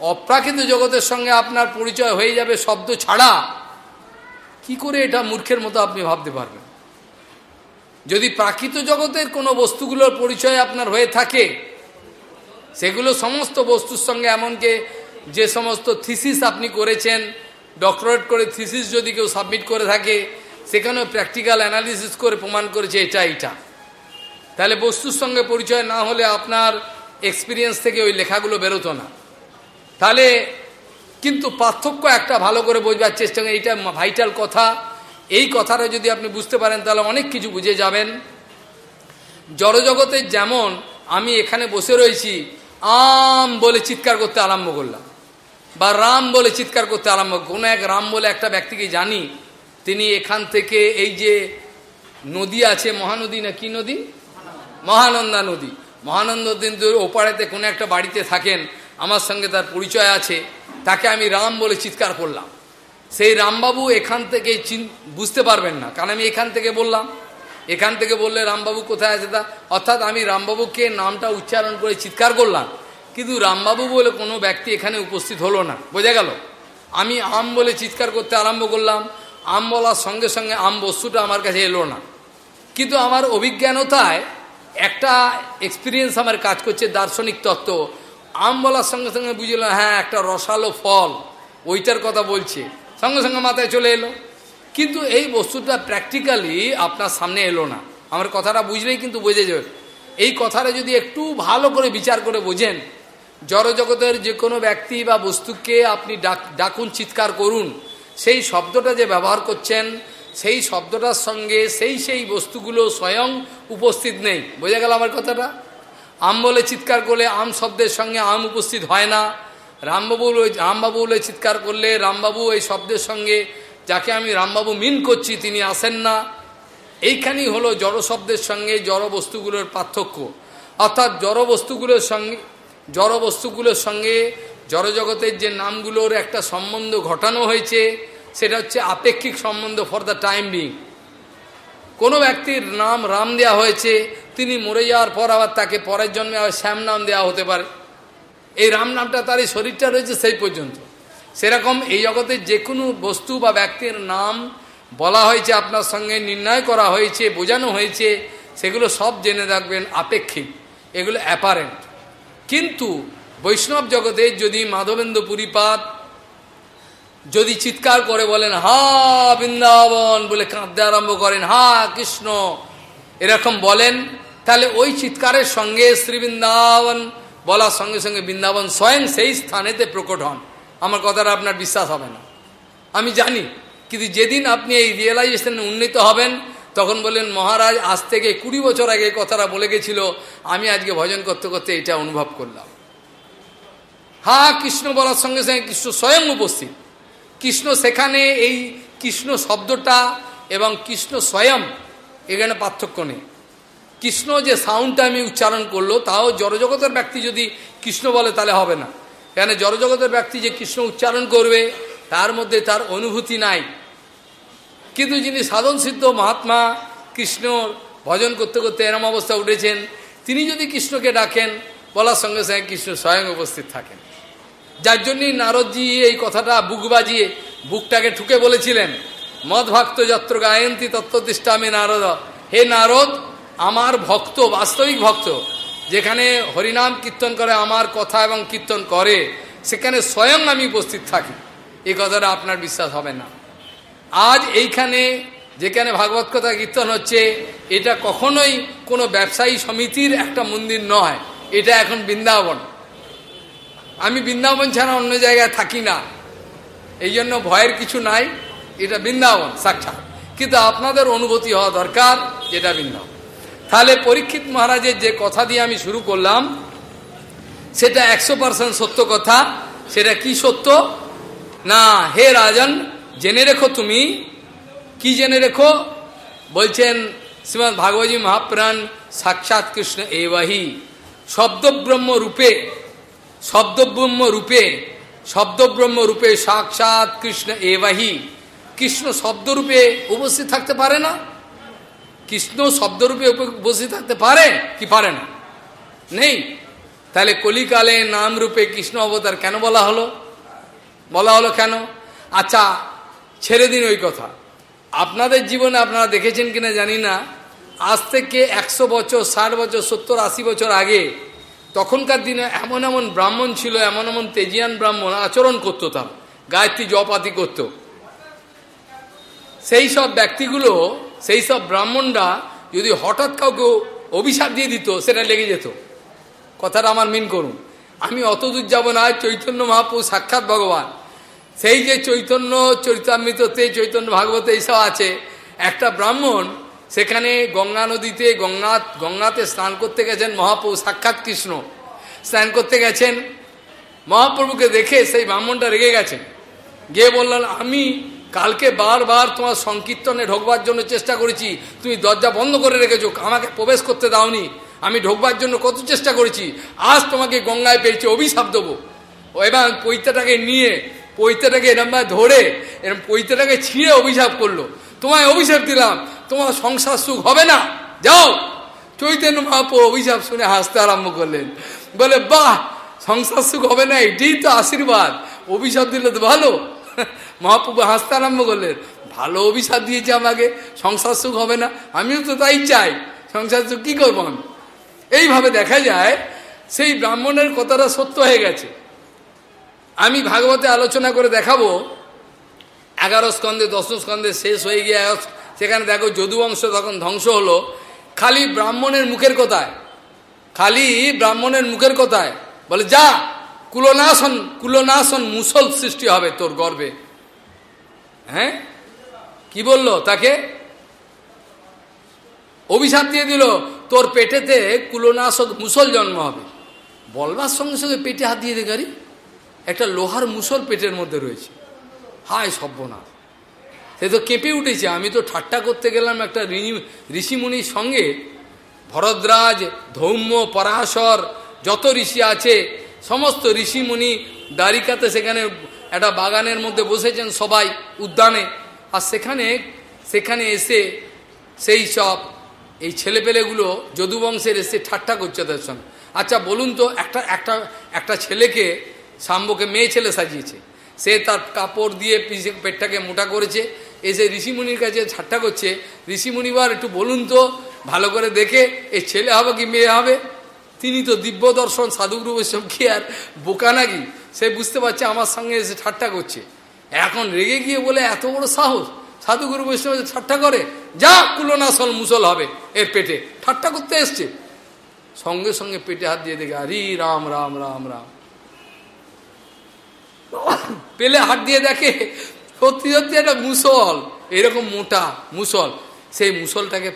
Speaker 1: অপ্রাকৃত জগতের সঙ্গে আপনার পরিচয় হয়ে যাবে শব্দ ছাড়া। কি করে এটা মূর্খের মতো আপনি ভাবতে পারবেন? যদি প্রাকৃত জগতের কোনো বস্তুগুলোর পরিচয় আপনার হয়ে থাকে, সেগুলো সমস্ত বস্তুর সঙ্গে এমনকি যে সমস্ত থিসিস আপনি করেছেন ডক্টরেট করে থিসিস যদি কেউ সাবমিট করে থাকে, সেখানেও প্র্যাকটিক্যাল অ্যানালিসিস করে প্রমাণ করেছে এটা এটা তাহলে বস্তুর সঙ্গে পরিচয় না হলে আপনার এক্সপিরিয়েন্স থেকে ওই লেখাগুলো বেরোতো না। তাহলে কিন্তু পার্থক্য একটা ভালো করে বোঝবার চেষ্টা করেন, এইটা ভাইটাল কথা। এই কথাটা যদি আপনি বুঝতে পারেন, তাহলে অনেক কিছু বুঝে যাবেন। জড়জগতের যেমন আমি এখানে বসে রয়েছি, আম বলে চিৎকার করতে আরম্ভ করলাম, বা রাম বলে চিৎকার করতে আরম্ভ কোনো এক রাম বলে একটা ব্যক্তিকে জানি, তিনি এখান থেকে এই যে নদী আছে, মহানদী না কি নদী? মহানন্দা নদী। মহানন্দ দিন ওপারেতে কোনো একটা বাড়িতে থাকেন আমার সঙ্গে তার পরিচয় আছে, তাকে আমি রাম বলে চিৎকার করলাম। সেই রামবাবু এখান থেকে চিন বুঝতে পারবেন না। কারণ আমি এখান থেকে বললাম। এখান থেকে বললে রামবাবু কোথায় আছে তা অর্থাৎ আমি রামবাবুকে নামটা উচ্চারণ করে চিৎকার করলাম। কিন্তু রামবাবু বলে কোনো ব্যক্তি এখানে উপস্থিত হলো না। বোঝা গেল? আমি আম বলে চিৎকার করতে আরম্ভ করলাম। আম বলার সঙ্গে সঙ্গে আম বস্তুটা আমার কাছে এলো না। কিন্তু আমার অভিজ্ঞানতায় একটা এক্সপিরিয়েন্স আমার কাজ করছে দার্শনিক তত্ত্ব। আম বলার সঙ্গে সঙ্গে বুঝলাম হ্যাঁ একটা রসালো ফল, ওইটার কথা বলছে। সঙ্গে সঙ্গে মাথায় চলে এলো। কিন্তু এই বস্তুটা প্র্যাকটিক্যালি আপনার সামনে এলো না। আমার কথাটা বুঝলেই কিন্তু বুঝে যাবে। এই কথাটা যদি একটু ভালো করে বিচার করে বোঝেন, জড়জগতের যে কোনো ব্যক্তি বা বস্তুকে আপনি ডাক, ডাকুন, চিৎকার করুন, সেই শব্দটা যে ব্যবহার করছেন, সেই শব্দটার সঙ্গে সেই সেই বস্তুগুলো স্বয়ং উপস্থিত নেই। বোঝা গেল আমার কথাটা? আম বলে চিৎকার করলে আম শব্দের সঙ্গে আম উপস্থিত হয় না। রামবাবু রামবাবু বলে চিৎকার করলে রামবাবু এই শব্দের সঙ্গে, যাকে আমি রামবাবু মিন করছি, তিনি আসেন না। এইখানেই হলো জড় শব্দের সঙ্গে জড় বস্তুগুলোর পার্থক্য। অর্থাৎ জড় বস্তুগুলোর সঙ্গে, জড় বস্তুগুলোর সঙ্গে জড়জগতের যে নামগুলোর একটা সম্বন্ধ ঘটানো হয়েছে, সেটা হচ্ছে আপেক্ষিক সম্বন্ধ ফর দ্য টাইম বিং কোনো ব্যক্তির নাম রাম দেওয়া হয়েছে, তিনি মরে যাওয়ার পর আবার তাকে পরের জন্মে আবার শ্যাম নাম দেওয়া হতে পারে। এই রাম নামটা তার এই শরীরটা রয়েছে সেই পর্যন্ত। সেরকম এই জগতে যে কোনো বস্তু বা ব্যক্তির নাম বলা হয়েছে, আপনার সঙ্গে নির্ণয় করা হয়েছে, বোঝানো হয়েছে, সেগুলো সব জেনে রাখবেন, আপেক্ষিক। এগুলো অ্যাপারেন্ট। কিন্তু বৈষ্ণব জগতে যদি মাধবেন্দ্র পুরীপাত যদি চিৎকার করে বলেন, হা, বৃন্দাবন বলে কাঁদতে আরম্ভ করেন, হা, কৃষ্ণ এরকম বলেন, তাহলে ওই চিৎকারের সঙ্গে শ্রী বৃন্দাবন বলার সঙ্গে সঙ্গে বৃন্দাবন স্বয়ং সেই স্থানেতে প্রকট হন। আমার কথাটা আপনার বিশ্বাস হবে না। আমি জানি, কিন্তু যেদিন আপনি এই রিয়েলাইজেশনে উন্নীত হবেন, তখন বললেন, মহারাজ, আজ থেকে কুড়ি বছর আগে কথাটা বলে গেছিল, আমি আজকে ভজন করতে করতে এটা অনুভব করলাম। হা, কৃষ্ণ বলার সঙ্গে সঙ্গে কৃষ্ণ স্বয়ং উপস্থিত। কৃষ্ণ সেখানে এই কৃষ্ণ শব্দটা এবং কৃষ্ণ স্বয়ং এখানে পার্থক্য নেই। কৃষ্ণ যে সাউন্ডটা আমি উচ্চারণ করল, তাও জড়জগতের ব্যক্তি যদি কৃষ্ণ বলে, তাহলে হবে না। কেন? জড়জগতের ব্যক্তি যে কৃষ্ণ উচ্চারণ করবে, তার মধ্যে তার অনুভূতি নাই। কিন্তু যিনি সাধন সিদ্ধ মহাত্মা কৃষ্ণ ভজন করতে করতে এরম অবস্থা উঠেছেন, তিনি যদি কৃষ্ণকে ডাকেন, বলার সঙ্গে সঙ্গে কৃষ্ণ স্বয়ং উপস্থিত থাকেন। যার জন্যই নারদজি এই কথাটা বুক বাজিয়ে বুকটাকে ঠুকে বলেছিলেন মদ ভক্ত যত্র গায়ন্তী তত্ত্বতিষ্ঠামী নারদ। হে নারদ, আমার ভক্ত, বাস্তবিক ভক্ত, যেখানে হরিনাম কীর্তন করে, আমার কথা এবং কীর্তন করে, সেখানে স্বয়ং আমি উপস্থিত থাকি। এই কথাটা আপনার বিশ্বাস হবে না। আজ এইখানে যেখানে ভাগবত কথা কীর্তন হচ্ছে, এটা কখনোই কোনো ব্যবসায়ী সমিতির একটা মন্দির নয়। এটা এখন বৃন্দাবন। আমি বৃন্দাবন ছাড়া অন্য জায়গায় থাকি না। এই জন্য ভয়ের কিছু নাই। এটা বৃন্দাবন, সাক্ষাৎ। কিন্তু আপনাদের অনুভূতি হওয়া দরকার, যেটা বৃন্দাবন। তাহলে পরীক্ষিত মহারাজের যে কথা দিয়ে আমি শুরু করলাম, সেটা একশো পার্সেন্ট সত্য কথা। সেটা কি সত্য? না, হে রাজন, জেনে রেখো তুমি। কি জেনে রেখো? বলছেন শ্রীমৎ ভাগবতী মহাপ্রাণ, সাক্ষাৎ কৃষ্ণ এবাহি। শব্দব্রহ্ম রূপে শব্দব্রহ্ম রূপে শব্দব্রহ্ম রূপে সাক্ষাৎ কৃষ্ণ এবাহি। কৃষ্ণ শব্দরূপে উপস্থিত থাকতে পারে না? কৃষ্ণ শব্দরূপে উপস্থিত থাকতে পারে কি পারে না? নেই। তাহলে কলিকালে নাম রূপে কৃষ্ণ অবতার কেন বলা হলো? বলা হলো কেন? আচ্ছা ছেড়ে দিন ওই কথা। আপনাদের জীবনে আপনারা দেখেছেন কিনা জানি না। আজ থেকে একশো বছর, ষাট বছর, সত্তর, আশি বছর আগে তখনকার দিনে এমন এমন ব্রাহ্মণ ছিল, এমন এমন তেজিয়ান ব্রাহ্মণ আচরণ করতো তার, গায়ত্রী জপাতি করত। সেই সব ব্যক্তিগুলো, সেই সব ব্রাহ্মণরা যদি হঠাৎ কাউকে অভিশাপ দিয়ে দিত, সেটা লেগে যেত। কথাটা আমার মিন করুন। আমি অত দূর যাব না চৈতন্য মহাপুর সাক্ষাৎ ভগবান। সেই যে চৈতন্য চরিতামৃততে, চৈতন্য ভাগবত এইসব আছে, একটা ব্রাহ্মণ সেখানে গঙ্গা নদীতে গঙ্গা, গঙ্গাতে স্নান করতে গেছেন মহাপ্রভু, সাক্ষাৎ কৃষ্ণ। স্নান করতে গেছেন, মহাপ্রভুকে দেখে সেই ব্রাহ্মণটা রেগে গেছেন গিয়ে বললেন, আমি কালকে বারবার তোমার সংকীর্তনে ঢোকবার জন্য চেষ্টা করেছি। তুমি দরজা বন্ধ করে রেখেছো, আমাকে প্রবেশ করতে দাওনি। আমি ঢোকবার জন্য কত চেষ্টা করেছি। আজ তোমাকে গঙ্গায় পেয়েছি, অভিশাপ দেবো। এবার পৈতাটাকে নিয়ে, পৈতাটাকে এরম ধরে, এরম পৈতাটাকে ছিঁড়ে অভিশাপ করল। তোমায় অভিশাপ দিলাম। তোমার সংসার সুখ হবে না। যাও। চৈতন্য মহাপ্রু অভিশাপ শুনে হাসতে আরম্ভ করলেন। বলে, বাহ, সংসার সুখ হবে না, এটাই তো আশীর্বাদ। অভিশাপ দিলে তো ভালো। মহাপ্রভু হাসতে আরম্ভ করলেন, ভালো অভিশাপ দিয়েছে আমাকে, সংসার সুখ হবে না, আমিও তো তাই চাই। সংসার সুখ কী করব আমি? এইভাবে দেখা যায়, সেই ব্রাহ্মণের কথাটা সত্য হয়ে গেছে। আমি ভাগবতে আলোচনা করে দেখাবো, এগারো স্কন্ধে দশ স্কন্ধে শেষ হয়ে গিয়ে সেখানে দেখো যদুবংশ তখন ধ্বংস হলো। খালি ব্রাহ্মণের মুখের কথায়। খালি ব্রাহ্মণের মুখের কথায়। বলে, যা, কুলনাশন কুলনাশন মুসল সৃষ্টি হবে তোর গর্বে। হ্যাঁ? কি বলল তাকে? অভিশাপ দিয়ে দিল, তোর পেটেতে কুলনাশক মুসল জন্ম হবে। বলবার সঙ্গে সঙ্গে পেটে হাত দিয়ে দে গাড়ি। একটা লোহার মুসল পেটের মধ্যে রয়েছে। হায় সভ্যনাথ সে তো কেঁপে উঠেছে। আমি তো ঠাট্টা করতে গেলাম একটা ঋষিমুনির সঙ্গে। ভরদ্রাজ, ধৌম্য, পরাশর, যত ঋষি আছে, সমস্ত ঋষিমুনি দ্বারিকাতে সেখানে একটা বাগানের মধ্যে বসেছেন সবাই উদ্যানে। আর সেখানে সেখানে এসে সেই সব এই ছেলেপেলেগুলো যদুবংশের এসে ঠাট্টা করছে তাদের সঙ্গে। আচ্ছা বলুন তো, একটা একটা একটা ছেলেকে সাম্বকে মেয়ে ছেলে সাজিয়েছে। সে তার কাপড় দিয়ে পিসে পেটটাকে মোটা করেছে। এসে ঋষিমুনির কাছে ঠাট্টা করছে। ঋষিমুনিবার একটু বলুন তো, ভালো করে দেখে, এ ছেলে হবে কি মেয়ে হবে? তিনি তো দিব্য দর্শন সাধুগুরু বৈষ্ণব কি আর, বোকা নাকি? সে বুঝতে পারছে, আমার সঙ্গে এসে ঠাট্টা করছে। এখন রেগে গিয়ে বলে, এত বড় সাহস, সাধুগুরু বৈষ্ণব ঠাট্টা করে? যা কুলনাসল মুসল হবে এর পেটে, ঠাট্টা করতে এসছে। সঙ্গে সঙ্গে পেটে হাত দিয়ে দেখে, আরি রাম রাম রাম রাম। পেলে হাত দিয়ে দেখে সত্যি সত্যি একটা মুসল। এরকম মোটা মুসল। সেই মুসলটাকে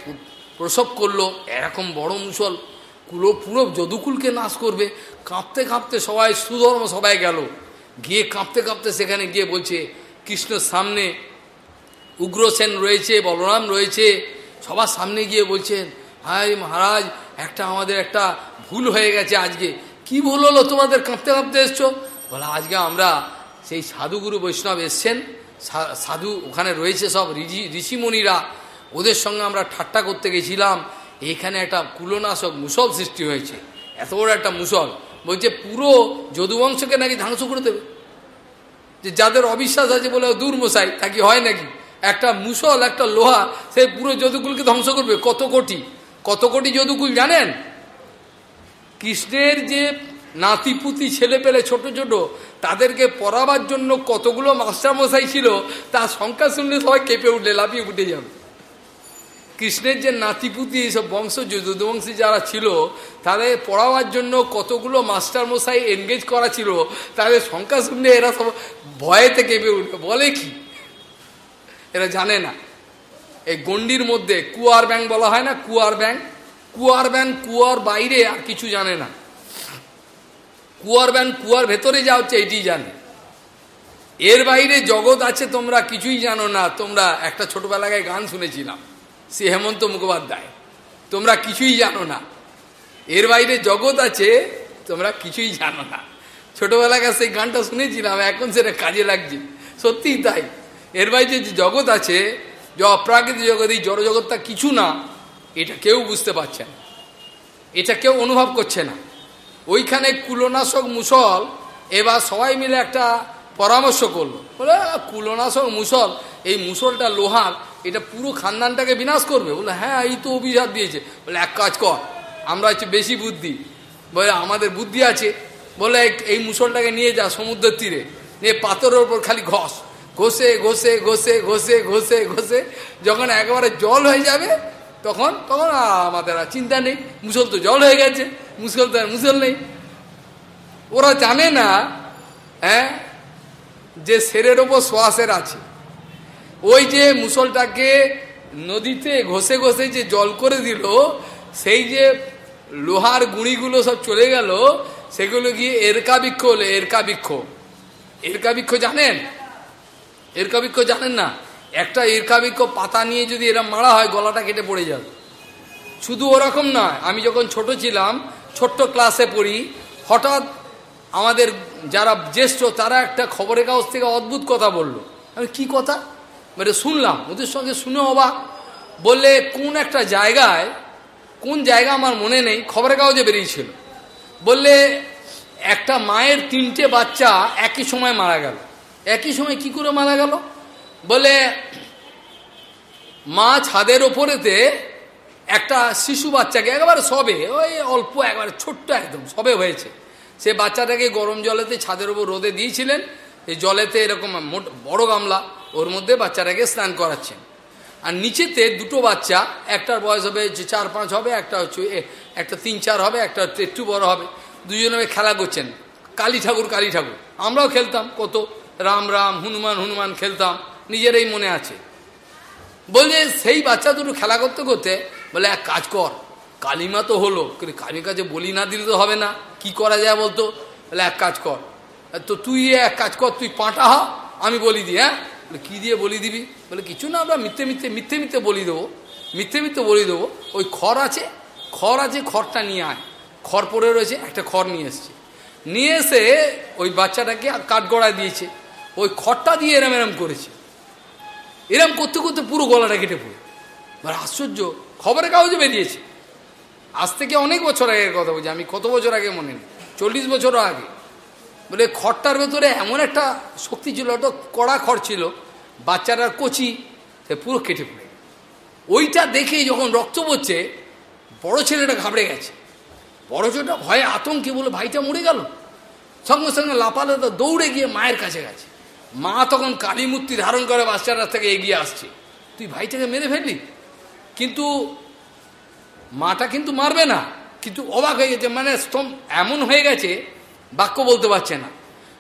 Speaker 1: প্রসব করল এরকম বড় মুসল। কুলো পুরো যদুকুলকে নাশ করবে। কাঁপতে কাঁপতে সবাই, সুধর্ম সবাই গেল। গিয়ে কাঁপতে কাঁপতে সেখানে গিয়ে বলছে কৃষ্ণর সামনে উগ্রসেন রয়েছে, বলরাম রয়েছে। সবার সামনে গিয়ে বলছেন হাই মহারাজ, একটা আমাদের একটা ভুল হয়ে গেছে আজকে। কি ভুল হলো? তোমাদের কাঁপতে কাঁপতে এসছো? বলে, আজকে আমরা সেই সাধুগুরু বৈষ্ণব এসছেন। সাধু ওখানে রয়েছে সব ঋষি ঋষিমণিরা ওদের সঙ্গে আমরা ঠাট্টা করতে গেছিলাম। এখানে একটা কুলনাশক মুসল সৃষ্টি হয়েছে। এত বড় একটা মুসল। বলছে, পুরো যদুবংশকে নাকি ধ্বংস করে দেবে? যে যাদের অবিশ্বাস আছে বলে দূর মশাই, তা কি হয় নাকি? একটা মুসল, একটা লোহা, সে পুরো যদুকুলকে ধ্বংস করবে। কত কোটি? কত কোটি যদুকুল জানেন? কৃষ্ণের যে নাতিপুতি ছেলে পেলে ছোট ছোট, তাদেরকে পড়াবার জন্য কতগুলো মাস্টারমশাই ছিল তার সংখ্যা শুনলে সবাই কেঁপে উঠলে, লাফিয়ে উঠে যাবে। কৃষ্ণের যে নাতিপুতি এইসব বংশ, যদুবংশী যারা ছিল, তাদের পড়াবার জন্য কতগুলো মাস্টার মশাই এনগেজ করা ছিল, তাদের সংখ্যা শুনলে এরা সব ভয়েতে কেঁপে উঠবে। বলে কি? এরা জানে না। এই গন্ডির মধ্যে কুয়ার ব্যাংক বলা হয় না? কুয়ার ব্যাংক কুয়ার ব্যাংক কুয়ার বাইরে আর কিছু জানে না। কুয়ার ব্যান কুয়ার ভেতরে যা হচ্ছে এটি জানে। এর বাইরে জগৎ আছে, তোমরা কিছুই জানো না। তোমরা একটা ছোটবেলায় গান শুনেছিলাম সে হেমন্ত মুখোপাধ্যায়। তোমরা কিছুই জানো না। এর বাইরে জগৎ আছে, তোমরা কিছুই জানো না। ছোটবেলায় সেই গানটা শুনেছিলাম, এখন সেটা কাজে লাগছে। সত্যিই তাই। এর বাইরে যে জগৎ আছে, যে অপ্রাকৃতিক জগৎ, এই জড়জগৎটা কিছু না, এটা কেউ বুঝতে পারছে না। এটা কেউ অনুভব করছে না। ওইখানে কুলনাশক মুসল, এবার সবাই মিলে একটা পরামর্শ করল। বলে কুলনাশক মুসল, এই মুসলটা লোহার, এটা পুরো খানদানটাকে বিনাশ করবে? বলে হ্যাঁ এই তো অভিশাপ দিয়েছে। বলে, এক কাজ কর, আমরা হচ্ছে বেশি বুদ্ধি। বলে, আমাদের বুদ্ধি আছে। বলে, এই মুসলটাকে নিয়ে যা সমুদ্রের তীরে, নিয়ে পাথরের ওপর খালি ঘষ। ঘষে ঘষে ঘষে ঘষে ঘষে ঘষে, যখন একেবারে জল হয়ে যাবে তখন তখন আমাদের আর চিন্তা নেই। মুসল তো জল হয়ে গেছে। মুসল তো মুসল নেই। ওরা জানে না হ্যাঁ যে সেরের ওপর শ্বাসের আছে। ওই যে মুসলটাকে নদীতে ঘষে ঘষে যে জল করে দিল, সেই যে লোহার গুঁড়িগুলো সব চলে গেল, সেগুলো গিয়ে এরকা বৃক্ষ হলো, এরকা বৃক্ষ। এরকা বৃক্ষ জানেন? এরকা বৃক্ষ জানেন না? একটা এরকা বৃক্ষ পাতা নিয়ে যদি এরা মারা হয়, গলাটা কেটে পড়ে যাবে। শুধু ওরকম নয়, আমি যখন ছোট ছিলাম, ছোট্ট ক্লাসে পড়ি, হঠাৎ আমাদের যারা জ্যেষ্ঠ, তারা একটা খবরের কাগজ থেকে অদ্ভুত কথা বলল। আমি, কি কথা? মানে শুনলাম। ওদের সঙ্গে শুনে অবাক। বললে, কোন একটা জায়গায়, কোন জায়গা আমার মনে নেই, খবরের কাগজে বেরিয়েছিল। বললে, একটা মায়ের তিনটে বাচ্চা একই সময় মারা গেল। একই সময় কি করে মারা গেল? বলে, মা ছাদের ওপরেতে একটা শিশু বাচ্চাকে একেবারে সবে, ওই অল্প একবারে ছোট্ট একদম, সবে হয়েছে। সে বাচ্চাটাকে গরম জলেতে ছাদের ওপর রোদে দিয়েছিলেন, এই জলেতে এরকম মোট বড় গামলা, ওর মধ্যে বাচ্চাটাকে স্নান করাচ্ছেন। আর নিচেতে দুটো বাচ্চা, একটার বয়স হবে যে চার পাঁচ হবে, একটা হচ্ছে একটা তিন চার হবে, একটা একটু বড় হবে। দুজনে খেলা করছেন। কালী ঠাকুর কালী ঠাকুর। আমরাও খেলতাম, কত রাম রাম, হনুমান হনুমান খেলতাম। নিজেরই মনে আছে। বলছে, সেই বাচ্চা দুটো খেলা করতে করতে বলে, এক কাজ কর, কালিমা তো হলো। কিন্তু কালীর কাছে বলি না দিলে তো হবে না। কি করা যায় বলতো? বলে, এক কাজ কর। তো তুই এক কাজ কর, তুই পাঁটা হ, আমি বলি দিই হ্যাঁ? বলে, কী দিয়ে বলি দিবি? বলে, কিছু না, আমরা মিথ্যে মিথ্যে মিথ্যে মিথ্যে বলি দেবো। মিথ্যে মিথ্যে বলি দেবো। ওই খড় আছে খড় আছে, খড়টা নিয়ে আয়। খড় পড়ে রয়েছে, একটা খড় নিয়ে এসছে। নিয়ে এসে ওই বাচ্চাটাকে কাঠগড়ায় দিয়েছে। ওই খড়টা দিয়ে এরম এরম করেছে। এরম করতে করতে পুরো গলাটা কেটে পড়ে। মানে আশ্চর্য, খবরের কাগজে বেরিয়েছে। আজ থেকে অনেক বছর আগের কথা বলছি, আমি কত বছর আগে মনে নেই, চল্লিশ বছরও আগে। বলে খড়টার ভেতরে এমন একটা শক্তি ছিল, একটা কড়া খড় ছিল, বাচ্চাটার কচি, সে পুরো কেটে পড়ে ওইটা দেখে যখন রক্ত পড়ছে, বড় ছেলেটা ঘাবড়ে গেছে। বড় ছেলেটা ভয়ে আতঙ্কে বলে, ভাইটা মরে গেল? সঙ্গে সঙ্গে লাপালে দৌড়ে গিয়ে মায়ের কাছে গেছে। মা তখন কালী মূর্তি ধারণ করে বাচ্চাটার থেকে এগিয়ে আসছে। তুই ভাইটাকে মেরে ফেললি? কিন্তু মাটা কিন্তু মারবে না। কিন্তু অবাক হয়ে গেছে মানে স্তম এমন হয়ে গেছে, বাক্য বলতে পারছে না।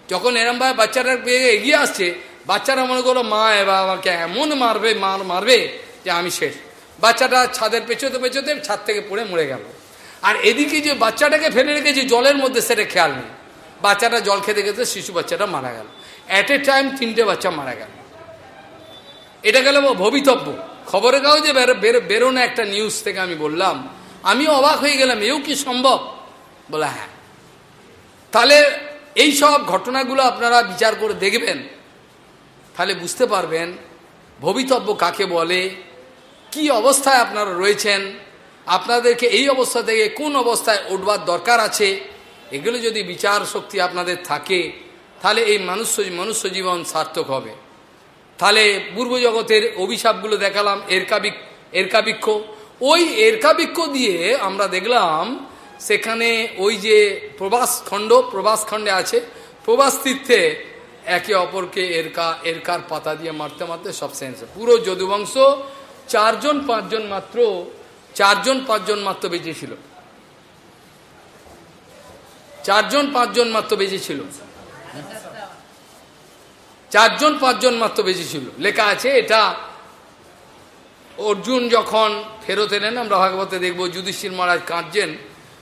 Speaker 1: যখন এরমভাবে বাচ্চাটার পেয়ে এগিয়ে আসছে বাচ্চারা মনে করল, মা এবার আমাকে এমন মারবে, মার, মারবে যে আমি শেষ। বাচ্চাটা ছাদের পেছোতে পেছোতে ছাদ থেকে পড়ে মরে গেল। আর এদিকে যে বাচ্চাটাকে ফেলে রেখেছে জলের মধ্যে, সেটা খেয়াল নেই। বাচ্চাটা জল খেতে খেতে শিশু বাচ্চাটা মারা গেল। অ্যাট এ টাইম তিনটে বাচ্চা মারা গেল। এটা গেল ভবিতব্য। খবরের কাগজে বেরোনো একটা নিউজ থেকে আমি বললাম আমি অবাক হয়ে গেলাম, এও কি সম্ভব? বলে হ্যাঁ। তাহলে এই সব ঘটনাগুলো আপনারা বিচার করে দেখবেন। তাহলে বুঝতে পারবেন ভবিতব্য কাকে বলে, কি অবস্থায় আপনারা রয়েছেন, আপনাদেরকে এই অবস্থা থেকে কোন অবস্থায় উঠবার দরকার আছে, এগুলো যদি বিচার শক্তি আপনাদের থাকে তাহলে এই মনুষ্য মনুষ্য জীবন সার্থক হবে। তাহলে পূর্ব জগতের অভিশাপগুলো দেখালাম, এরকাবিক, এরকাবিক্ষ। ওই এরকাবিক্ষ দিয়ে আমরা দেখলাম, সেখানে ওই যে প্রবাস খণ্ড, প্রবাস খণ্ডে আছে, প্রবাস তীর্থে একে অপরকে এরকা, এরকার পাতা দিয়ে মারতে মারতে সব সেন্স পুরো যদুবংশ চারজন, পাঁচজন মাত্র, চারজন, পাঁচজন মাত্র বেঁচেছিল চারজন, পাঁচজন মাত্র বেঁচেছিল চারজন, পাঁচজন মাত্র বেঁচেছিল লেখা আছে, এটা অর্জুন যখন ফেরত এলেন, আমরা ভাগবতে দেখব যুধিষ্ঠির মহারাজ কাঁদছেন।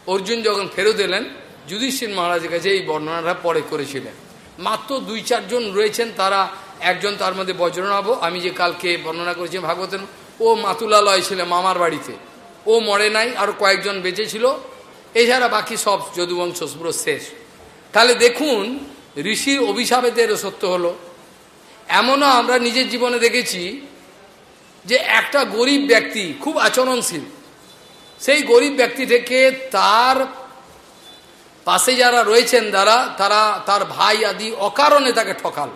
Speaker 1: অর্জুন যখন ফেরত এলেন, যুধিষ্ঠির মহারাজের কাছে এই বর্ণনাটা পরে করেছিলেন। মাত্র দুই, চারজন রয়েছেন, তারা একজন তার মধ্যে বজ্রনাভ, আমি যে কালকে বর্ণনা করেছি ভাগবতের ও মাতুলালয় ছিল মামার বাড়িতে। ও মরে নাই, আর কয়েকজন বেঁচে ছিল। এছাড়া বাকি সব যদুবংশ শেষ। তাহলে দেখুন ঋষির অভিশাপেদের সত্য হলো, এমনও আমরা নিজের জীবনে দেখেছি যে একটা গরিব ব্যক্তি খুব আচরণশীল, সেই গরিব ব্যক্তি থেকে তার পাশে যারা রয়েছেন যারা তারা, তার ভাই আদি অকারণে তাকে ঠকাল।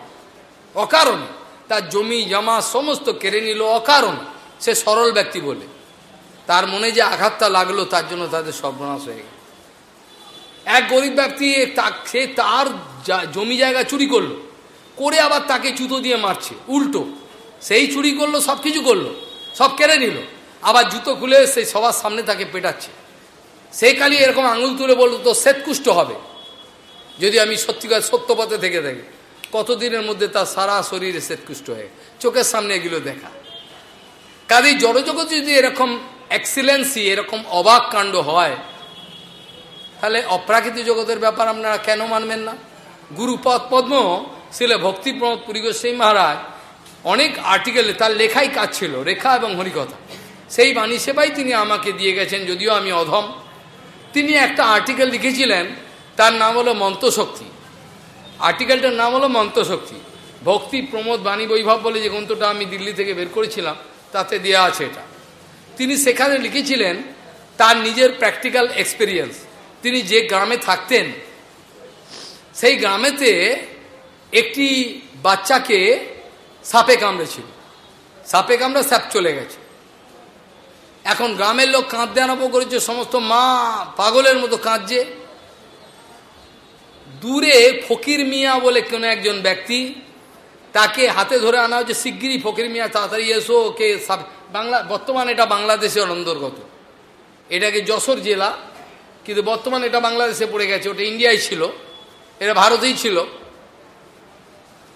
Speaker 1: অকারণে। তার জমি, জমা সমস্ত কেড়ে নিল, অকারণে। সে সরল ব্যক্তি বলে। তার মনে যে আঘাতটা লাগল, তার জন্য তাদের সর্বনাশ হয়ে গেল। এক গরিব ব্যক্তি সে তার জমি জায়গা চুরি করল, করে আবার তাকে জুতো দিয়ে মারছে, উল্টো। সেই চুরি করল, সব কিছু করল, সব কেড়ে নিল, আবার জুতো খুলে সেই সবার সামনে তাকে পেটাচ্ছে। সেই কালি এরকম আঙুল তুলে বলতো তো শ্বেতকুষ্ঠ হবে। যদি আমি সত্যিকার সত্যপথে থেকে থাকি, কতদিনের মধ্যে তার সারা শরীরে শ্বেতকুষ্ঠ হয়ে, চোখের সামনে এগুলো দেখা। কাজেই জড়জগৎ যদি এরকম এক্সিলেন্সি, এরকম অবাক কাণ্ড হয়, তাহলে অপ্রাকৃতিক জগতের ব্যাপার আপনারা কেন মানবেন না? গুরুপদ পদ্ম শিলে ভক্তিপ্রমোদ পুরী গোস্বাই মহারাজ, অনেক আর্টিকেলে তার লেখাই কাজ ছিল, রেখা এবং হরিকথা। সেই বাণী সেবাই তিনি আমাকে দিয়ে গেছেন, যদিও আমি অধম। তিনি একটা আর্টিকেল লিখেছিলেন, তার নাম হলো মন্ত্রশক্তি। আর্টিকেলটার নাম হলো মন্ত্রশক্তি। ভক্তি প্রমোদ বাণী বৈভব বলে যে গ্রন্থটা আমি দিল্লি থেকে বের করেছিলাম, তাতে দেওয়া আছে এটা। তিনি সেখানে লিখেছিলেন, তার নিজের প্র্যাকটিক্যাল এক্সপিরিয়েন্স তিনি যে গ্রামে থাকতেন সেই গ্রামেতে একটি বাচ্চাকে সাপে কামড়েছিল। সাপে কামড়ে স্যাপ চলে গেছে। এখন গ্রামের লোক কাঁদতে আরম্ভ করেছে, সমস্ত মা পাগলের মতো কাঁদছে। দূরে ফকির মিয়া বলে কোনো একজন ব্যক্তি তাকে হাতে ধরে আনা হচ্ছে শিগগিরই ফকির মিয়া, তাড়াতাড়ি এসো, ওকে বাংলা বর্তমানে এটা বাংলাদেশের অন্তর্গত এটাকে যশোর জেলা, কিন্তু বর্তমানে এটা বাংলাদেশে পড়ে গেছে, ওটা ইন্ডিয়ায় ছিল। এটা ভারতেই ছিল।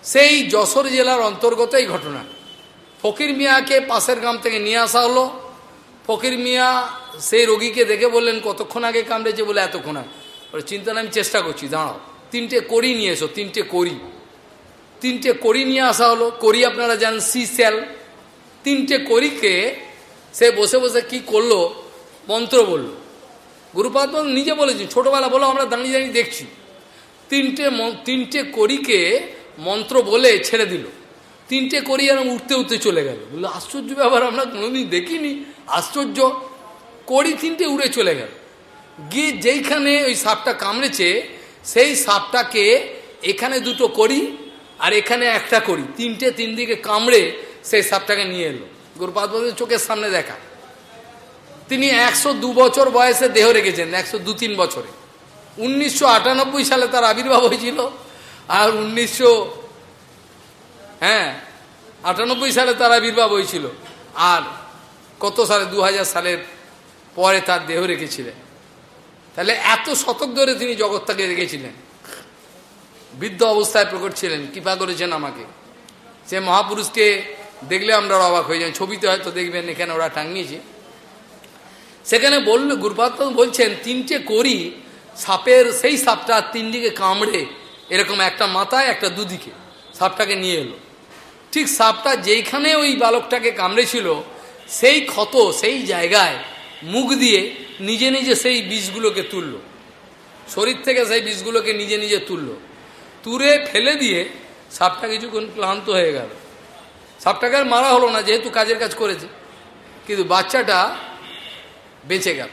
Speaker 1: সেই যশোর জেলার অন্তর্গত এই ঘটনা। ফকির মিয়াকে পাশের গ্রাম থেকে নিয়ে আসা হলো। ফকির মিয়া সেই রোগীকে দেখে বললেন, কতক্ষণ আগে কামড়েছে? বলে, এতক্ষণ আগে। চিন্তা আমি চেষ্টা করছি, দাঁড়াও। তিনটে করি নিয়ে এসো, তিনটে করি তিনটে করি নিয়ে আসা হলো। করি আপনারা জানেন, সি সেল। তিনটে করিকে সে বসে বসে কি করল? মন্ত্র বলল। গুরুপাদ নিজে বলেছি ছোটবেলা বলো, আমরা দাঁড়িয়ে দাঁড়িয়ে দেখছি। তিনটে তিনটে করিকে মন্ত্র বলে ছেড়ে দিল। তিনটে করি আর উঠতে উঠতে চলে গেল। বলল, আশ্চর্য ব্যাপার, আমরা কোনোদিন দেখিনি। আশ্চর্য। করি তিনটে উড়ে চলে গেল। গিয়ে যেইখানে ওই সাপটা কামড়েছে, সেই সাপটাকে এখানে দুটো করি আর এখানে একটা করি। তিনটে তিন দিকে কামড়ে সেই সাপটাকে নিয়ে এলো। গুরুপাদ চোখের সামনে দেখা। তিনি একশো দু বছর বয়সে দেহ রেখেছেন, একশো দু তিন বছরে। উনিশশো আটানব্বই সালে তার আবির্ভাব হয়েছিল। আর উনিশশো হ্যাঁ আটানব্বই সালে তার আবির্ভাব হয়েছিল। আর কত সালে? দু হাজার সালের পরে তার দেহ রেখেছিলেন। তাহলে এত শতক ধরে তিনি জগৎটাকে রেখেছিলেন। বৃদ্ধ অবস্থায় প্রকট ছিলেন। কৃপা করেছেন আমাকে। সে মহাপুরুষকে দেখলে আমরা অবাক হয়ে যাই। ছবিতে হয়তো দেখবেন, এখানে ওরা টাঙিয়েছে। সেখানে বলল গুরুপাত বলছেন, তিনটে করি সাপের সেই সাপটা তিন দিকে কামড়ে এরকম একটা মাথায়, একটা দুদিকে সাপটাকে নিয়ে এলো। ঠিক সাপটা যেইখানে ওই বালকটাকে কামড়েছিল, সেই ক্ষত, সেই জায়গায় মুখ দিয়ে নিজে নিজে সেই বিষগুলোকে তুলল। শরীর থেকে সেই বিষগুলোকে নিজে নিজে তুলল। তুলে ফেলে দিয়ে সাপটা কিছুক্ষণ ক্লান্ত হয়ে গেল। সাপটাকে আর মারা হলো না, যেহেতু কাজের কাজ করেছে। কিন্তু বাচ্চাটা বেঁচে গেল।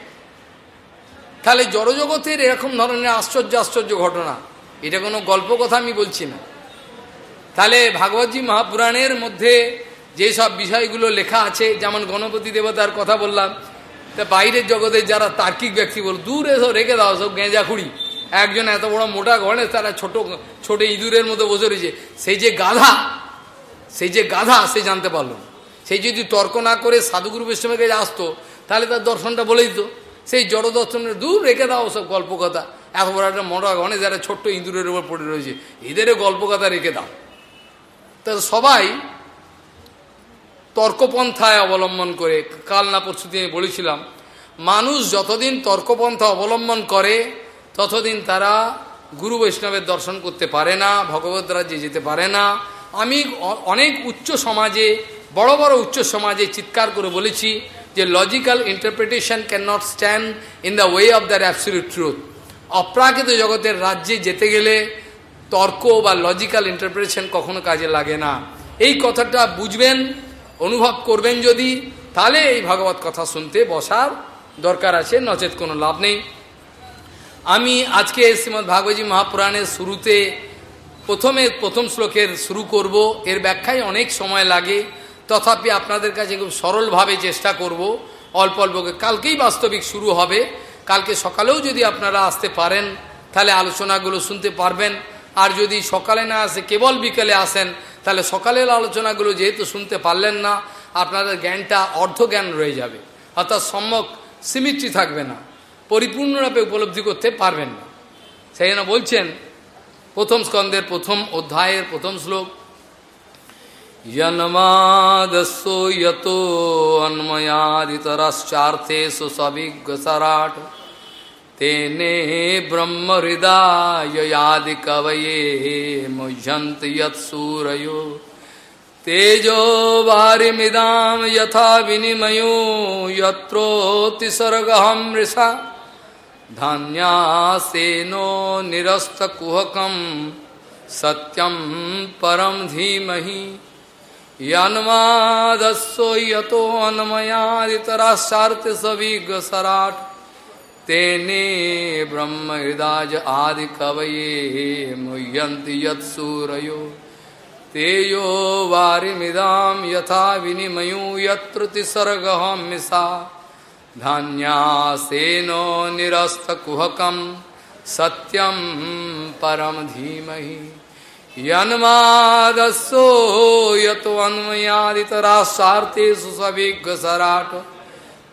Speaker 1: তাহলে জড়জগতের এরকম ধরনের আশ্চর্য আশ্চর্য ঘটনা। এটা কোনো গল্প কথা আমি বলছি না। তাহলে ভাগবতী মহাপুরাণের মধ্যে যে সব বিষয়গুলো লেখা আছে, যেমন গণপতি দেবতার কথা বললাম, তা বাইরের জগতে যারা তার্কিক ব্যক্তি বল, দূরে সব রেখে দাও, সব গেঁজা খুঁড়ি। একজন এত বড় মোটা গণেশ তারা ছোট ছোট ইঁদুরের মতো বসে রয়েছে। সেই যে গাধা, সেই যে গাধা, সে জানতে পারল। সেই যদি তর্ক না করে সাধুগুরু বৈষ্ণবের কাছে আসতো, তাহলে তার দর্শনটা বলে দিত। সেই জড় দর্শনের দূর রেখে দাও সব গল্প কথা এত বড় একটা মোটা অনেক যারা ছোট্ট ইঁদুরের উপর পড়ে রয়েছে, এদেরও গল্প কথা রেখে দাও। তা সবাই তর্কপন্থায় অবলম্বন করে, কাল না পরশু আমি বলেছিলাম, মানুষ যতদিন তর্কপন্থা অবলম্বন করে, ততদিন তারা গুরু বৈষ্ণবের দর্শন করতে পারে না, ভগবত রাজ্যে যেতে পারে না। আমি অনেক উচ্চ সমাজে, বড় বড় উচ্চ সমাজে চিৎকার করে বলেছি যে logical interpretation can not stand in the way of the absolute truth অপ্রাকৃত জগতের রাজ্যে যেতে গেলে তর্ক বা লজিক্যাল ইন্টারপ্রিটেশন কখনো কাজে লাগে না। এই কথাটা বুঝবেন, অনুভব করবেন যদি, তাহলে এই ভাগবত কথা শুনতে বসার দরকার আছে, নচেত কোনো লাভ নেই। আমি আজকে শ্রীমৎ ভাগবতী মহাপুরাণের শুরুতে প্রথমে প্রথম শ্লোকের শুরু করব। এর ব্যাখ্যায় অনেক সময় লাগে। তথাপি আপনাদের কাছে খুব সরলভাবে চেষ্টা করব, অল্প অল্পকে কালকেই বাস্তবিক শুরু হবে। কালকে সকালেও যদি আপনারা আসতে পারেন, তাহলে আলোচনাগুলো শুনতে পারবেন। আর যদি সকালে না আসে, কেবল বিকেলে আসেন, তাহলে সকালের আলোচনাগুলো যেহেতু শুনতে পারলেন না, আপনাদের জ্ঞানটা অর্ধ জ্ঞান রয়ে যাবে। অর্থাৎ সম্যক সিমিট্রি থাকবে না। পরিপূর্ণরূপে উপলব্ধি করতে পারবেন না। সেই জন্য বলছেন, প্রথম স্কন্ধের প্রথম অধ্যায়ের প্রথম শ্লোক यन्मादसो यतो अन्मयादितरश्चार्थेषु सविज्ञसराट तेने ब्रह्म ब्रह्महृदाययादि कवये मुह्यन्त यत्सूरयो तेजो वारिमिदां यथा विनिमयो यत्रोतिसर्गहं मृषा। धान्यासेनो निरस्तकुहकं सत्यं परं धीमहि। यन्मादस्व यतो अन्मयादितराश्चार्थ सविज्ञ सराट तेने ब्रह्म हृदाज आदि कवये मुह्यंति यत्सूरयो। तेयो वारिमिदाम यथा विनिमयो यत्रुतिसर्गहम मिसा धान्यासेनो निरस्तकुहकम सत्यम परम धीमहि यन्मादस्यो यतोऽन्वयादितराशार्तेषु सविघ्सराट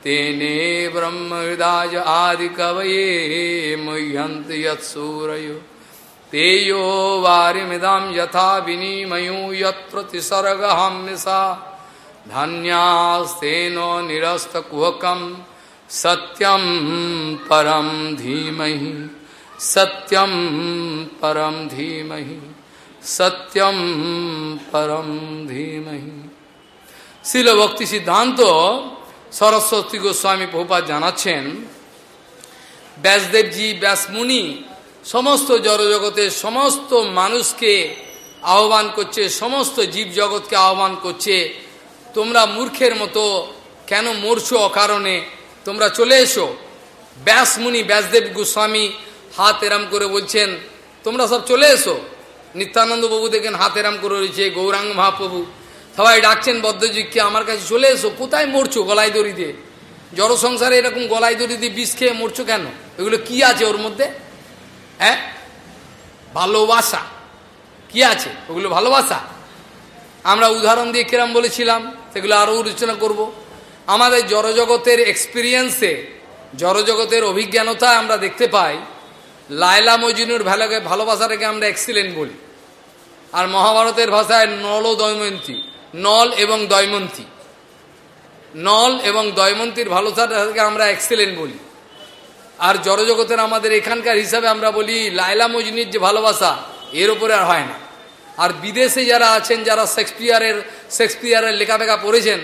Speaker 1: तेने ब्रह्महृदाज आदिकवये मुह्यन्ति यत्सूरयो। तेयो वारिमिदं यथा विनिमयो यत्र तिसर्गहं निशा धन्यास्तेनो निरस्तकुहकं सत्यं परं धीमहि। सत्यं परं धीमहि। সত্যম পরম ধীমহি শিল ভক্তি সিদ্ধান্ত সরস্বতী গোস্বামী প্রভুপাত জানাচ্ছেন ব্যাসদেবজি ব্যাসমুনি সমস্ত জড়জগতের সমস্ত মানুষকে আহ্বান করছে সমস্ত জীব জগৎকে আহ্বান করছে তোমরা মূর্খের মতো কেন মরছো অকারণে তোমরা চলে এসো ব্যাসমুনি ব্যাসদেব গোস্বামী হাত এরাম করে বলছেন তোমরা সব চলে এসো নিত্যানন্দ বাবু দেখেন হাত এরাম করে রয়েছে, গৌরাঙ্গ মহাপ্রভু। সবাই ডাকছেন বদ্ধজিককে আমার কাছে চলে এসো, কোথায় মরছো গলায় দড়ি দিয়ে? জড় সংসারে এরকম গলায় দড়ি দিয়ে বিষ খেয়ে মরছো কেন? এগুলো কি আছে ওর মধ্যে? হ্যাঁ? ভালোবাসা। কি আছে? ওগুলো ভালোবাসা? আমরা উদাহরণ দিয়ে কিরাম বলেছিলাম, সেগুলো আরও আলোচনা করব। আমাদের জড়জগতের এক্সপিরিয়েন্সে জড়জগতের অভিজ্ঞানতা আমরা দেখতে পাই, লায়লা মজিনুর ভালোকে ভালোবাসাটাকে আমরা এক্সিলেন্ট বলি। আর মহাভারতের ভাষায় নল ও দৈমন্তী নল এবং দয়মন্তী। নল এবং দয়মন্তীর ভালোসাটাকে আমরা এক্সিলেন্ট বলি। আর জড়জগতের আমাদের এখানকার হিসাবে আমরা বলি লায়লা মজনির যে ভালোবাসা, এর ওপরে আর হয় না। আর বিদেশে যারা আছেন, যারা শেক্সপিয়ারের শেক্সপিয়ারের লেখাপেখা পড়েছেন,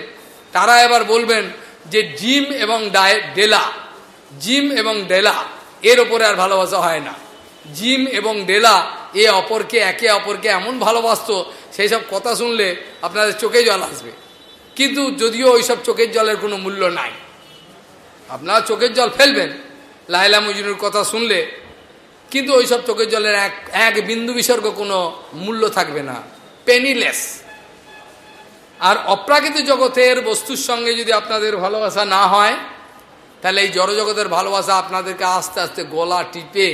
Speaker 1: তারা এবার বলবেন যে জিম এবং ডায়, ডেলা। জিম এবং ডেলা, এর ওপরে আর ভালোবাসা হয় না। জিম এবং ডেলা এ অপরকে, একে অপরকে এমন ভালোবাসত, সেই সব কথা শুনলে আপনাদের চোখে জল আসবে। কিন্তু যদিও ওইসব চোখের জলের কোনো মূল্য নাই। আপনারা চোখের জল ফেলবেন লাইলা মজনুর কথা শুনলে, কিন্তু ওইসব চোখের জলের এক এক বিন্দু বিসর্গ কোনো মূল্য থাকবে না। পেনিলেস আর অপ্রাকৃত জগতের বস্তুর সঙ্গে যদি আপনাদের ভালোবাসা না হয়, তাহলে এই জড়জগতের ভালোবাসা আপনাদেরকে আস্তে আস্তে গলা টিপে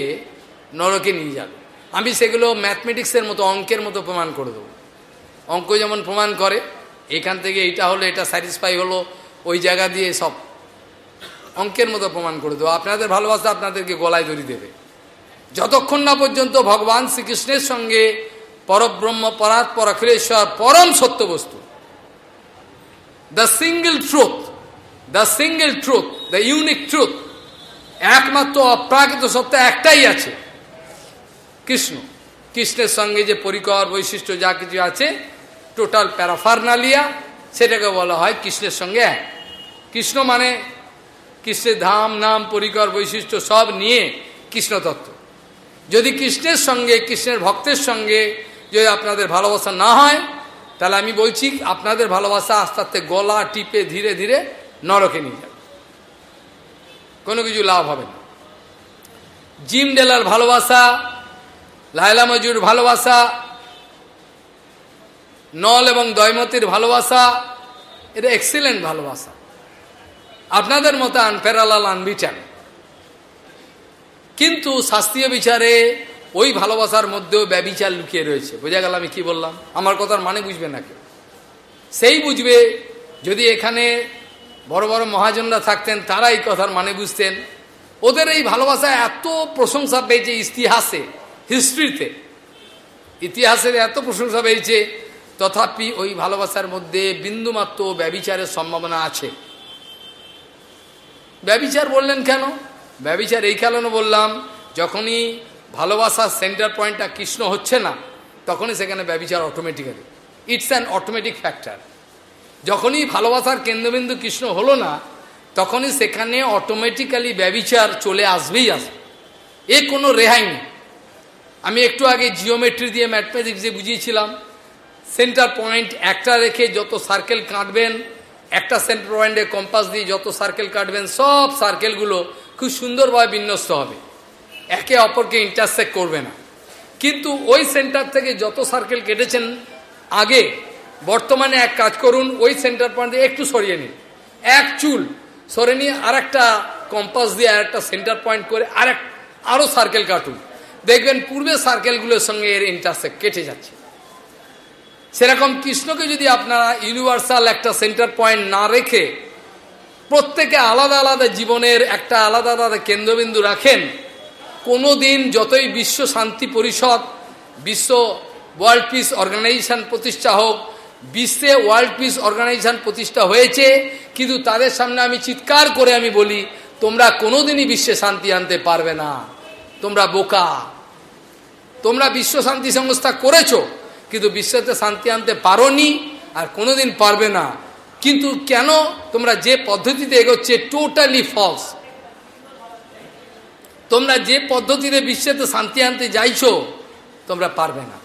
Speaker 1: নরকে নিয়ে যাবে। আমি সেগুলো ম্যাথমেটিক্সের মতো, অঙ্কের মতো প্রমাণ করে দেবো। অঙ্ক যেমন প্রমাণ করে, এখান থেকে এটা হলো, এটা স্যাটিসফাই হলো, ওই জায়গা দিয়ে সব। অঙ্কের মতো প্রমাণ করে দেবো। আপনাদের ভালোবাসা আপনাদেরকে গলায় দড়ি দেবে। যতক্ষণ না পর্যন্ত ভগবান শ্রীকৃষ্ণের সঙ্গে পরব্রহ্ম পরাৎ পরখিলেশ্বর পরম সত্য বস্তু the single truth the single truth the unique truth একমাত্র অপ্রাকৃত সত্য একটাই আছে। কৃষ্ণ। কৃষ্ণের সঙ্গে যে পরিকর বৈশিষ্ট্য যা কিছু আছে টোটাল প্যারাফার্নালিয়া সেটাকে বলা হয় কৃষ্ণের সঙ্গে এক। কৃষ্ণ মানে কৃষ্ণের ধাম, নাম, পরিকর বৈশিষ্ট্য সব নিয়ে কৃষ্ণ তত্ত্ব যদি কৃষ্ণের সঙ্গে, কৃষ্ণের ভক্তের সঙ্গে যদি আপনাদের ভালোবাসা না হয়, তাহলে আমি বলছি আপনাদের ভালোবাসা আস্তে আস্তে গলা টিপে ধীরে ধীরে নরকে নিয়ে যাবে। কোনো কিছু লাভ হবে না। জিম ডেলার ভালোবাসা লায়লা মজুর ভালোবাসা, নল এবং দয়মতির ভালোবাসা, এটা এক্সিলেন্ট ভালোবাসা। আপনাদের মতো আনফেরালাল আনবিচান কিন্তু শাস্ত্রীয় বিচারে ওই ভালোবাসার মধ্যেও ব্যবিচার লুকিয়ে রয়েছে। বোঝা গেল আমি কি বললাম? আমার কথার মানে বুঝবে না সেই বুঝবে, যদি এখানে বড় বড় মহাজনরা থাকতেন, তারা এই কথার মানে বুঝতেন। ওদের এই ভালোবাসা এত প্রশংসা পেয়েছে ইতিহাসে। হিস্ট্রিতে ইতিহাসের এত প্রশংসা পেয়েছে তথাপি ওই ভালোবাসার মধ্যে বিন্দুমাত্র ব্যবিচারের সম্ভাবনা আছে। ব্যবিচার বললেন কেন? ব্যবিচার এই কারণে বললাম, যখনই ভালোবাসার সেন্টার পয়েন্টটা কৃষ্ণ হচ্ছে না, তখনই সেখানে ব্যবিচার automatically it's an automatic factor যখনই ভালোবাসার কেন্দ্রবিন্দু কৃষ্ণ হলো না, তখনই সেখানে অটোমেটিক্যালি ব্যবিচার চলে আসবেই আসবে। এ কোনো রেহাই নেই। আমি একটু আগে জিওমেট্রি দিয়ে ম্যাথমেটিক্স বুঝিয়েছিলাম। সেন্টার পয়েন্ট একটা রেখে যত সার্কেল কাটবেন, একটা সেন্টার পয়েন্টে কম্পাস দিয়ে যত সার্কেল কাটবেন, সব সার্কেলগুলো খুব সুন্দরভাবে বিন্যস্ত হবে। একে অপরকে ইন্টারসেক্ট করবে না। কিন্তু ওই সেন্টার থেকে যত সার্কেল কেটেছেন, আগে বর্তমানে এক কাজ করুন, ওই সেন্টার পয়েন্ট দিয়ে একটু সরিয়ে নিন। এক চুল সরে নিয়ে আর একটা কম্পাস দিয়ে আর একটা সেন্টার পয়েন্ট করে আর এক আরও সার্কেল কাটুন। দেখবেন পূর্বে সার্কেলগুলোর সঙ্গে এর ইন্টারসেক্ট কেটে যাচ্ছে। সেরকম কৃষ্ণকে যদি আপনারা ইউনিভার্সাল একটা সেন্টার পয়েন্ট না রেখে প্রত্যেকে আলাদা আলাদা জীবনের একটা আলাদা আলাদা কেন্দ্রবিন্দু রাখেন কোনো দিন যতই বিশ্ব শান্তি পরিষদ, বিশ্ব ওয়ার্ল্ড পিস অর্গানাইজেশন প্রতিষ্ঠা হোক, বিশ্বে ওয়ার্ল্ড পিস অর্গানাইজেশন প্রতিষ্ঠা হয়েছে, কিন্তু তাদের সামনে আমি চিৎকার করে আমি বলি, তোমরা কোনোদিনই বিশ্বে শান্তি আনতে পারবে না। তোমরা বোকা। তোমরা বিশ্ব শান্তি সংস্থা করেছ, কিন্তু বিশ্বতে শান্তি আনতে পারোনি আর কোনোদিন পারবে না। কিন্তু কেন তোমরা যে পদ্ধতিতে এগোচ্ছে টোটালি ফলস তোমরা যে পদ্ধতিতে বিশ্বতে শান্তি আনতে যাইছো, তোমরা পারবে না।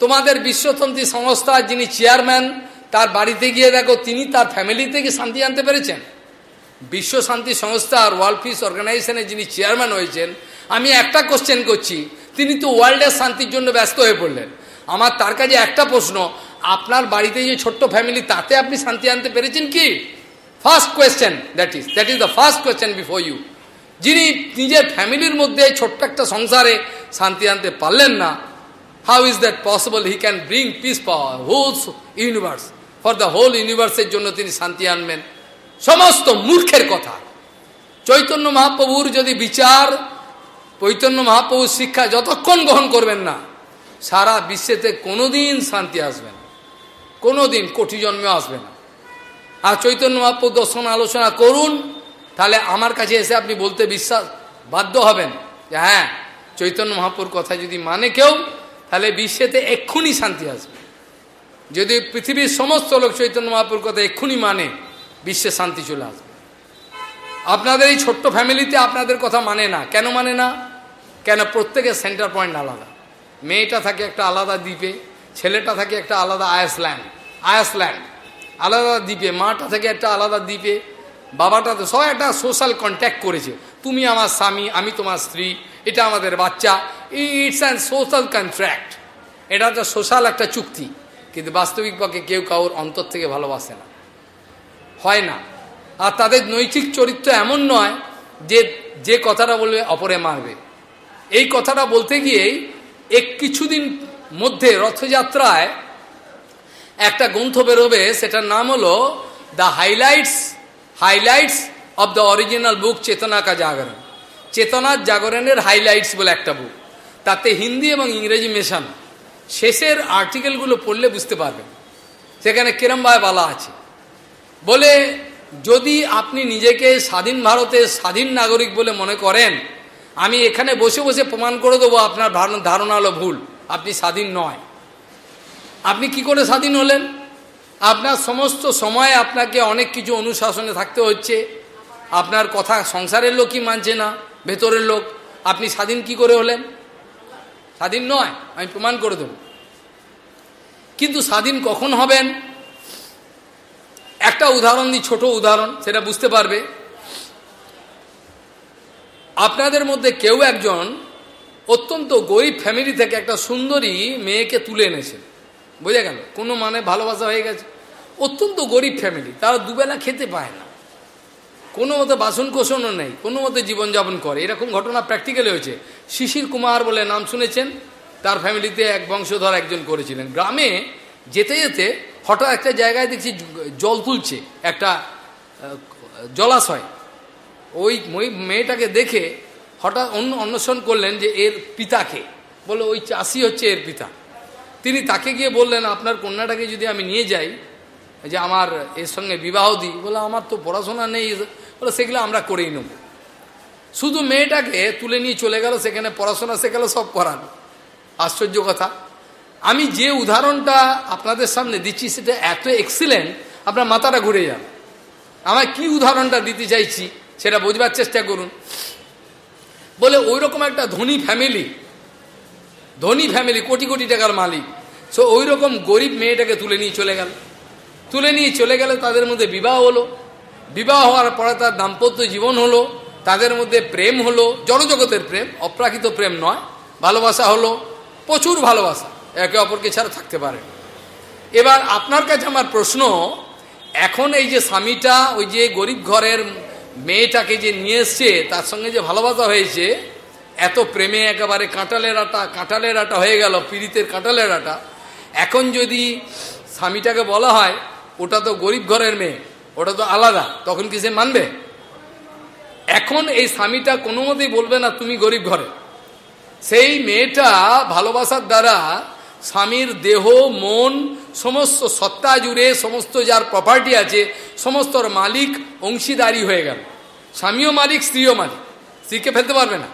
Speaker 1: তোমাদের বিশ্বতন্ত্রী সংস্থা যিনি চেয়ারম্যান তার বাড়িতে গিয়ে দেখো, তিনি তার ফ্যামিলি থেকে শান্তি আনতে পেরেছেন। বিশ্ব শান্তি সংস্থা আর ওয়ার্ল্ড পিস অর্গানাইজেশনের যিনি চেয়ারম্যান হয়েছেন, আমি একটা কোশ্চেন করছি। তিনি তো ওয়ার্ল্ডের শান্তির জন্য ব্যস্ত হয়ে পড়লেন। আমার তার কাছে একটা প্রশ্ন, আপনার বাড়িতে যে ছোট্ট ফ্যামিলি তাতে আপনি শান্তি আনতে পেরেছেন কি? First question that is that is the first question before you যিনি নিজের ফ্যামিলির মধ্যে ছোট্ট একটা সংসারে শান্তি আনতে পারলেন না how is that possible he can bring peace power whole universe for the whole ইউনিভার্সের জন্য তিনি শান্তি আনবেন। সমস্ত মূর্খের কথা। চৈতন্য মহাপ্রভুর যদি বিচার, চৈতন্য মহাপ্রভুর শিক্ষা যতক্ষণ গ্রহণ করবেন না, সারা বিশ্বেতে কোনোদিন শান্তি আসবে না। কোনোদিন কোটি জন্মে আসবে না। আর চৈতন্য মহাপ্রভু দর্শন আলোচনা করুন, তাহলে আমার কাছে এসে আপনি বলতে বিশ্বাস বাধ্য হবেন যে হ্যাঁ চৈতন্য মহাপুর কথা যদি মানে কেউ, তাহলে বিশ্বেতে এক্ষুনি শান্তি আসবে। যদি পৃথিবীর সমস্ত লোক চৈতন্য মহাপুর কথা এক্ষুনি মানে বিশ্বে শান্তি চলে আসবে। আপনাদের এই ছোট্ট ফ্যামিলিতে আপনাদের কথা মানে না। কেন মানে না? কেন প্রত্যেকের সেন্টার পয়েন্ট আলাদা? মেয়েটা থাকে একটা আলাদা দ্বীপে, ছেলেটা থাকে একটা আলাদা আয়াসল্যান্ড আয়াসল্যান্ড, আলাদা দ্বীপে, মাটা থেকে একটা আলাদা দ্বীপে, বাবাটা তো সব একটা সোশ্যাল কন্ট্যাক্ট করেছে। তুমি আমার স্বামী, আমি তোমার স্ত্রী, এটা আমাদের বাচ্চা। ইটস অ্যান্ড সোশ্যাল কন্ট্রাক্ট এটা একটা সোশ্যাল একটা চুক্তি। কিন্তু বাস্তবিক পক্ষে কেউ কাউর অন্তর থেকে ভালোবাসে না। হয় না। আর তাদের নৈতিক চরিত্র এমন নয় যে যে কথাটা বলবে অপরে মারবে। এই কথাটা বলতে গিয়েই এক কিছুদিন মধ্যে রথযাত্রায় একটা গ্রন্থ বেরোবে, সেটার নাম হলো the highlights highlights of the original book Chetana ka Jagaran. চেতনার জাগরণের হাইলাইটস বলে একটা বুক। তাতে হিন্দি এবং ইংরেজি মেশানো। শেষের আর্টিকেলগুলো পড়লে বুঝতে পারবেন। সেখানে কিরমভাবে বলা আছে। বলে, যদি আপনি নিজেকে স্বাধীন ভারতের স্বাধীন নাগরিক বলে মনে করেন, আমি এখানে বসে বসে প্রমাণ করে দেবো আপনার ধারণা হলো ভুল। আপনি স্বাধীন নয়। আপনি কি করে স্বাধীন হলেন? আপনার সমস্ত সময় আপনাকে অনেক কিছু অনুশাসনে থাকতে হচ্ছে। আপনার কথা সংসারের লোকই মানছে না, ভেতরের লোক। আপনি স্বাধীন কি করে হলেন? স্বাধীন নয়, আমি প্রমাণ করে দেব। কিন্তু স্বাধীন কখন হবেন? একটা উদাহরণ দিই ছোট উদাহরণ, সেটা বুঝতে পারবে। আপনাদের মধ্যে কেউ একজন অত্যন্ত গরিব ফ্যামিলি থেকে একটা সুন্দরী মেয়েকে তুলে এনেছে। বোঝা গেল? কোনো মানে ভালোবাসা হয়ে গেছে। অত্যন্ত গরিব ফ্যামিলি তারা দুবেলা খেতে পায় না। কোনো মতো বাসন কোষণও নেই, কোনো মতো জীবনযাপন করে। এরকম ঘটনা প্র্যাকটিক্যালি হয়েছে। শিশির কুমার বলে নাম শুনেছেন, তার ফ্যামিলিতে এক বংশধর একজন করেছিলেন। গ্রামে যেতে যেতে হঠাৎ একটা জায়গায় দেখছি জল তুলছে একটা জলাশয়। ওই মেয়েটাকে দেখে হঠাৎ অন্য, অন্বেষণ করলেন যে এর পিতাকে বলে ওই চাষি হচ্ছে এর পিতা। তিনি তাকে গিয়ে বললেন, আপনার কন্যাটাকে যদি আমি নিয়ে যাই, যে আমার এর সঙ্গে বিবাহ দিই। বলে আমার তো পড়াশোনা নেই। বলে সেগুলো আমরা করেই নেব। শুধু মেয়েটাকে তুলে নিয়ে চলে গেল, সেখানে পড়াশোনা শেখালো, সব করানো আশ্চর্য কথা। আমি যে উদাহরণটা আপনাদের সামনে দিচ্ছি, সেটা এত এক্সিলেন্ট আপনার মাথাটা ঘুরে যাবে আমার কি উদাহরণটা দিতে চাইছি, সেটা বোঝবার চেষ্টা করুন। বলে ওই রকম একটা ধনী ফ্যামিলি ধনী ফ্যামিলি কোটি কোটি টাকার মালিক, সো ওই রকম গরিব মেয়েটাকে তুলে নিয়ে চলে গেল। তুলে নিয়ে চলে গেলে তাদের মধ্যে বিবাহ হলো। বিবাহ হওয়ার পরে তার দাম্পত্য জীবন হলো, তাদের মধ্যে প্রেম হলো, জড়জগতের প্রেম, অপ্রাকৃত প্রেম নয়, ভালোবাসা হলো, প্রচুর ভালোবাসা। একে অপরকে ছাড়া থাকতে পারে। এবার আপনার কাছে আমার প্রশ্ন, এখন এই যে স্বামীটা, ওই যে গরিব ঘরের মেয়েটাকে যে নিয়ে এসছে, তার সঙ্গে যে ভালোবাসা হয়েছে, এত প্রেমে একেবারে কাঁটালের আটা কাঁটালের আটা হয়ে গেল, পীড়িতের কাঁটালের আটা। এখন যদি স্বামীটাকে বলা হয়, ওটা তো গরিব ঘরের মেয়ে, ওটা তো আলাদা, তখন কি সে মানবে? এখন এই স্বামীটা কোনো মতেই বলবে না, তুমি গরিব ঘরে। সেই মেয়েটা ভালোবাসার দ্বারা স্বামীর দেহ, মন, সমস্ত সত্তা জুড়ে সমস্ত যার প্রপার্টি আছে, সমস্তর মালিক অংশীদারি হয়ে গেল। স্বামীও মালিক, স্ত্রীও মালিক। স্ত্রীকে ফেলতে পারবে না।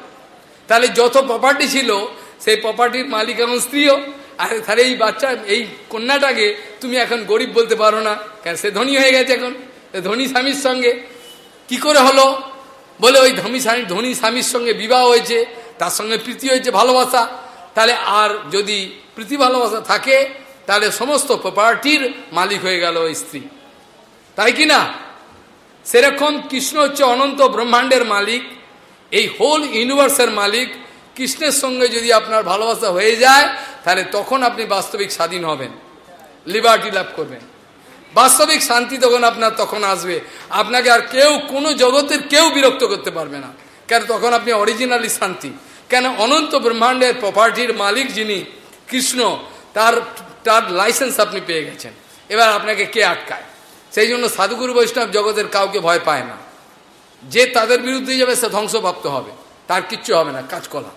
Speaker 1: তাহলে যত প্রপার্টি ছিল, সেই প্রপার্টির মালিক এখন স্ত্রীও। আর তাহলে এই বাচ্চা, এই কন্যাটাকে তুমি এখন গরিব বলতে পারো না। কেন? সে ধনী হয়ে গেছে এখন। ধনী স্বামীর সঙ্গে। কি করে হলো? বলে ওই ধনী স্বামী, ধনী স্বামীর সঙ্গে বিবাহ হয়েছে, তার সঙ্গে প্রীতি হয়েছে, ভালোবাসা। তাহলে আর যদি প্রীতি ভালোবাসা থাকে, তাহলে সমস্ত প্রপার্টির মালিক হয়ে গেল স্ত্রী। তাই কি না? সেরকম কৃষ্ণ হচ্ছে অনন্ত ব্রহ্মাণ্ডের মালিক, এই হোল ইউনিভার্সের মালিক। কৃষ্ণের সঙ্গে যদি আপনার ভালোবাসা হয়ে যায়, তাহলে তখন আপনি বাস্তবিক স্বাধীন হবেন লিবার্টি লাভ করবেন। বাস্তবিক শান্তি তখন আপনার তখন আসবে। আপনাকে আর কেউ, কোনো জগতের কেউ বিরক্ত করতে পারবে না। কেন? তখন আপনি অরিজিনালি শান্তি। কেন? অনন্ত ব্রহ্মাণ্ডের প্রপার্টির মালিক যিনি কৃষ্ণ, তার তার লাইসেন্স আপনি পেয়ে গেছেন। এবার আপনাকে কে আটকায়? সেই জন্য সাধুগুরু বৈষ্ণব জগতের কাউকে ভয় পায় না। যে তাদের বিরুদ্ধে যাবে, সে ধ্বংসপ্রাপ্ত হবে। তার কিচ্ছু হবে না কাজকলা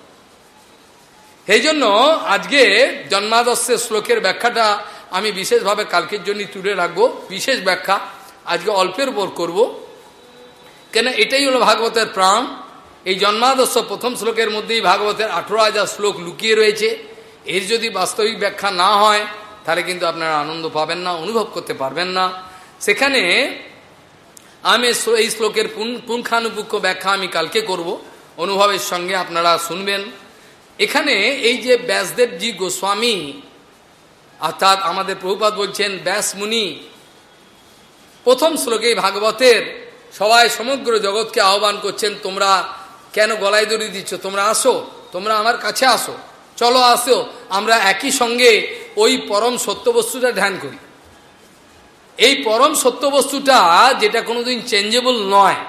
Speaker 1: সেই জন্য আজকে জন্মাদর্শের শ্লোকের ব্যাখ্যাটা আমি বিশেষভাবে কালকের জন্য তুলে রাখব। বিশেষ ব্যাখ্যা আজকে অল্পের উপর করব। কেন এটাই হলো ভাগবতের প্রাণ। এই জন্মাদর্শ প্রথম শ্লোকের মধ্যেই ভাগবতের আঠেরো হাজার শ্লোক লুকিয়ে রয়েছে। এর যদি বাস্তবিক ব্যাখ্যা না হয়, তাহলে কিন্তু আপনারা আনন্দ পাবেন না, অনুভব করতে পারবেন না। সেখানে আমি এই শ্লোকের পুঙ্খানুপুঙ্খ ব্যাখ্যা আমি কালকে করব। অনুভবের সঙ্গে আপনারা শুনবেন। এখানে এই যে ব্যাসদেবজি গোস্বামী, অর্থাৎ আমাদের প্রভুপাত বলছেন ব্যাস মুনি প্রথম শ্লোকে ভাগবতের সবাই সমগ্র জগৎকে আহ্বান করছেন, তোমরা কেন গলায় দড়ি দিচ্ছ? তোমরা আসো, তোমরা আমার কাছে আসো। চলো আসো, আমরা একই সঙ্গে ওই পরম সত্যবস্তুটা ধ্যান করি। এই পরম সত্যবস্তুটা যেটা কোনোদিন চেঞ্জেবল নয়,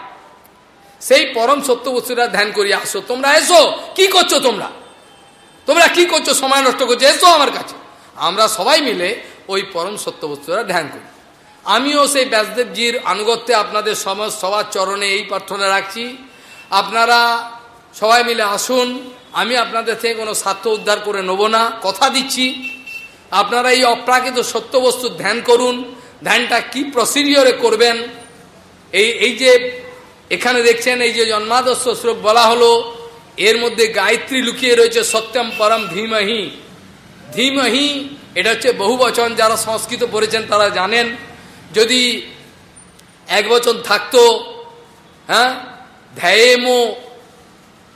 Speaker 1: সেই পরম সত্যবস্তুটা ধ্যান করি, আসো, তোমরা এসো, কি করছ তোমরা? তোমরা কি করছ, সময় নষ্ট করছ, এসো আমার কাছে। আমরা সবাই মিলে ওই পরম সত্যবস্তুরা ধ্যান করি। আমিও সেই ব্যাসদেবজির আনুগত্যে আপনাদের সমাজ সবার চরণে এই প্রার্থনা রাখছি। আপনারা সবাই মিলে আসুন আমি আপনাদের থেকে কোনো স্বার্থ উদ্ধার করে নেব না। কথা দিচ্ছি, আপনারা এই অপ্রাকৃত সত্যবস্তুর ধ্যান করুন। ধ্যানটা কি প্রসিডিওরে করবেন? এই এই যে এখানে দেখছেন, এই যে জন্মাদর্শ শ্লোক বলা হলো, এর মধ্যে গায়ত্রী লুকিয়ে রয়েছে, সত্যম পরম ধীমহি। ধীমহি, এটা হচ্ছে বহু বচন যারা সংস্কৃত পড়েছেন তারা জানেন। যদি এক বচন থাকতো হ্যাঁ ধ্যায়েমো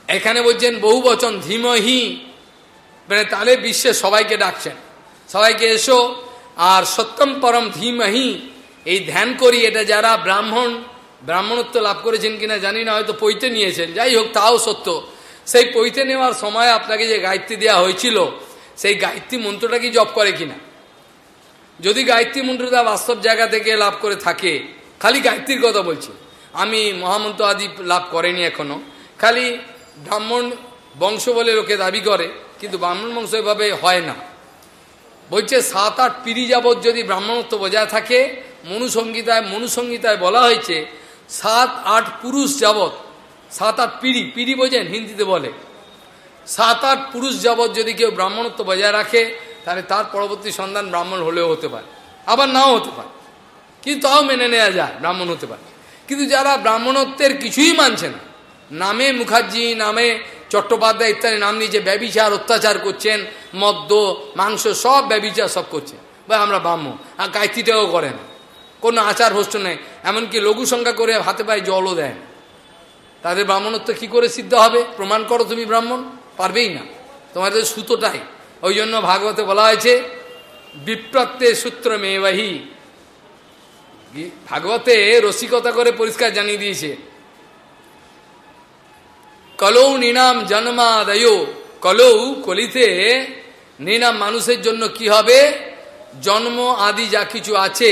Speaker 1: এখানে বলছেন, বহু বচন, ধীমহি। মানে তাহলে বিশ্বে সবাইকে ডাকছেন। সবাইকে এসো, আর সত্যম পরম ধীমহি। এই ধ্যান করি, এটা যারা ব্রাহ্মণ, ব্রাহ্মণত্ব লাভ করেছেন কিনা জানি না, হয়তো পৈতে নিয়েছেন। যাই হোক, তাও সত্য। সেই পৈতে নেওয়ার সময় আপনাকে যে গায়ত্রী দেওয়া হয়েছিল, সেই গায়ত্রী মন্ত্রটা কি জপ করে কিনা? যদি গায়ত্রী মন্ত্রটা বাস্তব জায়গা থেকে লাভ করে থাকে, খালি গায়ত্রীর কথা বলছি। আমি মহামন্ত্র আদি লাভ করেনি এখনও। খালি ব্রাহ্মণ বংশ বলে লোকে দাবি করে, কিন্তু ব্রাহ্মণ বংশ এভাবে হয় না। বলছে, সাত আট পিড়ি যাবৎ যদি ব্রাহ্মণত্ব বজায় থাকে মনুসংগীতায় মনুসংগীতায় বলা হয়েছে, সাত আট পুরুষ যাবৎ, সাত আট পিড়ি পিড়ি বোঝেন, হিন্দিতে বলে। সাত আট পুরুষ যাবৎ যদি কেউ ব্রাহ্মণত্ব বজায় রাখে, তাহলে তার পরবর্তী সন্তান ব্রাহ্মণ হলেও হতে পারে, আবার নাও হতে পারে। কিন্তু তাও মেনে নেওয়া যায়, ব্রাহ্মণ হতে পারে। কিন্তু যারা ব্রাহ্মণত্বের কিছুই মানছে না নামে মুখার্জি নামে চট্টোপাধ্যায় ইত্যাদি নাম নিয়ে যে ব্যবিচার, অত্যাচার করছেন, মদ্য, মাংস, সব ব্যবিচার সব করছেন। বা আমরা ব্রাহ্মণ আর গায়ত্রীটাও করেন। কোনো আচার হোস্ট নেই। এমনকি লঘু সংখ্যা করে হাতে পায়ে জলও দেন। তাদের ব্রাহ্মণত্ব কি করে সিদ্ধ হবে? প্রমাণ করো তুমি ব্রাহ্মণ। পারবেই না। তোমাদের সুতোটাই। ওই জন্য ভাগবতে বলা হয়েছে, বিপ্রত্যে সূত্র মেবাহী ভাগবতে রসিকতা করে পরিষ্কার জানিয়ে দিয়েছে। কলৌ নিনাম জন্মাদয়। কলৌ কলিতে নিনাম মানুষের জন্য কি হবে? জন্ম আদি যা কিছু আছে,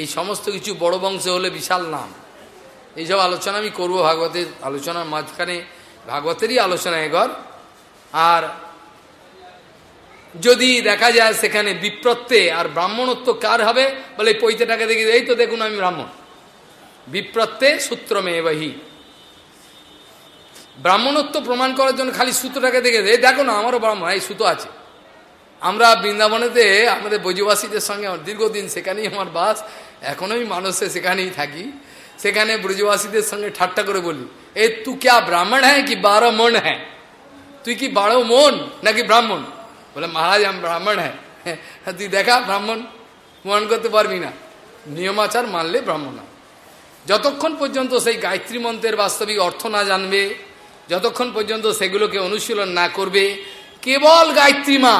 Speaker 1: এই সমস্ত কিছু বড় বংশে হলে বিশাল নাম। এইসব আলোচনা আমি করব ভাগবতের আলোচনার মাঝখানে। ভাগবতেরই আলোচনা এগর আর যদি দেখা যায় সেখানে বিপ্রত্বে আর ব্রাহ্মণত্ব কার হবে? বলে পৈতেটাকে দেখি, এই তো দেখুন আমি ব্রাহ্মণ। বিপ্রত্বে সূত্রমেবাহী ব্রাহ্মণত্ব প্রমাণ করার জন্য খালি সূত্রটাকে দেখে এই দেখো না, আমারও ব্রাহ্মণ, এই সুতো আছে। আমরা বৃন্দাবনেতে, আমাদের ব্রজবাসীদের সঙ্গে আমার দীর্ঘদিন সেখানেই আমার বাস এখনও আমি মানুষে সেখানেই থাকি। সেখানে ব্রজবাসীদের সঙ্গে ঠাট্টা করে বলি, এ, তু ক্যা ব্রাহ্মণ হ্যাঁ কি বারো মন হ্যাঁ? তুই কি বারো মন নাকি ব্রাহ্মণ? বলে, মহারাজ, আমি ব্রাহ্মণ হ্যাঁ। তুই দেখা ব্রাহ্মণ মন করতে পারবি না। নিয়মাচার মানলে ব্রাহ্মণ যতক্ষণ পর্যন্ত সেই গায়ত্রী মন্ত্রের বাস্তবিক অর্থ না জানবে যতক্ষণ পর্যন্ত সেগুলোকে অনুশীলন না করবে, কেবল গায়ত্রী মা,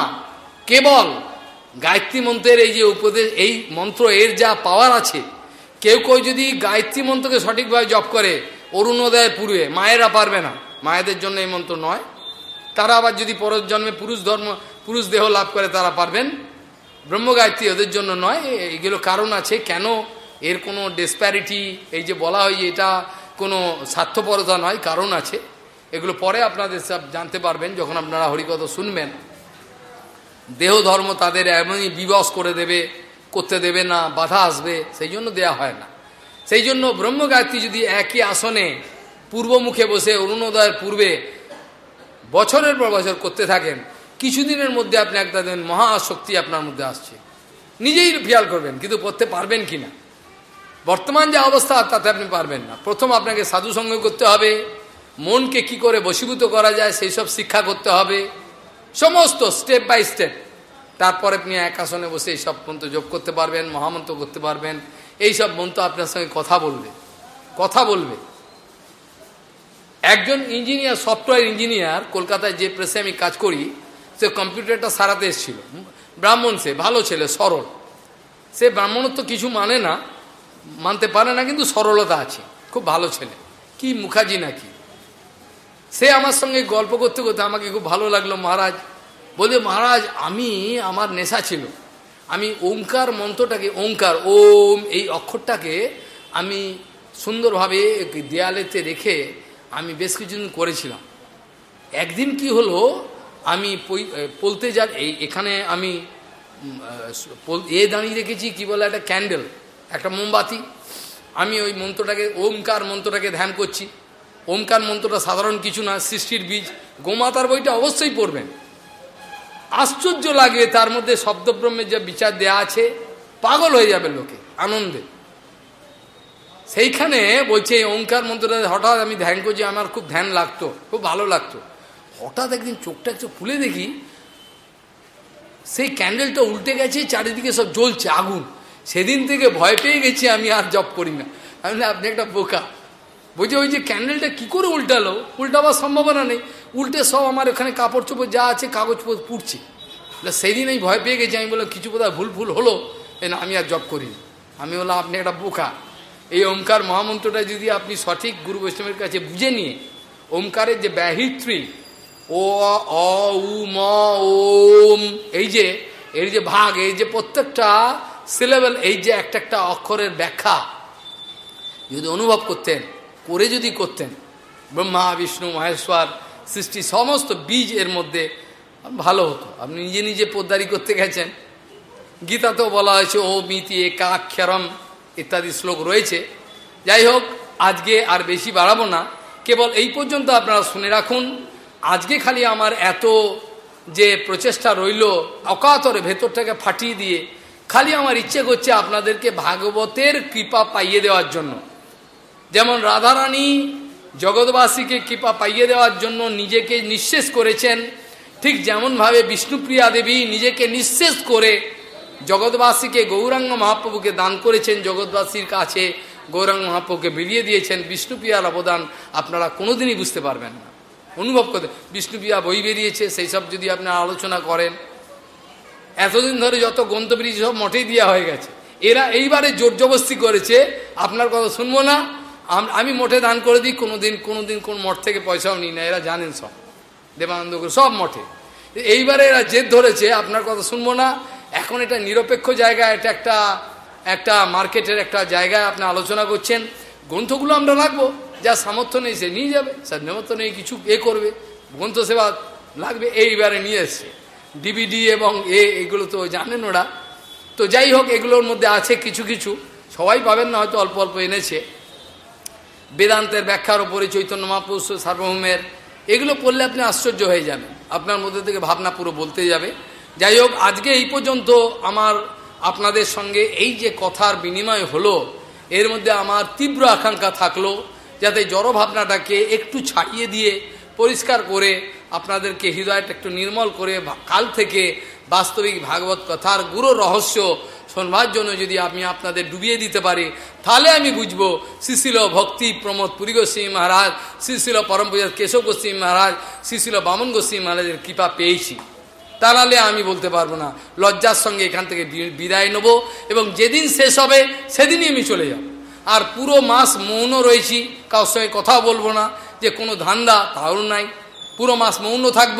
Speaker 1: কেবল গায়ত্রী মন্ত্রের এই যে উপদেশ, এই মন্ত্র, এর যা পাওয়ার আছে, কেউ কেউ যদি গায়ত্রী মন্ত্রকে সঠিকভাবে জপ করে, অরুণোদয় পূর্বে মায়েরা পারবে না। মায়েদের জন্য এই মন্ত্র নয়। তারা আবার যদি পরের জন্মে পুরুষ ধর্ম, পুরুষ দেহ লাভ করে, তারা পারবেন। ব্রহ্মগায়ত্রী ওদের জন্য নয়। এগুলো কারণ আছে। কেন? এর কোনো ডেসপ্যারিটি এই যে বলা হয় এটা কোনো স্বার্থপরতা নয়, কারণ আছে। এগুলো পরে আপনাদের সব জানতে পারবেন যখন আপনারা হরিকথা শুনবেন। দেহ ধর্ম তাদের এমনই বিবস করে দেবে, করতে দেবে না, বাধা আসবে, সেই জন্য দেয়া হয় না। সেই জন্য ব্রহ্মগায়ত্রী যদি একই আসনে পূর্বমুখে বসে অরুণোদয়ের পূর্বে বছরের পর বছর করতে থাকেন, কিছুদিনের মধ্যে আপনি একটা দেন মহাশক্তি আপনার মধ্যে আসছে। নিজেই খেয়াল করবেন, কিন্তু করতে পারবেন কি না? বর্তমান যে অবস্থা, তাতে আপনি পারবেন না। প্রথম আপনাকে সাধু সঙ্গ করতে হবে মনকে কি করে বশীভূত করা যায়, সেই সব শিক্ষা করতে হবে। সমস্ত স্টেপ বাই স্টেপ তারপরে আপনি এক আসনে বসে এইসব মন্ত্র যোগ করতে পারবেন, মহামন্ত্র করতে পারবেন। এই সব মন্ত্র আপনার সঙ্গে কথা বলবে। কথা বলবে। একজন ইঞ্জিনিয়ার সফটওয়্যার ইঞ্জিনিয়ার কলকাতায় যে প্রেসে আমি কাজ করি, সে কম্পিউটারটা সারাতে এসেছিল। ব্রাহ্মণ সে, ভালো ছেলে, সরল। সে ব্রাহ্মণত্ব কিছু মানে না, মানতে পারে না, কিন্তু সরলতা আছে। খুব ভালো ছেলে। কি মুখাজি নাকি? সে আমার সঙ্গে গল্প করতে করতে আমাকে খুব ভালো লাগল, মহারাজ। বলে মহারাজ, আমি আমার নেশা ছিল। আমি ওঙ্কার মন্ত্রটাকে, ওঙ্কার, ওম এই অক্ষরটাকে আমি সুন্দরভাবে দেয়ালেতে রেখে আমি বেশ কিছুদিন করেছিলাম। একদিন কি হলো, আমি পলতে যা এই এখানে আমি এ দাঁড়িয়ে রেখেছি, কি বলে, একটা ক্যান্ডেল, একটা মোমবাতি। আমি ওই মন্ত্রটাকে ওমকার মন্ত্রটাকে ধ্যান করছি। ওমকার মন্ত্রটা সাধারণ কিছু না, সৃষ্টির বীজ। গোমাতার বইটা অবশ্যই পড়বেন। আশ্চর্য লাগে, তার মধ্যে শব্দব্রহ্মের যে বিচার দেয়া আছে, পাগল হয়ে যাবে লোকে, আনন্দে। সেইখানে বলছে এই ওঙ্কার মন্ত্রটা হঠাৎ আমি ধ্যান করছি, আমার খুব ধ্যান লাগতো, খুব ভালো লাগতো। হঠাৎ একদিন চোখটা একটু খুলে দেখি, সেই ক্যান্ডেলটা উল্টে গেছে, চারিদিকে সব জ্বলছে, আগুন। সেদিন থেকে ভয় পেয়ে গেছি আমি, আর জব করি না। আমি আপনি একটা বোকা। বলছে, ওই যে ক্যান্ডেলটা কি করে উল্টালো? উল্টাবার সম্ভাবনা নেই। উল্টে সব আমার ওখানে কাপড় চোপড় যা আছে কাগজ পুড়ছে। সেদিন এই ভয় পেয়ে গেছি। আমি বললাম, কিছু বোধহয় ভুল ভুল হলো? এ না, আমি আর জব করি আমি বললাম, আপনি একটা বোকা। এই ওমকার মহামন্ত্রটা যদি আপনি সঠিক গুরু বৈষ্ণবের কাছে বুঝে নিয়ে, ওমকারের যে ব্যাহিত্রী, ও, অ, উ, ম, ওম, এই যে, এর যে ভাগ, এই যে প্রত্যেকটা সিলেবেল এই যে একটা একটা অক্ষরের ব্যাখ্যা যদি অনুভব করতেন করে যদি করতেন, ব্রহ্মা, বিষ্ণু, মহেশ্বর, সৃষ্টি, সমস্ত বীজ এর মধ্যে ভালো হতো। আপনি নিজে নিজে পোদ্দারি করতে গেছেন। গীতাতেও বলা হয়েছে, ও মিতি একাক্ষরম ইত্যাদি শ্লোক রয়েছে। যাই হোক, আজকে আর বেশি বাড়াবো না। কেবল এই পর্যন্ত আপনারা শুনে রাখুন, আজকে খালি আমার এত যে প্রচেষ্টা রইল, অকাতরে ভেতরটাকে ফাটিয়ে দিয়ে, খালি আমার ইচ্ছে করছে আপনাদেরকে ভাগবতের কৃপা পাইয়ে দেওয়ার জন্য। যেমন রাধারানী জগৎবাসীকে কৃপা পাইয়ে দেওয়ার জন্য নিজেকে নিঃশেষ করেছেন, ঠিক যেমনভাবে বিষ্ণুপ্রিয়া দেবী নিজেকে নিঃশেষ করে জগৎবাসীকে গৌরাঙ্গ মহাপ্রভুকে দান করেছেন, জগৎবাসীর কাছে গৌরাঙ্গ মহাপ্রভুকে বিলিয়ে দিয়েছেন, বিষ্ণুপ্রিয়ার অবদান আপনারা কোনোদিনই বুঝতে পারবেন না। অনুভব করতে, বিষ্ণুপ্রিয়া বই বেরিয়েছে, সেই সব যদি আপনারা আলোচনা করেন, এতদিন ধরে যত গ্রন্থ বেরিয়েছে সব মঠেই দেওয়া হয়ে গেছে। এরা এইবারে জোর জবস্তি করেছে, আপনার কথা শুনব না আমি মঠে দান করে দিই, কোনোদিন কোনোদিন কোন মঠ থেকে পয়সাও নিই না, এরা জানেন সব। দেবানন্দ সব মঠে। এইবারে এরা জেদ ধরেছে, আপনার কথা শুনব না, এখন এটা নিরপেক্ষ জায়গা, এটা একটা একটা মার্কেটের একটা জায়গায় আপনি আলোচনা করছেন, গ্রন্থগুলো আমরা রাখব, যা সামর্থ্য নেই সে নিয়ে যাবে স্যার সামর্থ্য নেই কিছু এ করবে, গ্রন্থ সেবা লাগবে, এইবারে নিয়ে এসছে। ডিভিডি এবং এ, এগুলো তো জানেন ওরা। তো যাই হোক, এগুলোর মধ্যে আছে কিছু কিছু। সবাই পাবেন না, হয়তো অল্প অল্প এনেছে। বেদান্তের ব্যাখ্যার ওপরে চৈতন্য মহাপুরুষ সার্বভৌমের, এগুলো পড়লে আপনি আশ্চর্য হয়ে যাবেন। আপনার মধ্যে থেকে ভাবনা পুরো বলতে যাবে। যাই হোক, আজকে এই পর্যন্ত আমার আপনাদের সঙ্গে এই যে কথার বিনিময় হলো, এর মধ্যে আমার তীব্র আকাঙ্ক্ষা থাকল যাতে জড় ভাবনাটাকে একটু ছাড়িয়ে দিয়ে পরিষ্কার করে আপনাদেরকে হৃদয়টা একটু নির্মল করে কাল থেকে বাস্তবিক ভাগবত কথার গুরু রহস্য শোনবার জন্য যদি আমি আপনাদের ডুবিয়ে দিতে পারি, তাহলে আমি বুঝব শ্রীশিল ভক্তি প্রমোদ পুরী গোস্বী মহারাজ, শ্রীশিল পরম পূজার কেশব গোস্বী মহারাজ, শ্রীশিল বামন গোস্বী মহারাজের কৃপা পেয়েছি। তাহলে আমি বলতে পারব না, লজ্জার সঙ্গে এখান থেকে বিদায় নেব এবং যেদিন শেষ হবে, সেদিনই আমি চলে যাব। আর পুরো মাস মৌন রয়েছি, কারোর সঙ্গে কথা বলব না, যে কোনো ধান্দা তাও নাই। পুরো মাস মৌন থাকব,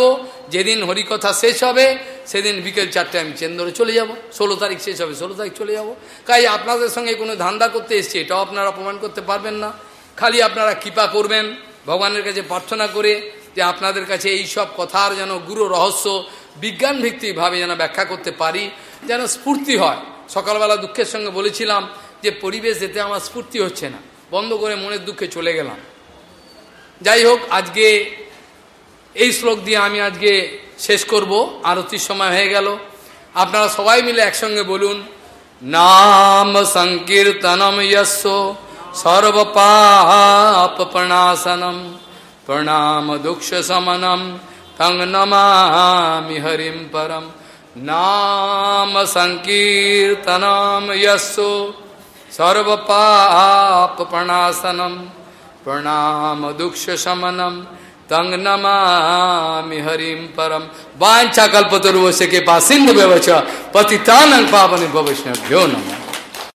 Speaker 1: যেদিন হরিকথা শেষ হবে, সেদিন বিকেল চারটে আমি চেন্দরে চলে যাব। ষোলো তারিখ শেষ হবে, ষোলো তারিখ চলে যাব। কাই আপনাদের সঙ্গে কোনো ধান্দা করতে এসছে, এটাও আপনারা প্রমাণ করতে পারবেন না। খালি আপনারা কৃপা করবেন, ভগবানের কাছে প্রার্থনা করে যে আপনাদের কাছে এই সব কথার যেন গুরু রহস্য, বিজ্ঞান ভিত্তিকভাবে যেন ব্যাখ্যা করতে পারি, যেন স্ফূর্তি হয়। সকালবেলা দুঃখের সঙ্গে বলেছিলাম যে, পরিবেশ যেতে আমার স্ফূর্তি হচ্ছে না। বন্ধ করে মনের দুঃখে চলে গেলাম। যাই হোক, আজকে এই শ্লোক দিয়ে আমি আজকে শেষ করব আরতির সময় হয়ে গেল আপনারা সবাই মিলে একসঙ্গে বলুন নাম সংকীর্তনম ইয়স্য সর্বপাপ প্রণাসনম প্রণাম দুঃখ সমনম তং নমামি হরিম পরম নাম সংকীর্তনম ইয়স্য সর্বপাপ প্রণাসনম প্রণাম দুঃখ সমনম তং নমামি হরিম পরম বাঞ্ছা কল্পতরু সে কে পাসিন্ধ ব্যবচ পতিতানং পাবন ভবিষ্ণ ভ্যো নমঃ